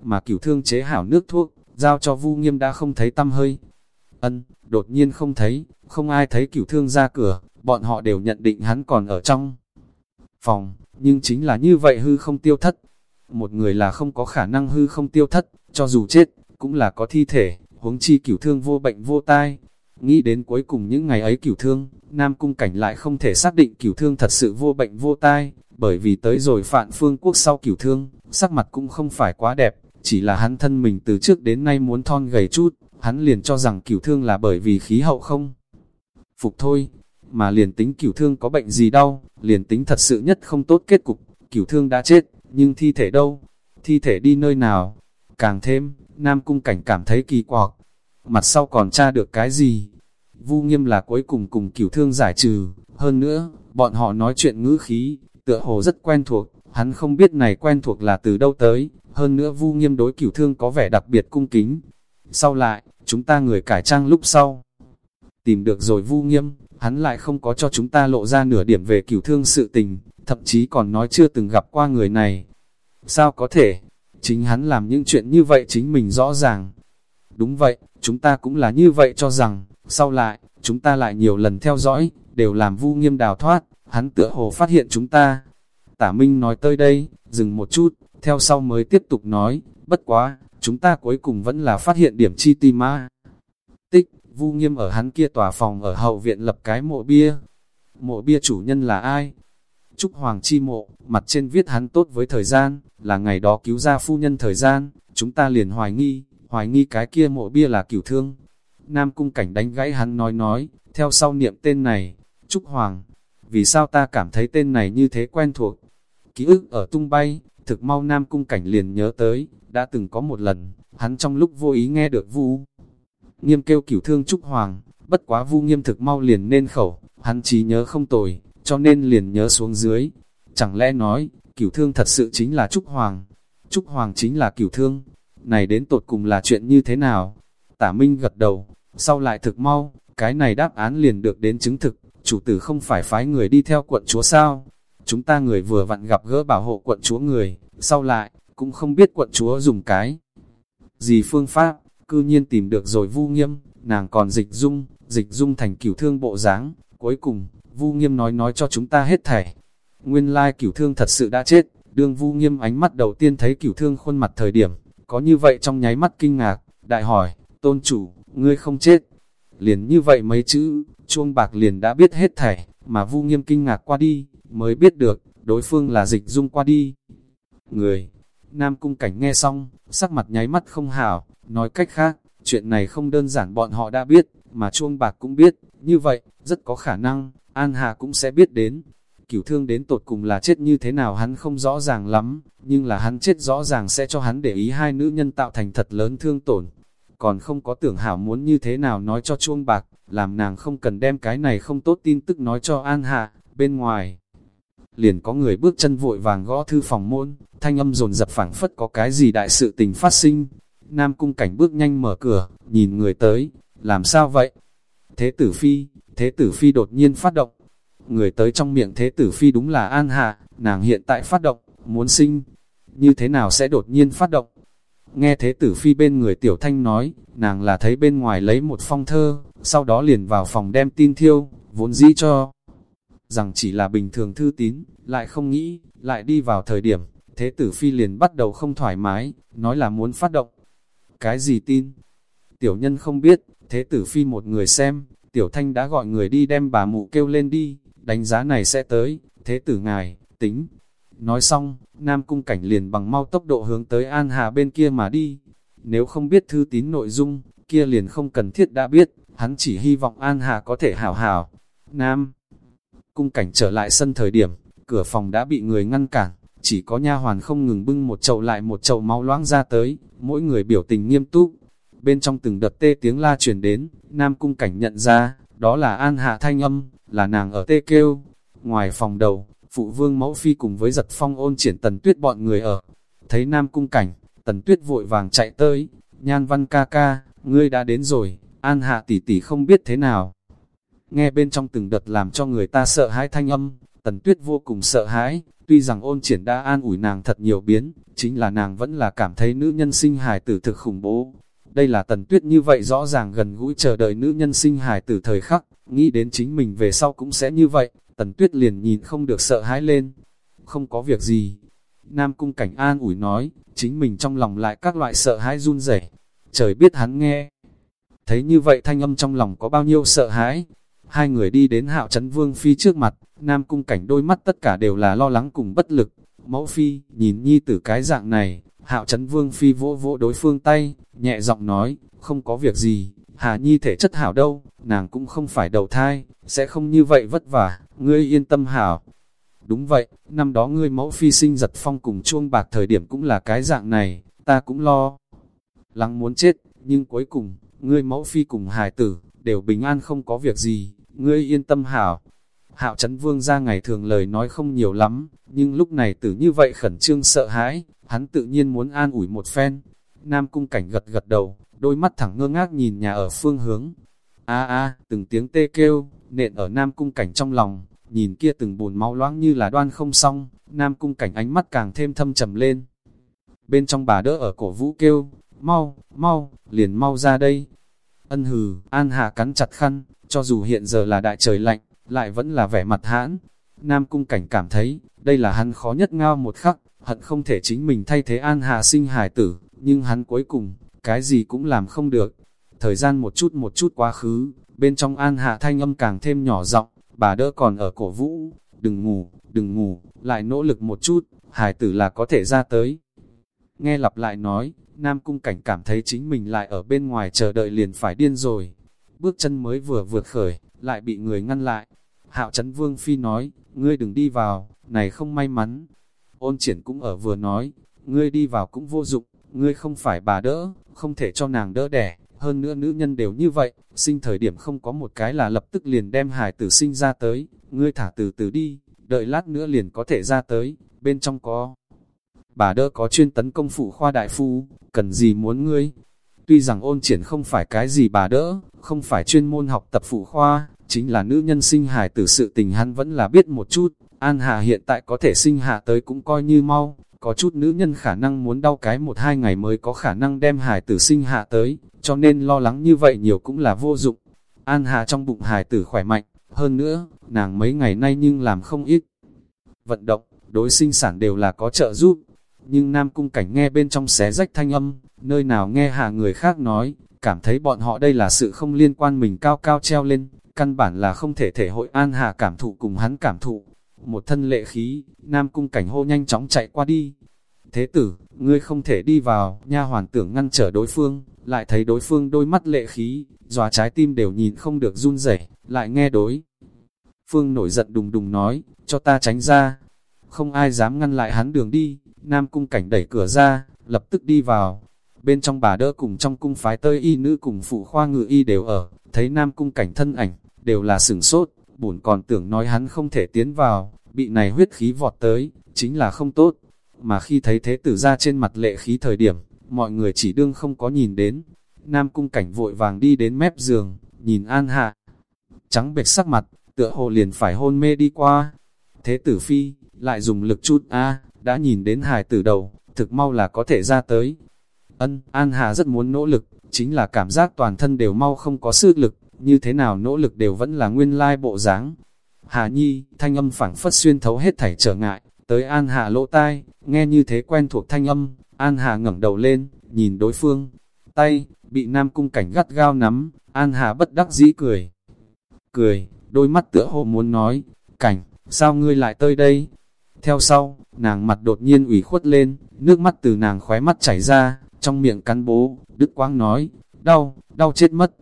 mà cửu thương chế hảo nước thuốc, giao cho Vu Nghiêm đã không thấy tâm hơi. Ân, đột nhiên không thấy, không ai thấy cửu thương ra cửa, bọn họ đều nhận định hắn còn ở trong phòng, nhưng chính là như vậy hư không tiêu thất. Một người là không có khả năng hư không tiêu thất, cho dù chết, cũng là có thi thể, huống chi cửu thương vô bệnh vô tai. Nghĩ đến cuối cùng những ngày ấy cửu thương, Nam Cung Cảnh lại không thể xác định cửu thương thật sự vô bệnh vô tai, bởi vì tới rồi phạn phương quốc sau cửu thương, sắc mặt cũng không phải quá đẹp, chỉ là hắn thân mình từ trước đến nay muốn thon gầy chút, hắn liền cho rằng cửu thương là bởi vì khí hậu không. Phục thôi, mà liền tính cửu thương có bệnh gì đau, liền tính thật sự nhất không tốt kết cục, cửu thương đã chết, nhưng thi thể đâu? Thi thể đi nơi nào? Càng thêm, Nam Cung Cảnh cảm thấy kỳ quặc, mặt sau còn tra được cái gì? Vu nghiêm là cuối cùng cùng cửu thương giải trừ, hơn nữa, bọn họ nói chuyện ngữ khí, tựa hồ rất quen thuộc, hắn không biết này quen thuộc là từ đâu tới, hơn nữa vu nghiêm đối cửu thương có vẻ đặc biệt cung kính. Sau lại, chúng ta người cải trang lúc sau, tìm được rồi vu nghiêm, hắn lại không có cho chúng ta lộ ra nửa điểm về cửu thương sự tình, thậm chí còn nói chưa từng gặp qua người này. Sao có thể? Chính hắn làm những chuyện như vậy chính mình rõ ràng. Đúng vậy, chúng ta cũng là như vậy cho rằng, sau lại, chúng ta lại nhiều lần theo dõi, đều làm vu nghiêm đào thoát, hắn tựa hồ phát hiện chúng ta. Tả Minh nói tới đây, dừng một chút, theo sau mới tiếp tục nói, bất quá, chúng ta cuối cùng vẫn là phát hiện điểm chi ti ma. Tích, vu nghiêm ở hắn kia tòa phòng ở hậu viện lập cái mộ bia. Mộ bia chủ nhân là ai? Trúc Hoàng Chi Mộ, mặt trên viết hắn tốt với thời gian, là ngày đó cứu ra phu nhân thời gian, chúng ta liền hoài nghi, hoài nghi cái kia mộ bia là cửu thương. Nam Cung Cảnh đánh gãy hắn nói nói, theo sau niệm tên này, Trúc Hoàng, vì sao ta cảm thấy tên này như thế quen thuộc? Ký ức ở tung bay, thực mau Nam Cung Cảnh liền nhớ tới, đã từng có một lần, hắn trong lúc vô ý nghe được vu Nghiêm kêu cửu thương Trúc Hoàng, bất quá vu nghiêm thực mau liền nên khẩu, hắn trí nhớ không tồi, cho nên liền nhớ xuống dưới. Chẳng lẽ nói, cửu thương thật sự chính là Trúc Hoàng? Trúc Hoàng chính là cửu thương. Này đến tột cùng là chuyện như thế nào? Tả Minh gật đầu, sau lại thực mau, cái này đáp án liền được đến chứng thực, chủ tử không phải phái người đi theo quận chúa sao? Chúng ta người vừa vặn gặp gỡ bảo hộ quận chúa người, sau lại, cũng không biết quận chúa dùng cái gì phương pháp, cư nhiên tìm được rồi vu nghiêm, nàng còn dịch dung, dịch dung thành cửu thương bộ dáng cuối cùng, vu nghiêm nói nói cho chúng ta hết thảy. Nguyên lai cửu thương thật sự đã chết, đương vu nghiêm ánh mắt đầu tiên thấy cửu thương khuôn mặt thời điểm, có như vậy trong nháy mắt kinh ngạc, đại hỏi, tôn chủ, ngươi không chết. Liền như vậy mấy chữ, chuông bạc liền đã biết hết thảy, mà vu nghiêm kinh ngạc qua đi, mới biết được, đối phương là dịch dung qua đi. Người, Nam Cung Cảnh nghe xong, sắc mặt nháy mắt không hảo, nói cách khác, chuyện này không đơn giản bọn họ đã biết, mà chuông bạc cũng biết, như vậy, rất có khả năng, An Hà cũng sẽ biết đến. Cửu thương đến tột cùng là chết như thế nào hắn không rõ ràng lắm, nhưng là hắn chết rõ ràng sẽ cho hắn để ý hai nữ nhân tạo thành thật lớn thương tổn. Còn không có tưởng hảo muốn như thế nào nói cho chuông bạc, làm nàng không cần đem cái này không tốt tin tức nói cho An Hạ, bên ngoài. Liền có người bước chân vội vàng gõ thư phòng môn, thanh âm rồn dập phảng phất có cái gì đại sự tình phát sinh. Nam cung cảnh bước nhanh mở cửa, nhìn người tới, làm sao vậy? Thế tử phi, thế tử phi đột nhiên phát động. Người tới trong miệng thế tử phi đúng là An Hạ, nàng hiện tại phát động, muốn sinh. Như thế nào sẽ đột nhiên phát động? Nghe thế tử phi bên người tiểu thanh nói, nàng là thấy bên ngoài lấy một phong thơ, sau đó liền vào phòng đem tin thiêu, vốn dĩ cho. Rằng chỉ là bình thường thư tín, lại không nghĩ, lại đi vào thời điểm, thế tử phi liền bắt đầu không thoải mái, nói là muốn phát động. Cái gì tin? Tiểu nhân không biết, thế tử phi một người xem, tiểu thanh đã gọi người đi đem bà mụ kêu lên đi, đánh giá này sẽ tới, thế tử ngài, tính. Nói xong, Nam Cung Cảnh liền bằng mau tốc độ hướng tới An Hà bên kia mà đi. Nếu không biết thư tín nội dung, kia liền không cần thiết đã biết, hắn chỉ hy vọng An Hà có thể hảo hảo. Nam Cung Cảnh trở lại sân thời điểm, cửa phòng đã bị người ngăn cản, chỉ có nha hoàn không ngừng bưng một chậu lại một chậu máu loãng ra tới, mỗi người biểu tình nghiêm túc, bên trong từng đợt tê tiếng la truyền đến, Nam Cung Cảnh nhận ra, đó là An Hạ Thanh Âm, là nàng ở tê kêu. Ngoài phòng đầu, phụ vương mẫu phi cùng với giật phong ôn triển tần tuyết bọn người ở. Thấy Nam Cung Cảnh, tần tuyết vội vàng chạy tới, nhan văn ca ca, ngươi đã đến rồi, An Hạ tỷ tỷ không biết thế nào. Nghe bên trong từng đợt làm cho người ta sợ hãi thanh âm, tần tuyết vô cùng sợ hãi, tuy rằng ôn triển đã an ủi nàng thật nhiều biến, chính là nàng vẫn là cảm thấy nữ nhân sinh hài tử thực khủng bố, đây là tần tuyết như vậy rõ ràng gần gũi chờ đợi nữ nhân sinh hài tử thời khắc, nghĩ đến chính mình về sau cũng sẽ như vậy, tần tuyết liền nhìn không được sợ hãi lên. Không có việc gì. Nam cung cảnh an ủi nói, chính mình trong lòng lại các loại sợ hãi run rẩy. Trời biết hắn nghe. Thấy như vậy thanh âm trong lòng có bao nhiêu sợ hãi. Hai người đi đến hạo trấn vương phi trước mặt, Nam cung cảnh đôi mắt tất cả đều là lo lắng cùng bất lực. Mẫu phi, nhìn nhi tử cái dạng này, hạo trấn vương phi vỗ vỗ đối phương tay, nhẹ giọng nói, không có việc gì, Hà Nhi thể chất hảo đâu, nàng cũng không phải đầu thai, sẽ không như vậy vất vả, ngươi yên tâm hảo. Đúng vậy, năm đó ngươi mẫu phi sinh giật phong cùng chuông bạc thời điểm cũng là cái dạng này, ta cũng lo. Lắng muốn chết, nhưng cuối cùng, ngươi mẫu phi cùng hài tử, đều bình an không có việc gì, ngươi yên tâm hảo. Hạo Trấn Vương ra ngày thường lời nói không nhiều lắm, nhưng lúc này tử như vậy khẩn trương sợ hãi, hắn tự nhiên muốn an ủi một phen. Nam cung cảnh gật gật đầu, đôi mắt thẳng ngơ ngác nhìn nhà ở phương hướng. A a, từng tiếng tê kêu, nện ở Nam cung cảnh trong lòng, nhìn kia từng bùn máu loãng như là đoan không xong, Nam cung cảnh ánh mắt càng thêm thâm trầm lên. Bên trong bà đỡ ở cổ vũ kêu, mau, mau, liền mau ra đây. Ân hừ, An hà cắn chặt khăn, cho dù hiện giờ là đại trời lạnh, lại vẫn là vẻ mặt hãn. Nam cung cảnh cảm thấy, đây là hắn khó nhất ngao một khắc, hận không thể chính mình thay thế An hà sinh hài tử, nhưng hắn cuối cùng, cái gì cũng làm không được. Thời gian một chút một chút quá khứ, bên trong An Hạ thanh âm càng thêm nhỏ giọng, bà đỡ còn ở cổ vũ, đừng ngủ, đừng ngủ, lại nỗ lực một chút, hài tử là có thể ra tới. Nghe lặp lại nói, Nam Cung Cảnh cảm thấy chính mình lại ở bên ngoài chờ đợi liền phải điên rồi. Bước chân mới vừa vượt khởi, lại bị người ngăn lại. Hạo Trấn Vương Phi nói, ngươi đừng đi vào, này không may mắn. Ôn triển cũng ở vừa nói, ngươi đi vào cũng vô dụng, ngươi không phải bà đỡ, không thể cho nàng đỡ đẻ. Hơn nữa nữ nhân đều như vậy, sinh thời điểm không có một cái là lập tức liền đem hài tử sinh ra tới, ngươi thả từ từ đi, đợi lát nữa liền có thể ra tới, bên trong có. Bà đỡ có chuyên tấn công phụ khoa đại phu, cần gì muốn ngươi? Tuy rằng ôn triển không phải cái gì bà đỡ, không phải chuyên môn học tập phụ khoa, chính là nữ nhân sinh hài tử sự tình hắn vẫn là biết một chút. An Hà hiện tại có thể sinh hạ tới cũng coi như mau, có chút nữ nhân khả năng muốn đau cái một hai ngày mới có khả năng đem hài tử sinh hạ tới, cho nên lo lắng như vậy nhiều cũng là vô dụng. An Hà trong bụng hài tử khỏe mạnh, hơn nữa, nàng mấy ngày nay nhưng làm không ít. Vận động, đối sinh sản đều là có trợ giúp, nhưng Nam Cung Cảnh nghe bên trong xé rách thanh âm, nơi nào nghe hạ người khác nói, cảm thấy bọn họ đây là sự không liên quan mình cao cao treo lên, căn bản là không thể thể hội an hà cảm thụ cùng hắn cảm thụ. Một thân lệ khí, Nam Cung Cảnh hô nhanh chóng chạy qua đi. Thế tử, ngươi không thể đi vào, nha hoàn tưởng ngăn trở đối phương, lại thấy đối phương đôi mắt lệ khí, dòa trái tim đều nhìn không được run rẩy, lại nghe đối. Phương nổi giận đùng đùng nói, cho ta tránh ra. Không ai dám ngăn lại hắn đường đi, Nam cung cảnh đẩy cửa ra, lập tức đi vào. Bên trong bà đỡ cùng trong cung phái tơi y nữ cùng phụ khoa ngự y đều ở, thấy Nam cung cảnh thân ảnh, đều là sửng sốt, bổn còn tưởng nói hắn không thể tiến vào, bị này huyết khí vọt tới, chính là không tốt. Mà khi thấy thế tử ra trên mặt lệ khí thời điểm, mọi người chỉ đương không có nhìn đến. Nam cung cảnh vội vàng đi đến mép giường, nhìn An Hạ. Trắng bệch sắc mặt, tựa hồ liền phải hôn mê đi qua. Thế tử phi, lại dùng lực chút a đã nhìn đến hài tử đầu, thực mau là có thể ra tới. Ân, An Hà rất muốn nỗ lực, chính là cảm giác toàn thân đều mau không có sức lực, như thế nào nỗ lực đều vẫn là nguyên lai bộ dáng. Hà Nhi, thanh âm phảng phất xuyên thấu hết thảy trở ngại, tới An Hà lỗ tai, nghe như thế quen thuộc thanh âm, An Hà ngẩng đầu lên, nhìn đối phương, tay, bị Nam Cung Cảnh gắt gao nắm, An Hà bất đắc dĩ cười. Cười, đôi mắt tựa hồ muốn nói, Cảnh, sao ngươi lại tới đây? Theo sau, nàng mặt đột nhiên ủy khuất lên, nước mắt từ nàng khóe mắt chảy ra, trong miệng cắn bố, Đức Quang nói, đau, đau chết mất.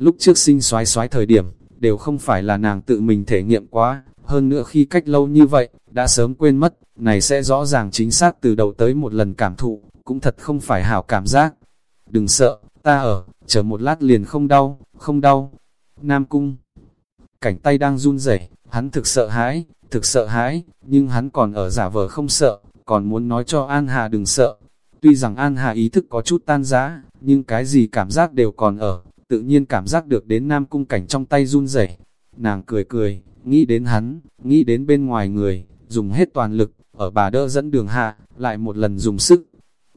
Lúc trước sinh xoái xoái thời điểm, đều không phải là nàng tự mình thể nghiệm quá, hơn nữa khi cách lâu như vậy, đã sớm quên mất, này sẽ rõ ràng chính xác từ đầu tới một lần cảm thụ, cũng thật không phải hảo cảm giác. Đừng sợ, ta ở, chờ một lát liền không đau, không đau. Nam Cung Cảnh tay đang run rẩy hắn thực sợ hãi, thực sợ hãi, nhưng hắn còn ở giả vờ không sợ, còn muốn nói cho An Hà đừng sợ. Tuy rằng An Hà ý thức có chút tan giá, nhưng cái gì cảm giác đều còn ở, tự nhiên cảm giác được đến Nam Cung Cảnh trong tay run rẩy. Nàng cười cười, nghĩ đến hắn, nghĩ đến bên ngoài người, dùng hết toàn lực, ở bà đỡ dẫn đường hạ, lại một lần dùng sức.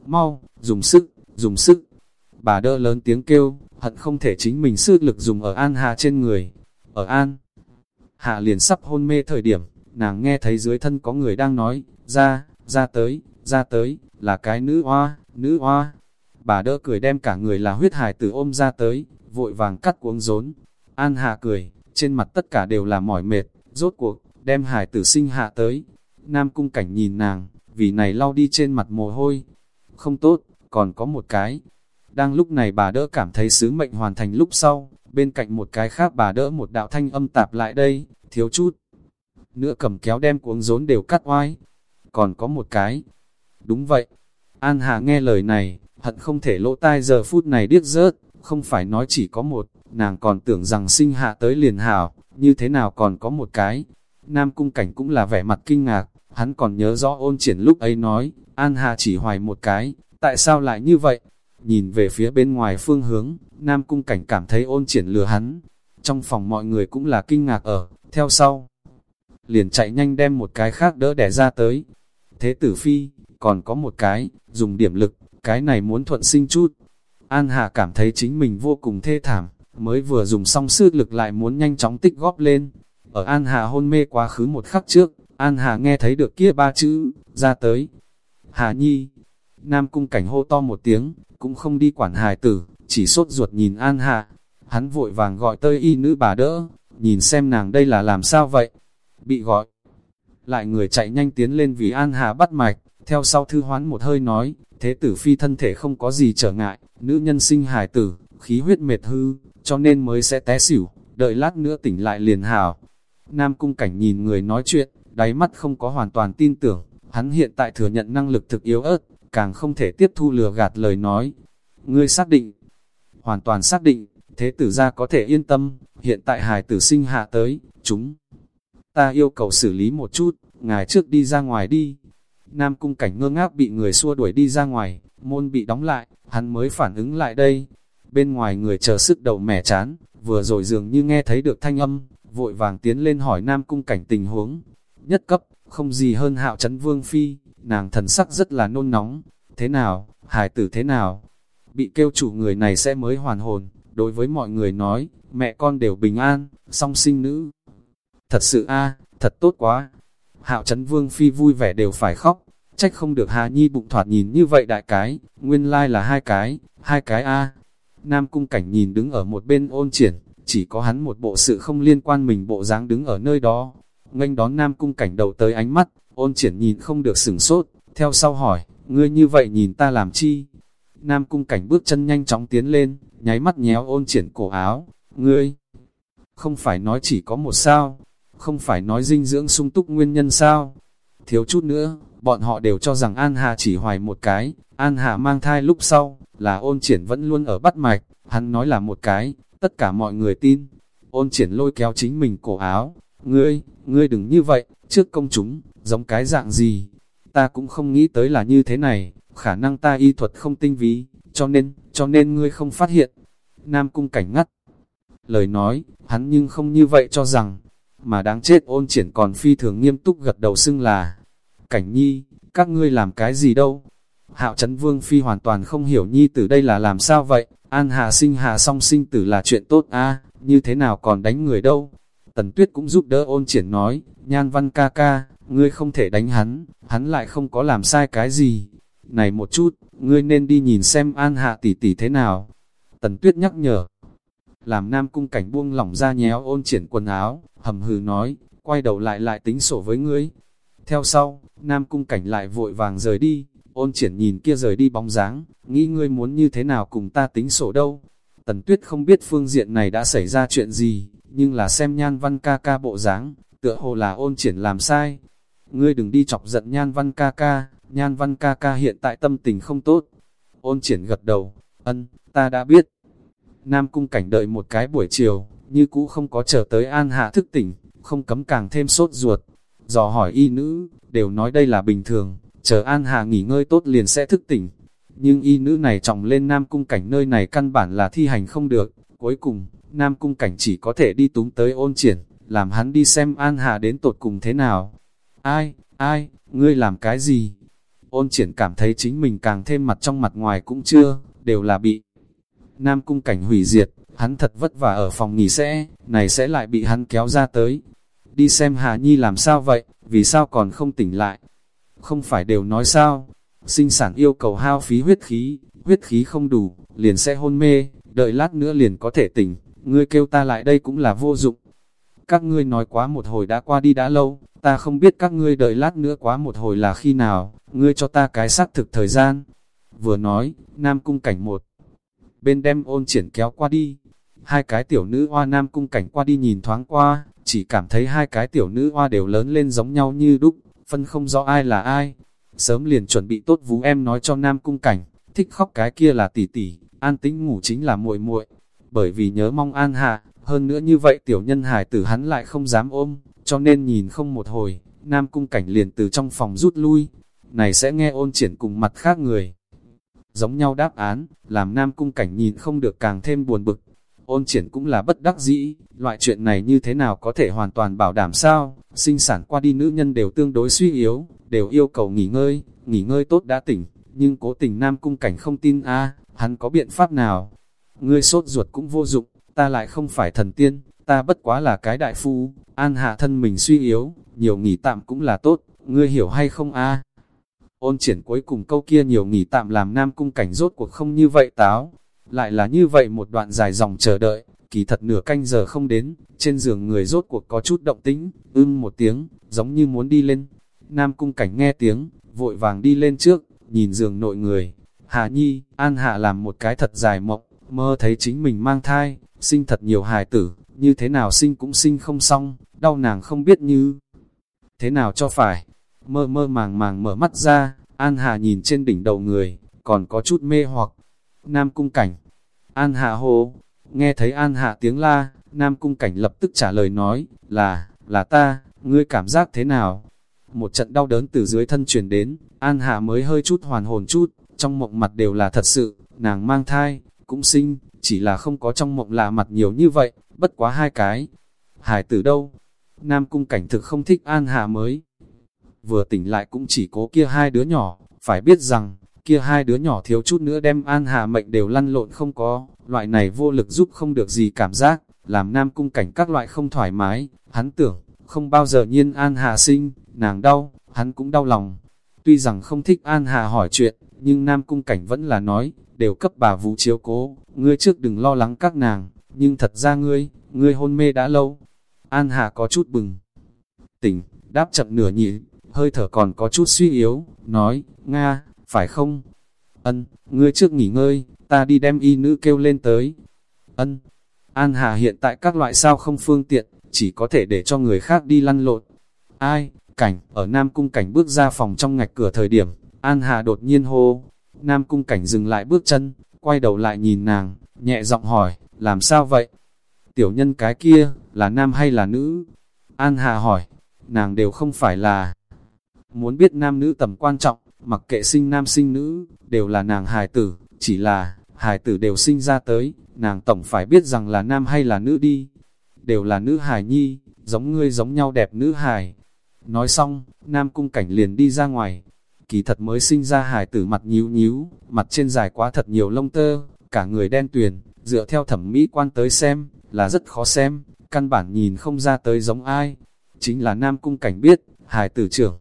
Mau, dùng sức, dùng sức. Bà đỡ lớn tiếng kêu, hận không thể chính mình sức lực dùng ở An hạ trên người. Ở An, Hạ liền sắp hôn mê thời điểm, nàng nghe thấy dưới thân có người đang nói, ra, ra tới, ra tới, là cái nữ hoa, nữ hoa. Bà đỡ cười đem cả người là huyết hài tử ôm ra tới, vội vàng cắt cuống rốn. An Hạ cười, trên mặt tất cả đều là mỏi mệt, rốt cuộc, đem hải tử sinh hạ tới. Nam cung cảnh nhìn nàng, vì này lau đi trên mặt mồ hôi. Không tốt, còn có một cái. Đang lúc này bà đỡ cảm thấy sứ mệnh hoàn thành lúc sau, bên cạnh một cái khác bà đỡ một đạo thanh âm tạp lại đây, thiếu chút. Nữa cầm kéo đem cuống rốn đều cắt oai. Còn có một cái. Đúng vậy. An Hà nghe lời này, hận không thể lỗ tai giờ phút này điếc rớt, không phải nói chỉ có một, nàng còn tưởng rằng sinh hạ tới liền hảo, như thế nào còn có một cái. Nam cung cảnh cũng là vẻ mặt kinh ngạc, hắn còn nhớ rõ ôn triển lúc ấy nói, An Hà chỉ hoài một cái, tại sao lại như vậy? Nhìn về phía bên ngoài phương hướng, Nam cung cảnh cảm thấy ôn triển lừa hắn. Trong phòng mọi người cũng là kinh ngạc ở, theo sau. Liền chạy nhanh đem một cái khác đỡ đẻ ra tới. Thế tử phi, còn có một cái, dùng điểm lực, cái này muốn thuận sinh chút. An Hà cảm thấy chính mình vô cùng thê thảm, mới vừa dùng xong sức lực lại muốn nhanh chóng tích góp lên. Ở An Hà hôn mê quá khứ một khắc trước, An Hà nghe thấy được kia ba chữ, ra tới. Hà Nhi, Nam cung cảnh hô to một tiếng, cũng không đi quản hài tử, chỉ sốt ruột nhìn An Hà. Hắn vội vàng gọi tơi y nữ bà đỡ, nhìn xem nàng đây là làm sao vậy. Bị gọi. Lại người chạy nhanh tiến lên vì An Hà bắt mạch, theo sau thư hoán một hơi nói, thế tử phi thân thể không có gì trở ngại, nữ nhân sinh hài tử, khí huyết mệt hư, cho nên mới sẽ té xỉu, đợi lát nữa tỉnh lại liền hào. Nam cung cảnh nhìn người nói chuyện, đáy mắt không có hoàn toàn tin tưởng, hắn hiện tại thừa nhận năng lực thực yếu ớt, càng không thể tiếp thu lừa gạt lời nói. Ngươi xác định, hoàn toàn xác định, thế tử gia có thể yên tâm, hiện tại hài tử sinh hạ tới, chúng. Ta yêu cầu xử lý một chút, ngài trước đi ra ngoài đi. Nam cung cảnh ngơ ngác bị người xua đuổi đi ra ngoài, môn bị đóng lại, hắn mới phản ứng lại đây. Bên ngoài người chờ sức đầu mẻ chán, vừa rồi dường như nghe thấy được thanh âm, vội vàng tiến lên hỏi Nam cung cảnh tình huống. Nhất cấp, không gì hơn hạo chấn vương phi, nàng thần sắc rất là nôn nóng. Thế nào, hài tử thế nào? Bị kêu chủ người này sẽ mới hoàn hồn, đối với mọi người nói, mẹ con đều bình an, song sinh nữ. Thật sự a thật tốt quá. Hạo chấn vương phi vui vẻ đều phải khóc, trách không được Hà Nhi bụng thoạt nhìn như vậy đại cái, nguyên lai là hai cái, hai cái a Nam cung cảnh nhìn đứng ở một bên ôn triển, chỉ có hắn một bộ sự không liên quan mình bộ dáng đứng ở nơi đó. Nganh đón Nam cung cảnh đầu tới ánh mắt, ôn triển nhìn không được sửng sốt, theo sau hỏi, ngươi như vậy nhìn ta làm chi? Nam cung cảnh bước chân nhanh chóng tiến lên, nháy mắt nhéo ôn triển cổ áo, ngươi, không phải nói chỉ có một sao, không phải nói dinh dưỡng sung túc nguyên nhân sao? Thiếu chút nữa, bọn họ đều cho rằng An Hà chỉ hoài một cái, An Hà mang thai lúc sau, là ôn triển vẫn luôn ở bắt mạch, hắn nói là một cái, tất cả mọi người tin. Ôn triển lôi kéo chính mình cổ áo, ngươi, ngươi đừng như vậy, trước công chúng, giống cái dạng gì, ta cũng không nghĩ tới là như thế này, khả năng ta y thuật không tinh ví, cho nên, cho nên ngươi không phát hiện. Nam cung cảnh ngắt. Lời nói, hắn nhưng không như vậy cho rằng, mà đáng chết ôn triển còn phi thường nghiêm túc gật đầu xưng là, cảnh nhi, các ngươi làm cái gì đâu? Hạo Trấn Vương Phi hoàn toàn không hiểu nhi tử đây là làm sao vậy, an hà sinh hà song sinh tử là chuyện tốt a như thế nào còn đánh người đâu? Tần Tuyết cũng giúp đỡ ôn triển nói, nhan văn ca ca, ngươi không thể đánh hắn, hắn lại không có làm sai cái gì. Này một chút, ngươi nên đi nhìn xem an hạ tỷ tỷ thế nào. Tần Tuyết nhắc nhở, làm nam cung cảnh buông lỏng ra nhéo ôn triển quần áo, hầm hừ nói, quay đầu lại lại tính sổ với ngươi. Theo sau, nam cung cảnh lại vội vàng rời đi, ôn triển nhìn kia rời đi bóng dáng, nghĩ ngươi muốn như thế nào cùng ta tính sổ đâu. Tần tuyết không biết phương diện này đã xảy ra chuyện gì, nhưng là xem nhan văn ca ca bộ dáng, tựa hồ là ôn triển làm sai. Ngươi đừng đi chọc giận nhan văn ca ca, nhan văn ca ca hiện tại tâm tình không tốt. Ôn triển gật đầu, ân, ta đã biết. Nam cung cảnh đợi một cái buổi chiều, như cũ không có chờ tới an hạ thức tỉnh, không cấm càng thêm sốt ruột. Dò hỏi y nữ, đều nói đây là bình thường, chờ an hạ nghỉ ngơi tốt liền sẽ thức tỉnh. Nhưng y nữ này trọng lên nam cung cảnh nơi này căn bản là thi hành không được. Cuối cùng, nam cung cảnh chỉ có thể đi túng tới ôn triển, làm hắn đi xem an hạ đến tột cùng thế nào. Ai, ai, ngươi làm cái gì? Ôn triển cảm thấy chính mình càng thêm mặt trong mặt ngoài cũng chưa, đều là bị Nam cung cảnh hủy diệt, hắn thật vất vả ở phòng nghỉ sẽ, này sẽ lại bị hắn kéo ra tới. Đi xem Hà Nhi làm sao vậy, vì sao còn không tỉnh lại? Không phải đều nói sao? Sinh sản yêu cầu hao phí huyết khí, huyết khí không đủ, liền sẽ hôn mê, đợi lát nữa liền có thể tỉnh, ngươi kêu ta lại đây cũng là vô dụng. Các ngươi nói quá một hồi đã qua đi đã lâu, ta không biết các ngươi đợi lát nữa quá một hồi là khi nào, ngươi cho ta cái xác thực thời gian. Vừa nói, Nam Cung Cảnh một, bên đem ôn triển kéo qua đi, hai cái tiểu nữ hoa Nam Cung Cảnh qua đi nhìn thoáng qua, chỉ cảm thấy hai cái tiểu nữ hoa đều lớn lên giống nhau như đúc, phân không rõ ai là ai. Sớm liền chuẩn bị tốt vú em nói cho Nam Cung Cảnh, thích khóc cái kia là tỷ tỷ, an tĩnh ngủ chính là muội muội bởi vì nhớ mong an hạ, hơn nữa như vậy tiểu nhân hài tử hắn lại không dám ôm, cho nên nhìn không một hồi, Nam Cung Cảnh liền từ trong phòng rút lui, này sẽ nghe ôn triển cùng mặt khác người. Giống nhau đáp án, làm Nam Cung Cảnh nhìn không được càng thêm buồn bực. Ôn triển cũng là bất đắc dĩ, loại chuyện này như thế nào có thể hoàn toàn bảo đảm sao, sinh sản qua đi nữ nhân đều tương đối suy yếu, đều yêu cầu nghỉ ngơi, nghỉ ngơi tốt đã tỉnh, nhưng cố tình Nam Cung Cảnh không tin a hắn có biện pháp nào? Ngươi sốt ruột cũng vô dụng, ta lại không phải thần tiên, ta bất quá là cái đại phu, an hạ thân mình suy yếu, nhiều nghỉ tạm cũng là tốt, ngươi hiểu hay không a? Ôn triển cuối cùng câu kia nhiều nghỉ tạm làm nam cung cảnh rốt cuộc không như vậy táo, lại là như vậy một đoạn dài dòng chờ đợi, kỳ thật nửa canh giờ không đến, trên giường người rốt cuộc có chút động tĩnh, ưng một tiếng, giống như muốn đi lên. Nam cung cảnh nghe tiếng, vội vàng đi lên trước, nhìn giường nội người. Hà Nhi, An Hạ làm một cái thật dài mộng, mơ thấy chính mình mang thai, sinh thật nhiều hài tử, như thế nào sinh cũng sinh không xong, đau nàng không biết như thế nào cho phải. Mơ mơ màng màng mở mắt ra, An Hà nhìn trên đỉnh đầu người, còn có chút mê hoặc. Nam cung cảnh, An Hạ hô, nghe thấy An Hạ tiếng la, Nam cung cảnh lập tức trả lời nói, là, là ta, ngươi cảm giác thế nào? Một trận đau đớn từ dưới thân truyền đến, An Hạ mới hơi chút hoàn hồn chút, trong mộng mặt đều là thật sự, nàng mang thai, cũng sinh, chỉ là không có trong mộng lạ mặt nhiều như vậy, bất quá hai cái. Hải tử đâu? Nam cung cảnh thực không thích An Hạ mới. Vừa tỉnh lại cũng chỉ cố kia hai đứa nhỏ, phải biết rằng, kia hai đứa nhỏ thiếu chút nữa đem An Hạ mệnh đều lăn lộn không có, loại này vô lực giúp không được gì cảm giác, làm Nam cung cảnh các loại không thoải mái, hắn tưởng, không bao giờ nhiên An Hạ sinh, nàng đau, hắn cũng đau lòng. Tuy rằng không thích An Hạ hỏi chuyện, nhưng Nam cung cảnh vẫn là nói, đều cấp bà vũ chiếu cố, ngươi trước đừng lo lắng các nàng, nhưng thật ra ngươi, ngươi hôn mê đã lâu. An Hà có chút bừng. Tỉnh, đáp chậm nửa nhị, hơi thở còn có chút suy yếu, nói, Nga, phải không? Ân, ngươi trước nghỉ ngơi, ta đi đem y nữ kêu lên tới. Ân, An Hà hiện tại các loại sao không phương tiện, chỉ có thể để cho người khác đi lăn lộn. Ai, cảnh, ở Nam Cung cảnh bước ra phòng trong ngạch cửa thời điểm, An Hà đột nhiên hô, Nam cung cảnh dừng lại bước chân, quay đầu lại nhìn nàng, nhẹ giọng hỏi, làm sao vậy? Tiểu nhân cái kia, là nam hay là nữ? An Hà hỏi, nàng đều không phải là... Muốn biết nam nữ tầm quan trọng, mặc kệ sinh nam sinh nữ, đều là nàng hài tử, chỉ là, hài tử đều sinh ra tới, nàng tổng phải biết rằng là nam hay là nữ đi. Đều là nữ hài nhi, giống ngươi giống nhau đẹp nữ hài. Nói xong, nam cung cảnh liền đi ra ngoài, kỳ thật mới sinh ra hài tử mặt nhíu nhíu, mặt trên dài quá thật nhiều lông tơ, cả người đen tuyền, dựa theo thẩm mỹ quan tới xem, là rất khó xem, căn bản nhìn không ra tới giống ai. Chính là nam cung cảnh biết, hài tử trưởng.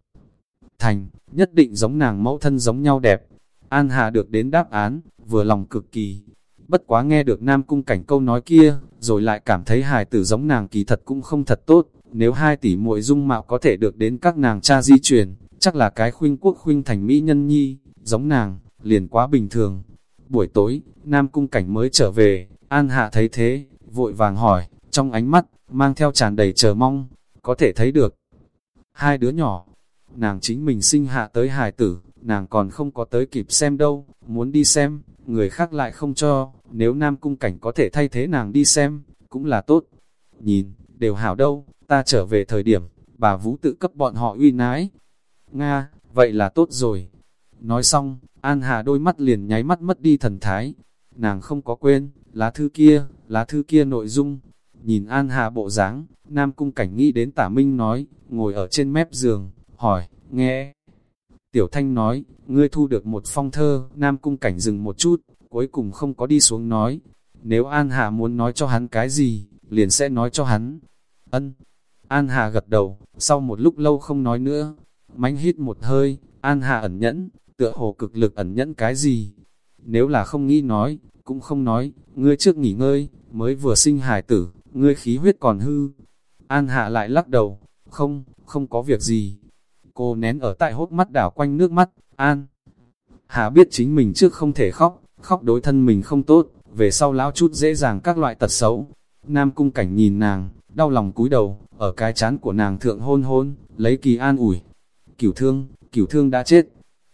Thành, nhất định giống nàng mẫu thân giống nhau đẹp. An Hà được đến đáp án, vừa lòng cực kỳ. Bất quá nghe được nam cung cảnh câu nói kia, rồi lại cảm thấy hài tử giống nàng kỳ thật cũng không thật tốt. Nếu hai tỷ muội dung mạo có thể được đến các nàng cha di truyền, chắc là cái khuynh quốc khuynh thành mỹ nhân nhi, giống nàng, liền quá bình thường. Buổi tối, Nam Cung Cảnh mới trở về, An Hạ thấy thế, vội vàng hỏi, trong ánh mắt, mang theo tràn đầy chờ mong, có thể thấy được. Hai đứa nhỏ, nàng chính mình sinh hạ tới hài tử, nàng còn không có tới kịp xem đâu, muốn đi xem, người khác lại không cho, nếu Nam Cung Cảnh có thể thay thế nàng đi xem, cũng là tốt. Nhìn, đều hảo đâu, ta trở về thời điểm, bà Vũ tự cấp bọn họ uy nái, Nga, vậy là tốt rồi. Nói xong, An Hà đôi mắt liền nháy mắt mất đi thần thái. Nàng không có quên, lá thư kia, lá thư kia nội dung. Nhìn An Hà bộ dáng, Nam Cung Cảnh nghĩ đến tả Minh nói, ngồi ở trên mép giường, hỏi, nghe. Tiểu Thanh nói, ngươi thu được một phong thơ, Nam Cung Cảnh dừng một chút, cuối cùng không có đi xuống nói. Nếu An Hà muốn nói cho hắn cái gì, liền sẽ nói cho hắn. Ân. An Hà gật đầu, sau một lúc lâu không nói nữa. Mánh hít một hơi, An Hà ẩn nhẫn, tựa hồ cực lực ẩn nhẫn cái gì. Nếu là không nghĩ nói, cũng không nói, ngươi trước nghỉ ngơi, mới vừa sinh hài tử, ngươi khí huyết còn hư. An Hạ lại lắc đầu, không, không có việc gì. Cô nén ở tại hốt mắt đảo quanh nước mắt, An. hà biết chính mình trước không thể khóc, khóc đối thân mình không tốt, về sau lão chút dễ dàng các loại tật xấu. Nam cung cảnh nhìn nàng, đau lòng cúi đầu, ở cái chán của nàng thượng hôn hôn, lấy kỳ an ủi. Cửu thương, cửu thương đã chết.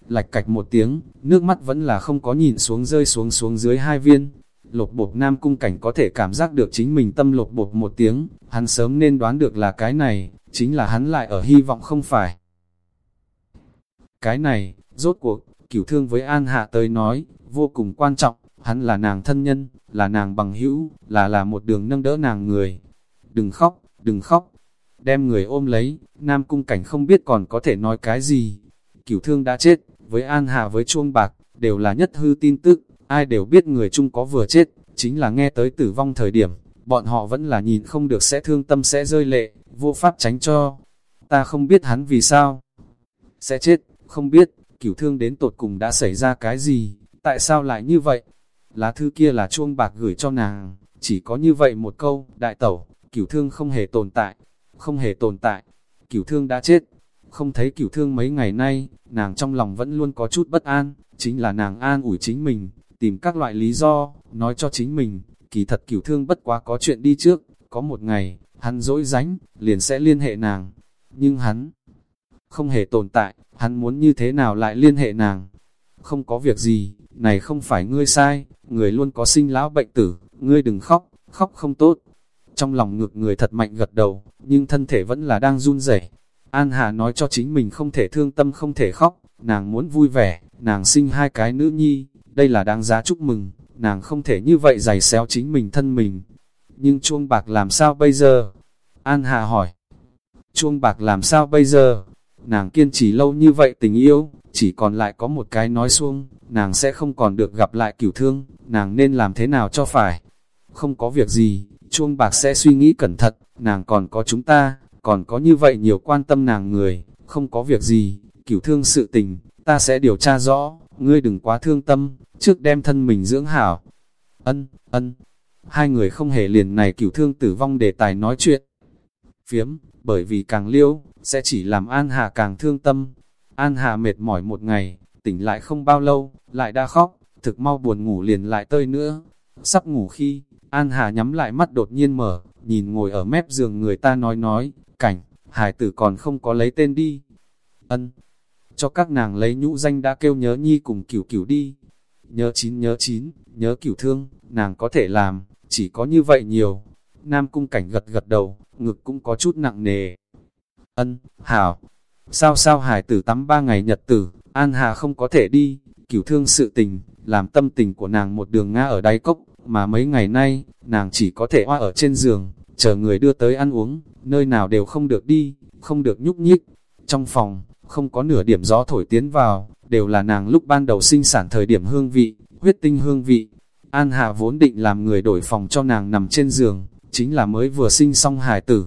Lạch cạch một tiếng, nước mắt vẫn là không có nhìn xuống rơi xuống xuống dưới hai viên. Lột bột nam cung cảnh có thể cảm giác được chính mình tâm lột bột một tiếng, hắn sớm nên đoán được là cái này, chính là hắn lại ở hy vọng không phải. Cái này, rốt cuộc, cửu thương với An Hạ tới nói, vô cùng quan trọng, hắn là nàng thân nhân, là nàng bằng hữu, là là một đường nâng đỡ nàng người. Đừng khóc, đừng khóc, đem người ôm lấy, Nam Cung Cảnh không biết còn có thể nói cái gì. Cửu thương đã chết, với An Hạ với chuông bạc, đều là nhất hư tin tức, ai đều biết người chung có vừa chết, chính là nghe tới tử vong thời điểm, bọn họ vẫn là nhìn không được sẽ thương tâm sẽ rơi lệ, vô pháp tránh cho. Ta không biết hắn vì sao sẽ chết, không biết, cửu thương đến tột cùng đã xảy ra cái gì, tại sao lại như vậy? Lá thư kia là chuông bạc gửi cho nàng, chỉ có như vậy một câu, đại tẩu, cửu thương không hề tồn tại, không hề tồn tại, cửu thương đã chết. Không thấy cửu thương mấy ngày nay, nàng trong lòng vẫn luôn có chút bất an, chính là nàng an ủi chính mình, tìm các loại lý do, nói cho chính mình, kỳ thật cửu thương bất quá có chuyện đi trước, có một ngày, hắn dỗi ránh, liền sẽ liên hệ nàng, nhưng hắn không hề tồn tại, hắn muốn như thế nào lại liên hệ nàng. Không có việc gì, này không phải ngươi sai, người luôn có sinh lão bệnh tử, ngươi đừng khóc, khóc không tốt. Trong lòng ngược người thật mạnh gật đầu, nhưng thân thể vẫn là đang run rẩy. An Hà nói cho chính mình không thể thương tâm không thể khóc, nàng muốn vui vẻ, nàng sinh hai cái nữ nhi, đây là đáng giá chúc mừng, nàng không thể như vậy giày xéo chính mình thân mình. Nhưng chuông bạc làm sao bây giờ? An Hà hỏi. Chuông bạc làm sao bây giờ? Nàng kiên trì lâu như vậy tình yêu, chỉ còn lại có một cái nói xuông, nàng sẽ không còn được gặp lại cửu thương, nàng nên làm thế nào cho phải. Không có việc gì, chuông bạc sẽ suy nghĩ cẩn thận, nàng còn có chúng ta, còn có như vậy nhiều quan tâm nàng người, không có việc gì, cửu thương sự tình, ta sẽ điều tra rõ, ngươi đừng quá thương tâm, trước đem thân mình dưỡng hảo. Ân, ân, hai người không hề liền này cửu thương tử vong đề tài nói chuyện. Phiếm, bởi vì càng liêu, sẽ chỉ làm An Hà càng thương tâm. An Hà mệt mỏi một ngày, tỉnh lại không bao lâu, lại đã khóc, thực mau buồn ngủ liền lại tơi nữa. Sắp ngủ khi, An Hà nhắm lại mắt đột nhiên mở, nhìn ngồi ở mép giường người ta nói nói, cảnh, hải tử còn không có lấy tên đi. Ân, cho các nàng lấy nhũ danh đã kêu nhớ nhi cùng cửu cửu đi. Nhớ chín nhớ chín, nhớ cửu thương, nàng có thể làm, chỉ có như vậy nhiều. Nam cung cảnh gật gật đầu, ngực cũng có chút nặng nề. Ân, hảo, sao sao hải tử tắm ba ngày nhật tử, An Hà không có thể đi, cửu thương sự tình, làm tâm tình của nàng một đường ngã ở đáy cốc, mà mấy ngày nay, nàng chỉ có thể hoa ở trên giường, chờ người đưa tới ăn uống, nơi nào đều không được đi, không được nhúc nhích. Trong phòng, không có nửa điểm gió thổi tiến vào, đều là nàng lúc ban đầu sinh sản thời điểm hương vị, huyết tinh hương vị. An Hà vốn định làm người đổi phòng cho nàng nằm trên giường, chính là mới vừa sinh xong hài tử.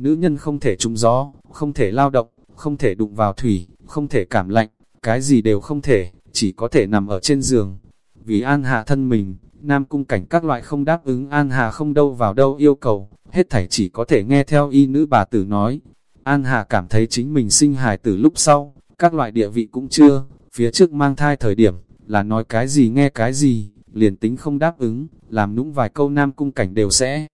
Nữ nhân không thể trúng gió, không thể lao động, không thể đụng vào thủy, không thể cảm lạnh, cái gì đều không thể, chỉ có thể nằm ở trên giường. Vì An Hà thân mình, Nam cung cảnh các loại không đáp ứng An Hà không đâu vào đâu yêu cầu, hết thảy chỉ có thể nghe theo y nữ bà tử nói. An Hà cảm thấy chính mình sinh hài tử lúc sau, các loại địa vị cũng chưa, phía trước mang thai thời điểm, là nói cái gì nghe cái gì, liền tính không đáp ứng, làm nũng vài câu Nam cung cảnh đều sẽ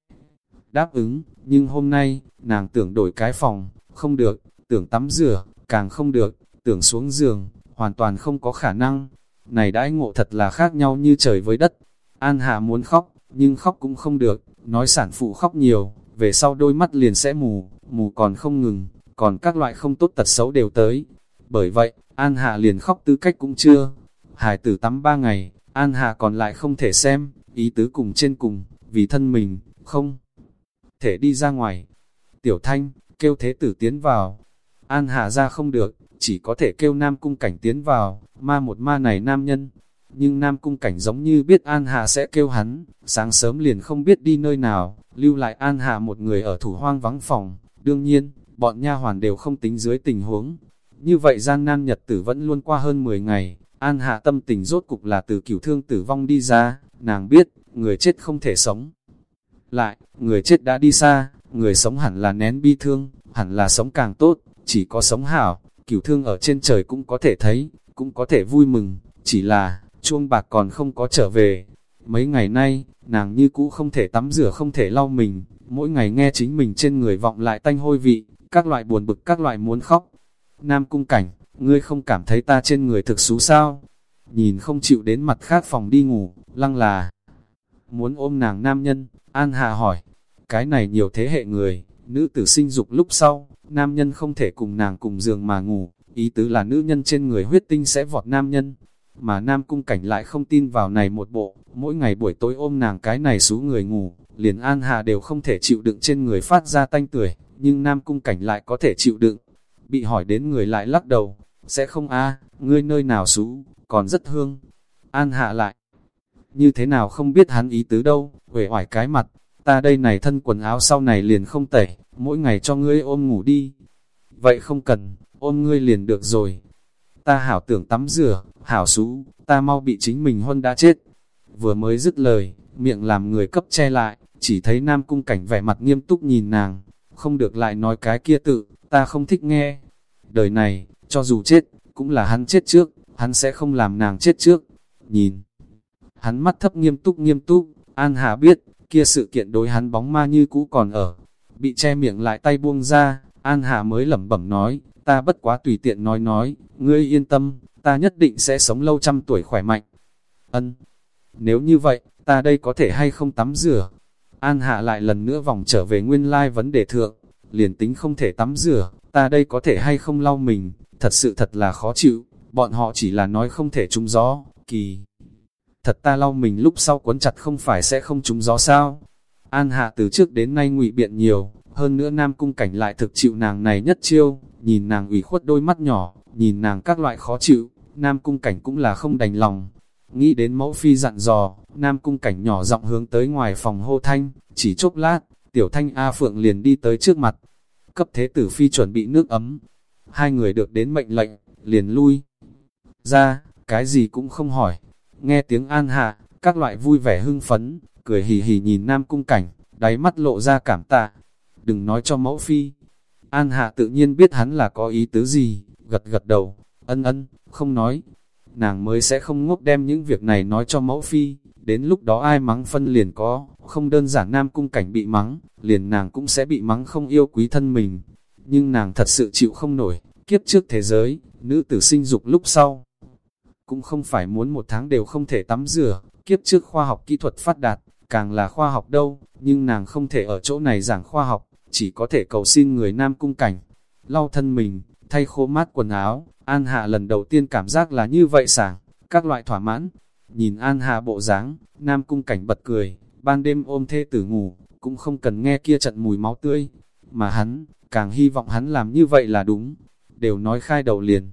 đáp ứng, nhưng hôm nay, nàng tưởng đổi cái phòng, không được, tưởng tắm rửa, càng không được, tưởng xuống giường, hoàn toàn không có khả năng. Này đãi ngộ thật là khác nhau như trời với đất. An Hạ muốn khóc, nhưng khóc cũng không được, nói sản phụ khóc nhiều, về sau đôi mắt liền sẽ mù, mù còn không ngừng, còn các loại không tốt tật xấu đều tới. Bởi vậy, An Hạ liền khóc tư cách cũng chưa. Hải tử tắm ba ngày, An Hạ còn lại không thể xem, ý tứ cùng trên cùng, vì thân mình, không thể đi ra ngoài. Tiểu Thanh, kêu thế tử tiến vào. An Hạ ra không được, chỉ có thể kêu nam cung cảnh tiến vào, ma một ma này nam nhân. nhưng Nam Cung Cảnh giống như biết An Hạ sẽ kêu hắn, sáng sớm liền không biết đi nơi nào, lưu lại An Hạ một người ở thủ hoang vắng phòng, đương nhiên, bọn nha hoàn đều không tính dưới tình huống. Như vậy gian nan nhật tử vẫn luôn qua hơn 10 ngày, An Hạ tâm tình rốt cục là từ cửu thương tử vong đi ra, nàng biết, người chết không thể sống. Lại, người chết đã đi xa, người sống hẳn là nén bi thương, hẳn là sống càng tốt, chỉ có sống hảo, cửu thương ở trên trời cũng có thể thấy, cũng có thể vui mừng, chỉ là, chuông bạc còn không có trở về. Mấy ngày nay, nàng như cũ không thể tắm rửa không thể lau mình, mỗi ngày nghe chính mình trên người vọng lại tanh hôi vị, các loại buồn bực các loại muốn khóc. Nam cung cảnh, ngươi không cảm thấy ta trên người thực xú sao? Nhìn không chịu đến mặt khác phòng đi ngủ, lăng là muốn ôm nàng nam nhân, An Hà hỏi, cái này nhiều thế hệ người, nữ tử sinh dục lúc sau, nam nhân không thể cùng nàng cùng giường mà ngủ, ý tứ là nữ nhân trên người huyết tinh sẽ vọt nam nhân, mà nam cung cảnh lại không tin vào này một bộ, mỗi ngày buổi tối ôm nàng cái này xú người ngủ, liền An Hà đều không thể chịu đựng trên người phát ra tanh tuổi, nhưng nam cung cảnh lại có thể chịu đựng. Bị hỏi đến người lại lắc đầu, sẽ không a ngươi nơi nào xú, còn rất hương. An Hạ lại, như thế nào không biết hắn ý tứ đâu, huệ hoài cái mặt, ta đây này thân quần áo sau này liền không tẩy, mỗi ngày cho ngươi ôm ngủ đi. Vậy không cần, ôm ngươi liền được rồi. Ta hảo tưởng tắm rửa, hảo xú, ta mau bị chính mình huân đã chết. Vừa mới dứt lời, miệng làm người cấp che lại, chỉ thấy Nam Cung Cảnh vẻ mặt nghiêm túc nhìn nàng, không được lại nói cái kia tự, ta không thích nghe. Đời này, cho dù chết, cũng là hắn chết trước, hắn sẽ không làm nàng chết trước. Nhìn, hắn mắt thấp nghiêm túc nghiêm túc, An Hà biết, kia sự kiện đối hắn bóng ma như cũ còn ở. Bị che miệng lại tay buông ra, An Hà mới lẩm bẩm nói, ta bất quá tùy tiện nói nói, ngươi yên tâm, ta nhất định sẽ sống lâu trăm tuổi khỏe mạnh. Ân, nếu như vậy, ta đây có thể hay không tắm rửa? An Hạ lại lần nữa vòng trở về nguyên lai vấn đề thượng, liền tính không thể tắm rửa, ta đây có thể hay không lau mình, thật sự thật là khó chịu, bọn họ chỉ là nói không thể trúng gió, kỳ. Thật ta lau mình lúc sau cuốn chặt không phải sẽ không trúng gió sao? An Hạ từ trước đến nay ngụy biện nhiều, hơn nữa Nam Cung Cảnh lại thực chịu nàng này nhất chiêu, nhìn nàng ủy khuất đôi mắt nhỏ, nhìn nàng các loại khó chịu, Nam Cung Cảnh cũng là không đành lòng. Nghĩ đến mẫu phi dặn dò, Nam Cung Cảnh nhỏ giọng hướng tới ngoài phòng hô thanh, chỉ chốc lát, Tiểu Thanh A Phượng liền đi tới trước mặt. Cấp thế tử phi chuẩn bị nước ấm. Hai người được đến mệnh lệnh, liền lui. Ra, cái gì cũng không hỏi. Nghe tiếng an hạ, các loại vui vẻ hưng phấn, cười hì hì nhìn Nam Cung Cảnh, đáy mắt lộ ra cảm tạ. Đừng nói cho mẫu phi. An hạ tự nhiên biết hắn là có ý tứ gì, gật gật đầu, ân ân, không nói. Nàng mới sẽ không ngốc đem những việc này nói cho mẫu phi, đến lúc đó ai mắng phân liền có, không đơn giản nam cung cảnh bị mắng, liền nàng cũng sẽ bị mắng không yêu quý thân mình. Nhưng nàng thật sự chịu không nổi, kiếp trước thế giới, nữ tử sinh dục lúc sau. Cũng không phải muốn một tháng đều không thể tắm rửa, kiếp trước khoa học kỹ thuật phát đạt, càng là khoa học đâu, nhưng nàng không thể ở chỗ này giảng khoa học, chỉ có thể cầu xin người nam cung cảnh, lau thân mình, thay khô mát quần áo, An Hạ lần đầu tiên cảm giác là như vậy sảng, các loại thỏa mãn. Nhìn An Hạ bộ dáng, Nam Cung Cảnh bật cười, ban đêm ôm thê tử ngủ, cũng không cần nghe kia trận mùi máu tươi. Mà hắn, càng hy vọng hắn làm như vậy là đúng, đều nói khai đầu liền.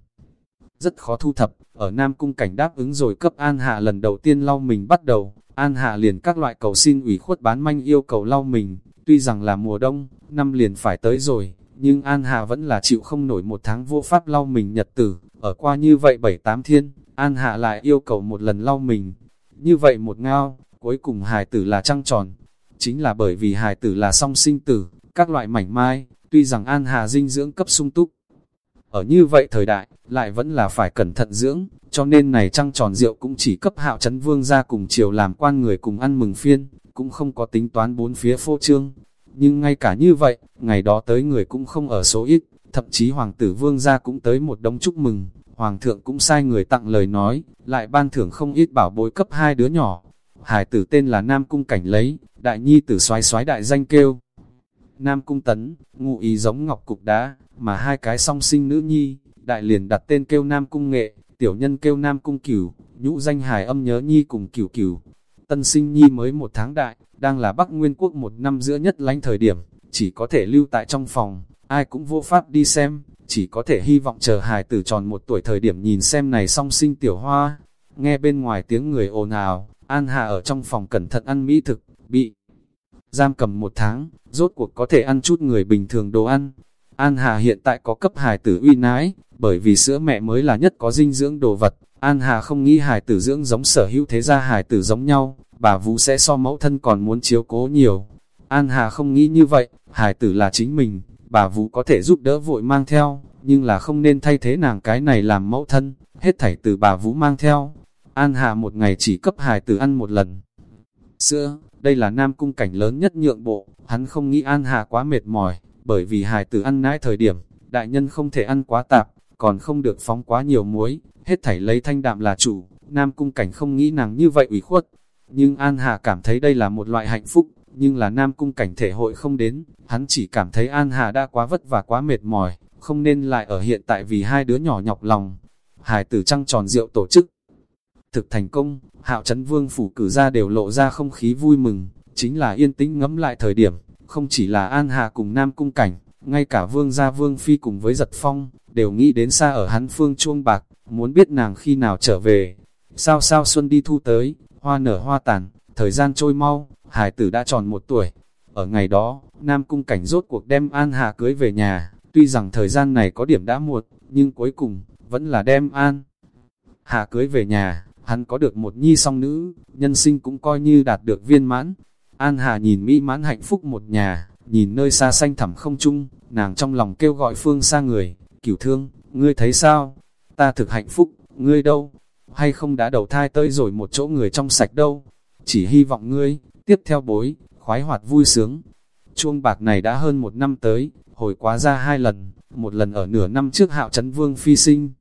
Rất khó thu thập, ở Nam Cung Cảnh đáp ứng rồi cấp An Hạ lần đầu tiên lau mình bắt đầu, An Hạ liền các loại cầu xin ủy khuất bán manh yêu cầu lau mình, tuy rằng là mùa đông, năm liền phải tới rồi, nhưng An hạ vẫn là chịu không nổi một tháng vô pháp lau mình nhật tử, ở qua như vậy bảy tám thiên, An Hạ lại yêu cầu một lần lau mình. Như vậy một ngao, cuối cùng hài tử là trăng tròn. Chính là bởi vì hài tử là song sinh tử, các loại mảnh mai, tuy rằng An Hà dinh dưỡng cấp sung túc. Ở như vậy thời đại, lại vẫn là phải cẩn thận dưỡng, cho nên này trăng tròn rượu cũng chỉ cấp hạo chấn vương ra cùng chiều làm quan người cùng ăn mừng phiên, cũng không có tính toán bốn phía phô trương. Nhưng ngay cả như vậy, ngày đó tới người cũng không ở số ít, thậm chí hoàng tử vương gia cũng tới một đống chúc mừng, hoàng thượng cũng sai người tặng lời nói, lại ban thưởng không ít bảo bối cấp hai đứa nhỏ. Hải tử tên là Nam Cung Cảnh lấy, đại nhi tử xoái xoái đại danh kêu. Nam Cung Tấn, ngụ ý giống ngọc cục đá, mà hai cái song sinh nữ nhi, đại liền đặt tên kêu Nam Cung Nghệ, tiểu nhân kêu Nam Cung Cửu, nhũ danh hài âm nhớ nhi cùng Cửu Cửu. Tân sinh nhi mới một tháng đại, đang là Bắc Nguyên Quốc một năm giữa nhất lánh thời điểm, chỉ có thể lưu tại trong phòng, ai cũng vô pháp đi xem, chỉ có thể hy vọng chờ hài tử tròn một tuổi thời điểm nhìn xem này song sinh tiểu hoa. nghe bên ngoài tiếng người ồn ào, An Hà ở trong phòng cẩn thận ăn mỹ thực, bị giam cầm một tháng, rốt cuộc có thể ăn chút người bình thường đồ ăn. An Hà hiện tại có cấp hài tử uy nái, bởi vì sữa mẹ mới là nhất có dinh dưỡng đồ vật. An Hà không nghĩ hài tử dưỡng giống sở hữu thế gia hài tử giống nhau, bà Vũ sẽ so mẫu thân còn muốn chiếu cố nhiều. An Hà không nghĩ như vậy, hài tử là chính mình, bà Vũ có thể giúp đỡ vội mang theo, nhưng là không nên thay thế nàng cái này làm mẫu thân, hết thảy từ bà Vũ mang theo. An Hà một ngày chỉ cấp hài tử ăn một lần. Sữa, đây là nam cung cảnh lớn nhất nhượng bộ, hắn không nghĩ An Hà quá mệt mỏi, bởi vì hài tử ăn nãi thời điểm, đại nhân không thể ăn quá tạp, còn không được phóng quá nhiều muối, hết thảy lấy thanh đạm là chủ, nam cung cảnh không nghĩ nàng như vậy ủy khuất. Nhưng An Hà cảm thấy đây là một loại hạnh phúc, nhưng là nam cung cảnh thể hội không đến, hắn chỉ cảm thấy An Hà đã quá vất và quá mệt mỏi, không nên lại ở hiện tại vì hai đứa nhỏ nhọc lòng. Hải tử trăng tròn rượu tổ chức. Thực thành công, hạo chấn vương phủ cử ra đều lộ ra không khí vui mừng, chính là yên tĩnh ngẫm lại thời điểm, không chỉ là An Hà cùng Nam Cung Cảnh, ngay cả vương gia vương phi cùng với giật phong, đều nghĩ đến xa ở hắn phương chuông bạc, muốn biết nàng khi nào trở về. Sao sao xuân đi thu tới, hoa nở hoa tàn, thời gian trôi mau, hải tử đã tròn một tuổi. Ở ngày đó, Nam Cung Cảnh rốt cuộc đem An Hà cưới về nhà, tuy rằng thời gian này có điểm đã muộn, nhưng cuối cùng, vẫn là đem An. Hà cưới về nhà, hắn có được một nhi song nữ, nhân sinh cũng coi như đạt được viên mãn. An Hà nhìn mỹ mãn hạnh phúc một nhà, nhìn nơi xa xanh thẳm không chung, nàng trong lòng kêu gọi phương xa người, cửu thương, ngươi thấy sao? Ta thực hạnh phúc, ngươi đâu? Hay không đã đầu thai tới rồi một chỗ người trong sạch đâu? Chỉ hy vọng ngươi, tiếp theo bối, khoái hoạt vui sướng. Chuông bạc này đã hơn một năm tới, hồi quá ra hai lần, một lần ở nửa năm trước hạo chấn vương phi sinh.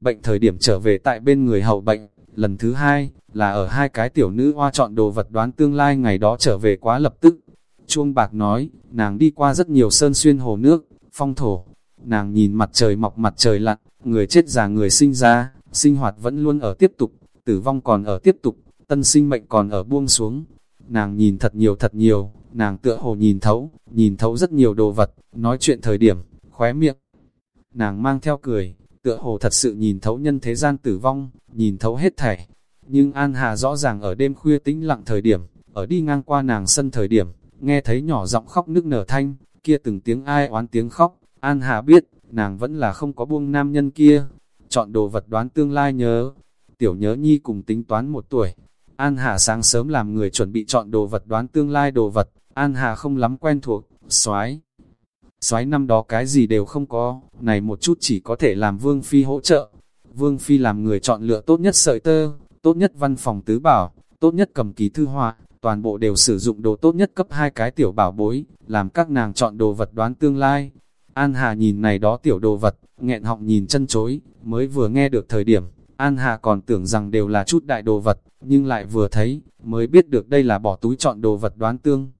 Bệnh thời điểm trở về tại bên người hậu bệnh, lần thứ hai, là ở hai cái tiểu nữ hoa chọn đồ vật đoán tương lai ngày đó trở về quá lập tức. Chuông bạc nói, nàng đi qua rất nhiều sơn xuyên hồ nước, phong thổ. Nàng nhìn mặt trời mọc mặt trời lặn, người chết già người sinh ra, sinh hoạt vẫn luôn ở tiếp tục, tử vong còn ở tiếp tục, tân sinh mệnh còn ở buông xuống. Nàng nhìn thật nhiều thật nhiều, nàng tựa hồ nhìn thấu, nhìn thấu rất nhiều đồ vật, nói chuyện thời điểm, khóe miệng. Nàng mang theo cười, tựa hồ thật sự nhìn thấu nhân thế gian tử vong, nhìn thấu hết thảy. Nhưng An Hà rõ ràng ở đêm khuya tĩnh lặng thời điểm, ở đi ngang qua nàng sân thời điểm, nghe thấy nhỏ giọng khóc nức nở thanh, kia từng tiếng ai oán tiếng khóc, An Hà biết, nàng vẫn là không có buông nam nhân kia. Chọn đồ vật đoán tương lai nhớ, tiểu nhớ nhi cùng tính toán một tuổi. An Hà sáng sớm làm người chuẩn bị chọn đồ vật đoán tương lai đồ vật, An Hà không lắm quen thuộc, xoái soái năm đó cái gì đều không có, này một chút chỉ có thể làm Vương Phi hỗ trợ. Vương Phi làm người chọn lựa tốt nhất sợi tơ, tốt nhất văn phòng tứ bảo, tốt nhất cầm ký thư họa, toàn bộ đều sử dụng đồ tốt nhất cấp hai cái tiểu bảo bối, làm các nàng chọn đồ vật đoán tương lai. An Hà nhìn này đó tiểu đồ vật, nghẹn họng nhìn chân chối, mới vừa nghe được thời điểm, An Hà còn tưởng rằng đều là chút đại đồ vật, nhưng lại vừa thấy, mới biết được đây là bỏ túi chọn đồ vật đoán tương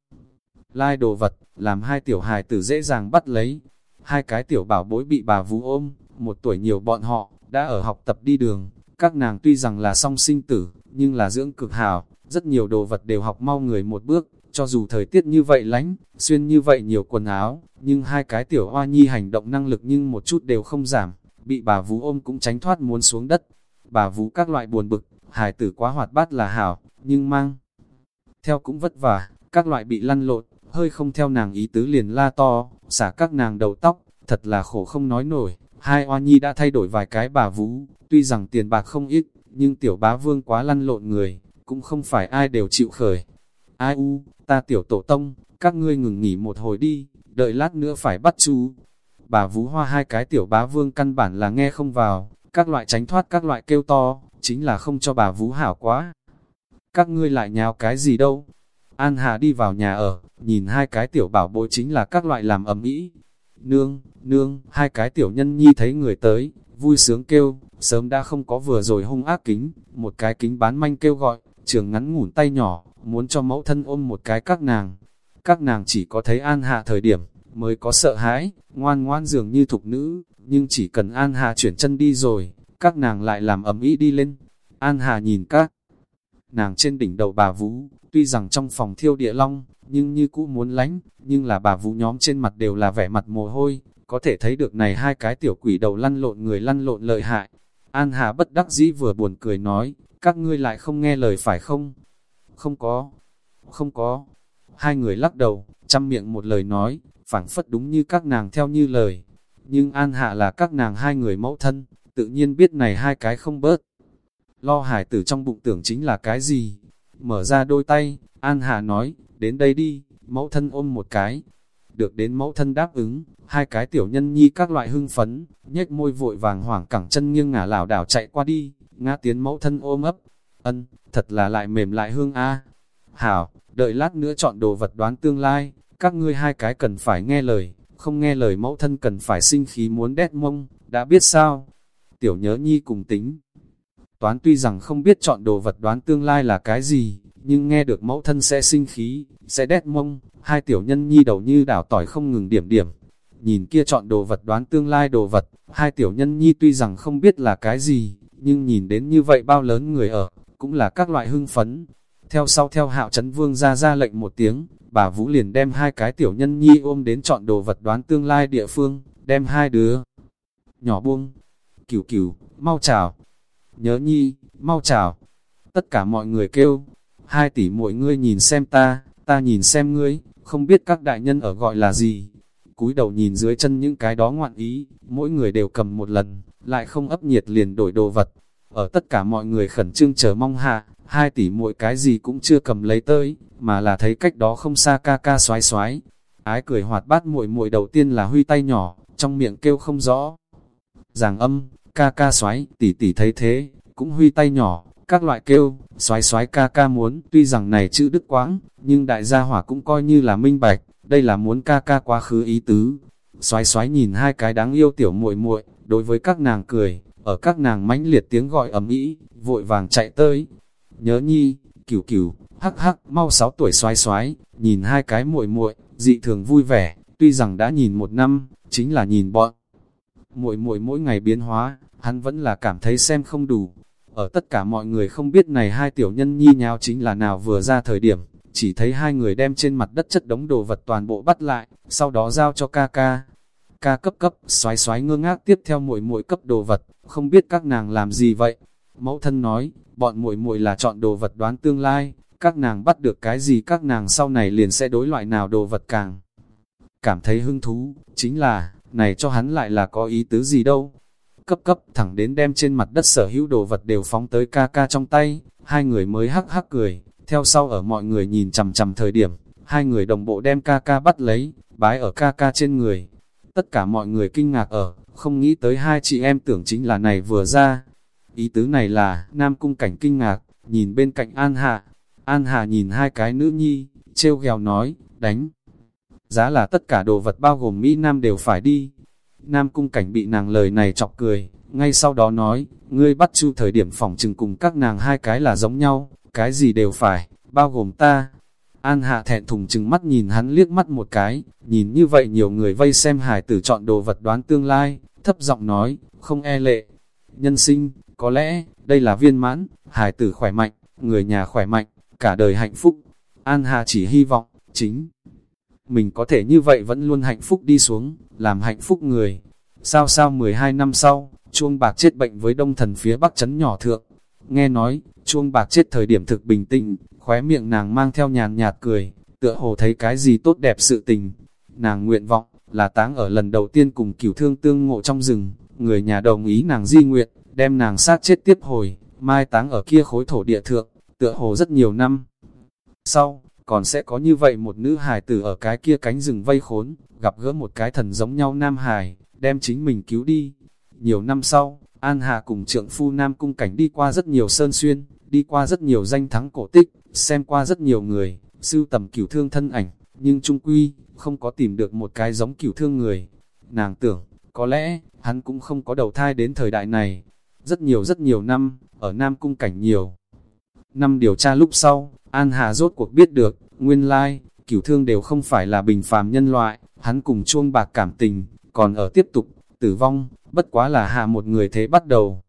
lai đồ vật, làm hai tiểu hài tử dễ dàng bắt lấy. Hai cái tiểu bảo bối bị bà vú ôm, một tuổi nhiều bọn họ, đã ở học tập đi đường. Các nàng tuy rằng là song sinh tử, nhưng là dưỡng cực hảo, rất nhiều đồ vật đều học mau người một bước, cho dù thời tiết như vậy lánh, xuyên như vậy nhiều quần áo, nhưng hai cái tiểu hoa nhi hành động năng lực nhưng một chút đều không giảm, bị bà vú ôm cũng tránh thoát muốn xuống đất. Bà vú các loại buồn bực, hài tử quá hoạt bát là hảo, nhưng mang theo cũng vất vả, các loại bị lăn lộn, hơi không theo nàng ý tứ liền la to, xả các nàng đầu tóc, thật là khổ không nói nổi. Hai oa nhi đã thay đổi vài cái bà vũ tuy rằng tiền bạc không ít, nhưng tiểu bá vương quá lăn lộn người, cũng không phải ai đều chịu khởi. Ai u, ta tiểu tổ tông, các ngươi ngừng nghỉ một hồi đi, đợi lát nữa phải bắt chú. Bà vũ hoa hai cái tiểu bá vương căn bản là nghe không vào, các loại tránh thoát các loại kêu to, chính là không cho bà vũ hảo quá. Các ngươi lại nhào cái gì đâu, An Hà đi vào nhà ở, nhìn hai cái tiểu bảo bối chính là các loại làm ấm ý. Nương, nương, hai cái tiểu nhân nhi thấy người tới, vui sướng kêu, sớm đã không có vừa rồi hung ác kính, một cái kính bán manh kêu gọi, trường ngắn ngủn tay nhỏ, muốn cho mẫu thân ôm một cái các nàng. Các nàng chỉ có thấy An Hà thời điểm, mới có sợ hãi, ngoan ngoan dường như thục nữ, nhưng chỉ cần An Hà chuyển chân đi rồi, các nàng lại làm ấm ý đi lên. An Hà nhìn các nàng trên đỉnh đầu bà Vũ, Tuy rằng trong phòng thiêu địa long, nhưng như cũ muốn lánh, nhưng là bà vũ nhóm trên mặt đều là vẻ mặt mồ hôi, có thể thấy được này hai cái tiểu quỷ đầu lăn lộn người lăn lộn lợi hại. An Hà bất đắc dĩ vừa buồn cười nói, các ngươi lại không nghe lời phải không? Không có, không có. Hai người lắc đầu, chăm miệng một lời nói, phảng phất đúng như các nàng theo như lời. Nhưng An Hạ là các nàng hai người mẫu thân, tự nhiên biết này hai cái không bớt. Lo hải tử trong bụng tưởng chính là cái gì? Mở ra đôi tay, An hà nói, đến đây đi, mẫu thân ôm một cái. Được đến mẫu thân đáp ứng, hai cái tiểu nhân nhi các loại hưng phấn, nhếch môi vội vàng hoảng cẳng chân nghiêng ngả lảo đảo chạy qua đi, ngã tiến mẫu thân ôm ấp. Ân, thật là lại mềm lại hương a. Hảo, đợi lát nữa chọn đồ vật đoán tương lai, các ngươi hai cái cần phải nghe lời, không nghe lời mẫu thân cần phải sinh khí muốn đét mông, đã biết sao? Tiểu nhớ nhi cùng tính. Toán tuy rằng không biết chọn đồ vật đoán tương lai là cái gì, nhưng nghe được mẫu thân sẽ sinh khí, sẽ đét mông, hai tiểu nhân nhi đầu như đảo tỏi không ngừng điểm điểm. Nhìn kia chọn đồ vật đoán tương lai đồ vật, hai tiểu nhân nhi tuy rằng không biết là cái gì, nhưng nhìn đến như vậy bao lớn người ở, cũng là các loại hưng phấn. Theo sau theo hạo chấn vương ra ra lệnh một tiếng, bà Vũ liền đem hai cái tiểu nhân nhi ôm đến chọn đồ vật đoán tương lai địa phương, đem hai đứa nhỏ buông. Cửu cửu, mau chào. Nhớ nhi, mau chào. Tất cả mọi người kêu, hai tỷ mỗi ngươi nhìn xem ta, ta nhìn xem ngươi, không biết các đại nhân ở gọi là gì. Cúi đầu nhìn dưới chân những cái đó ngoạn ý, mỗi người đều cầm một lần, lại không ấp nhiệt liền đổi đồ vật. Ở tất cả mọi người khẩn trương chờ mong hạ, hai tỷ mỗi cái gì cũng chưa cầm lấy tới, mà là thấy cách đó không xa ca ca xoái xoái. Ái cười hoạt bát muội muội đầu tiên là huy tay nhỏ, trong miệng kêu không rõ. giàng âm, ca ca xoái, tỷ tỷ thấy thế, cũng huy tay nhỏ, các loại kêu, xoái xoái ca ca muốn, tuy rằng này chữ đức quãng, nhưng đại gia hỏa cũng coi như là minh bạch, đây là muốn ca ca quá khứ ý tứ. Xoái xoái nhìn hai cái đáng yêu tiểu muội muội đối với các nàng cười, ở các nàng mãnh liệt tiếng gọi ấm ý, vội vàng chạy tới. Nhớ nhi, cửu cửu, hắc hắc, mau 6 tuổi xoái xoái, nhìn hai cái muội muội dị thường vui vẻ, tuy rằng đã nhìn một năm, chính là nhìn bọn. Muội muội mỗi ngày biến hóa, hắn vẫn là cảm thấy xem không đủ. Ở tất cả mọi người không biết này hai tiểu nhân nhi nháo chính là nào vừa ra thời điểm, chỉ thấy hai người đem trên mặt đất chất đống đồ vật toàn bộ bắt lại, sau đó giao cho ca ca. Ca cấp cấp, xoái xoái ngơ ngác tiếp theo muội muội cấp đồ vật, không biết các nàng làm gì vậy. Mẫu thân nói, bọn muội muội là chọn đồ vật đoán tương lai, các nàng bắt được cái gì các nàng sau này liền sẽ đối loại nào đồ vật càng. Cảm thấy hứng thú, chính là, này cho hắn lại là có ý tứ gì đâu. Cấp cấp thẳng đến đem trên mặt đất sở hữu đồ vật đều phóng tới ca ca trong tay, hai người mới hắc hắc cười, theo sau ở mọi người nhìn chằm chằm thời điểm, hai người đồng bộ đem ca ca bắt lấy, bái ở ca ca trên người. Tất cả mọi người kinh ngạc ở, không nghĩ tới hai chị em tưởng chính là này vừa ra. Ý tứ này là, Nam Cung Cảnh kinh ngạc, nhìn bên cạnh An Hạ. An Hạ nhìn hai cái nữ nhi, trêu ghèo nói, đánh. Giá là tất cả đồ vật bao gồm Mỹ Nam đều phải đi. Nam Cung Cảnh bị nàng lời này chọc cười, ngay sau đó nói, ngươi bắt chu thời điểm phòng trừng cùng các nàng hai cái là giống nhau, cái gì đều phải, bao gồm ta. An hạ thẹn thùng chừng mắt nhìn hắn liếc mắt một cái, nhìn như vậy nhiều người vây xem hải tử chọn đồ vật đoán tương lai, thấp giọng nói, không e lệ. Nhân sinh, có lẽ, đây là viên mãn, hải tử khỏe mạnh, người nhà khỏe mạnh, cả đời hạnh phúc. An Hạ chỉ hy vọng, chính mình có thể như vậy vẫn luôn hạnh phúc đi xuống, làm hạnh phúc người. Sao sao 12 năm sau, chuông bạc chết bệnh với đông thần phía bắc chấn nhỏ thượng. Nghe nói, chuông bạc chết thời điểm thực bình tĩnh, khóe miệng nàng mang theo nhàn nhạt cười, tựa hồ thấy cái gì tốt đẹp sự tình. Nàng nguyện vọng, là táng ở lần đầu tiên cùng cửu thương tương ngộ trong rừng, người nhà đồng ý nàng di nguyện, đem nàng sát chết tiếp hồi, mai táng ở kia khối thổ địa thượng, tựa hồ rất nhiều năm. Sau, còn sẽ có như vậy một nữ hài tử ở cái kia cánh rừng vây khốn, gặp gỡ một cái thần giống nhau nam hài, đem chính mình cứu đi. Nhiều năm sau, An Hà cùng trượng phu Nam Cung Cảnh đi qua rất nhiều sơn xuyên, đi qua rất nhiều danh thắng cổ tích, xem qua rất nhiều người, sưu tầm cửu thương thân ảnh, nhưng trung quy, không có tìm được một cái giống cửu thương người. Nàng tưởng, có lẽ, hắn cũng không có đầu thai đến thời đại này. Rất nhiều rất nhiều năm, ở Nam Cung Cảnh nhiều. Năm điều tra lúc sau, An Hà rốt cuộc biết được, nguyên lai, cửu thương đều không phải là bình phàm nhân loại, hắn cùng chuông bạc cảm tình, còn ở tiếp tục, tử vong, bất quá là hạ một người thế bắt đầu.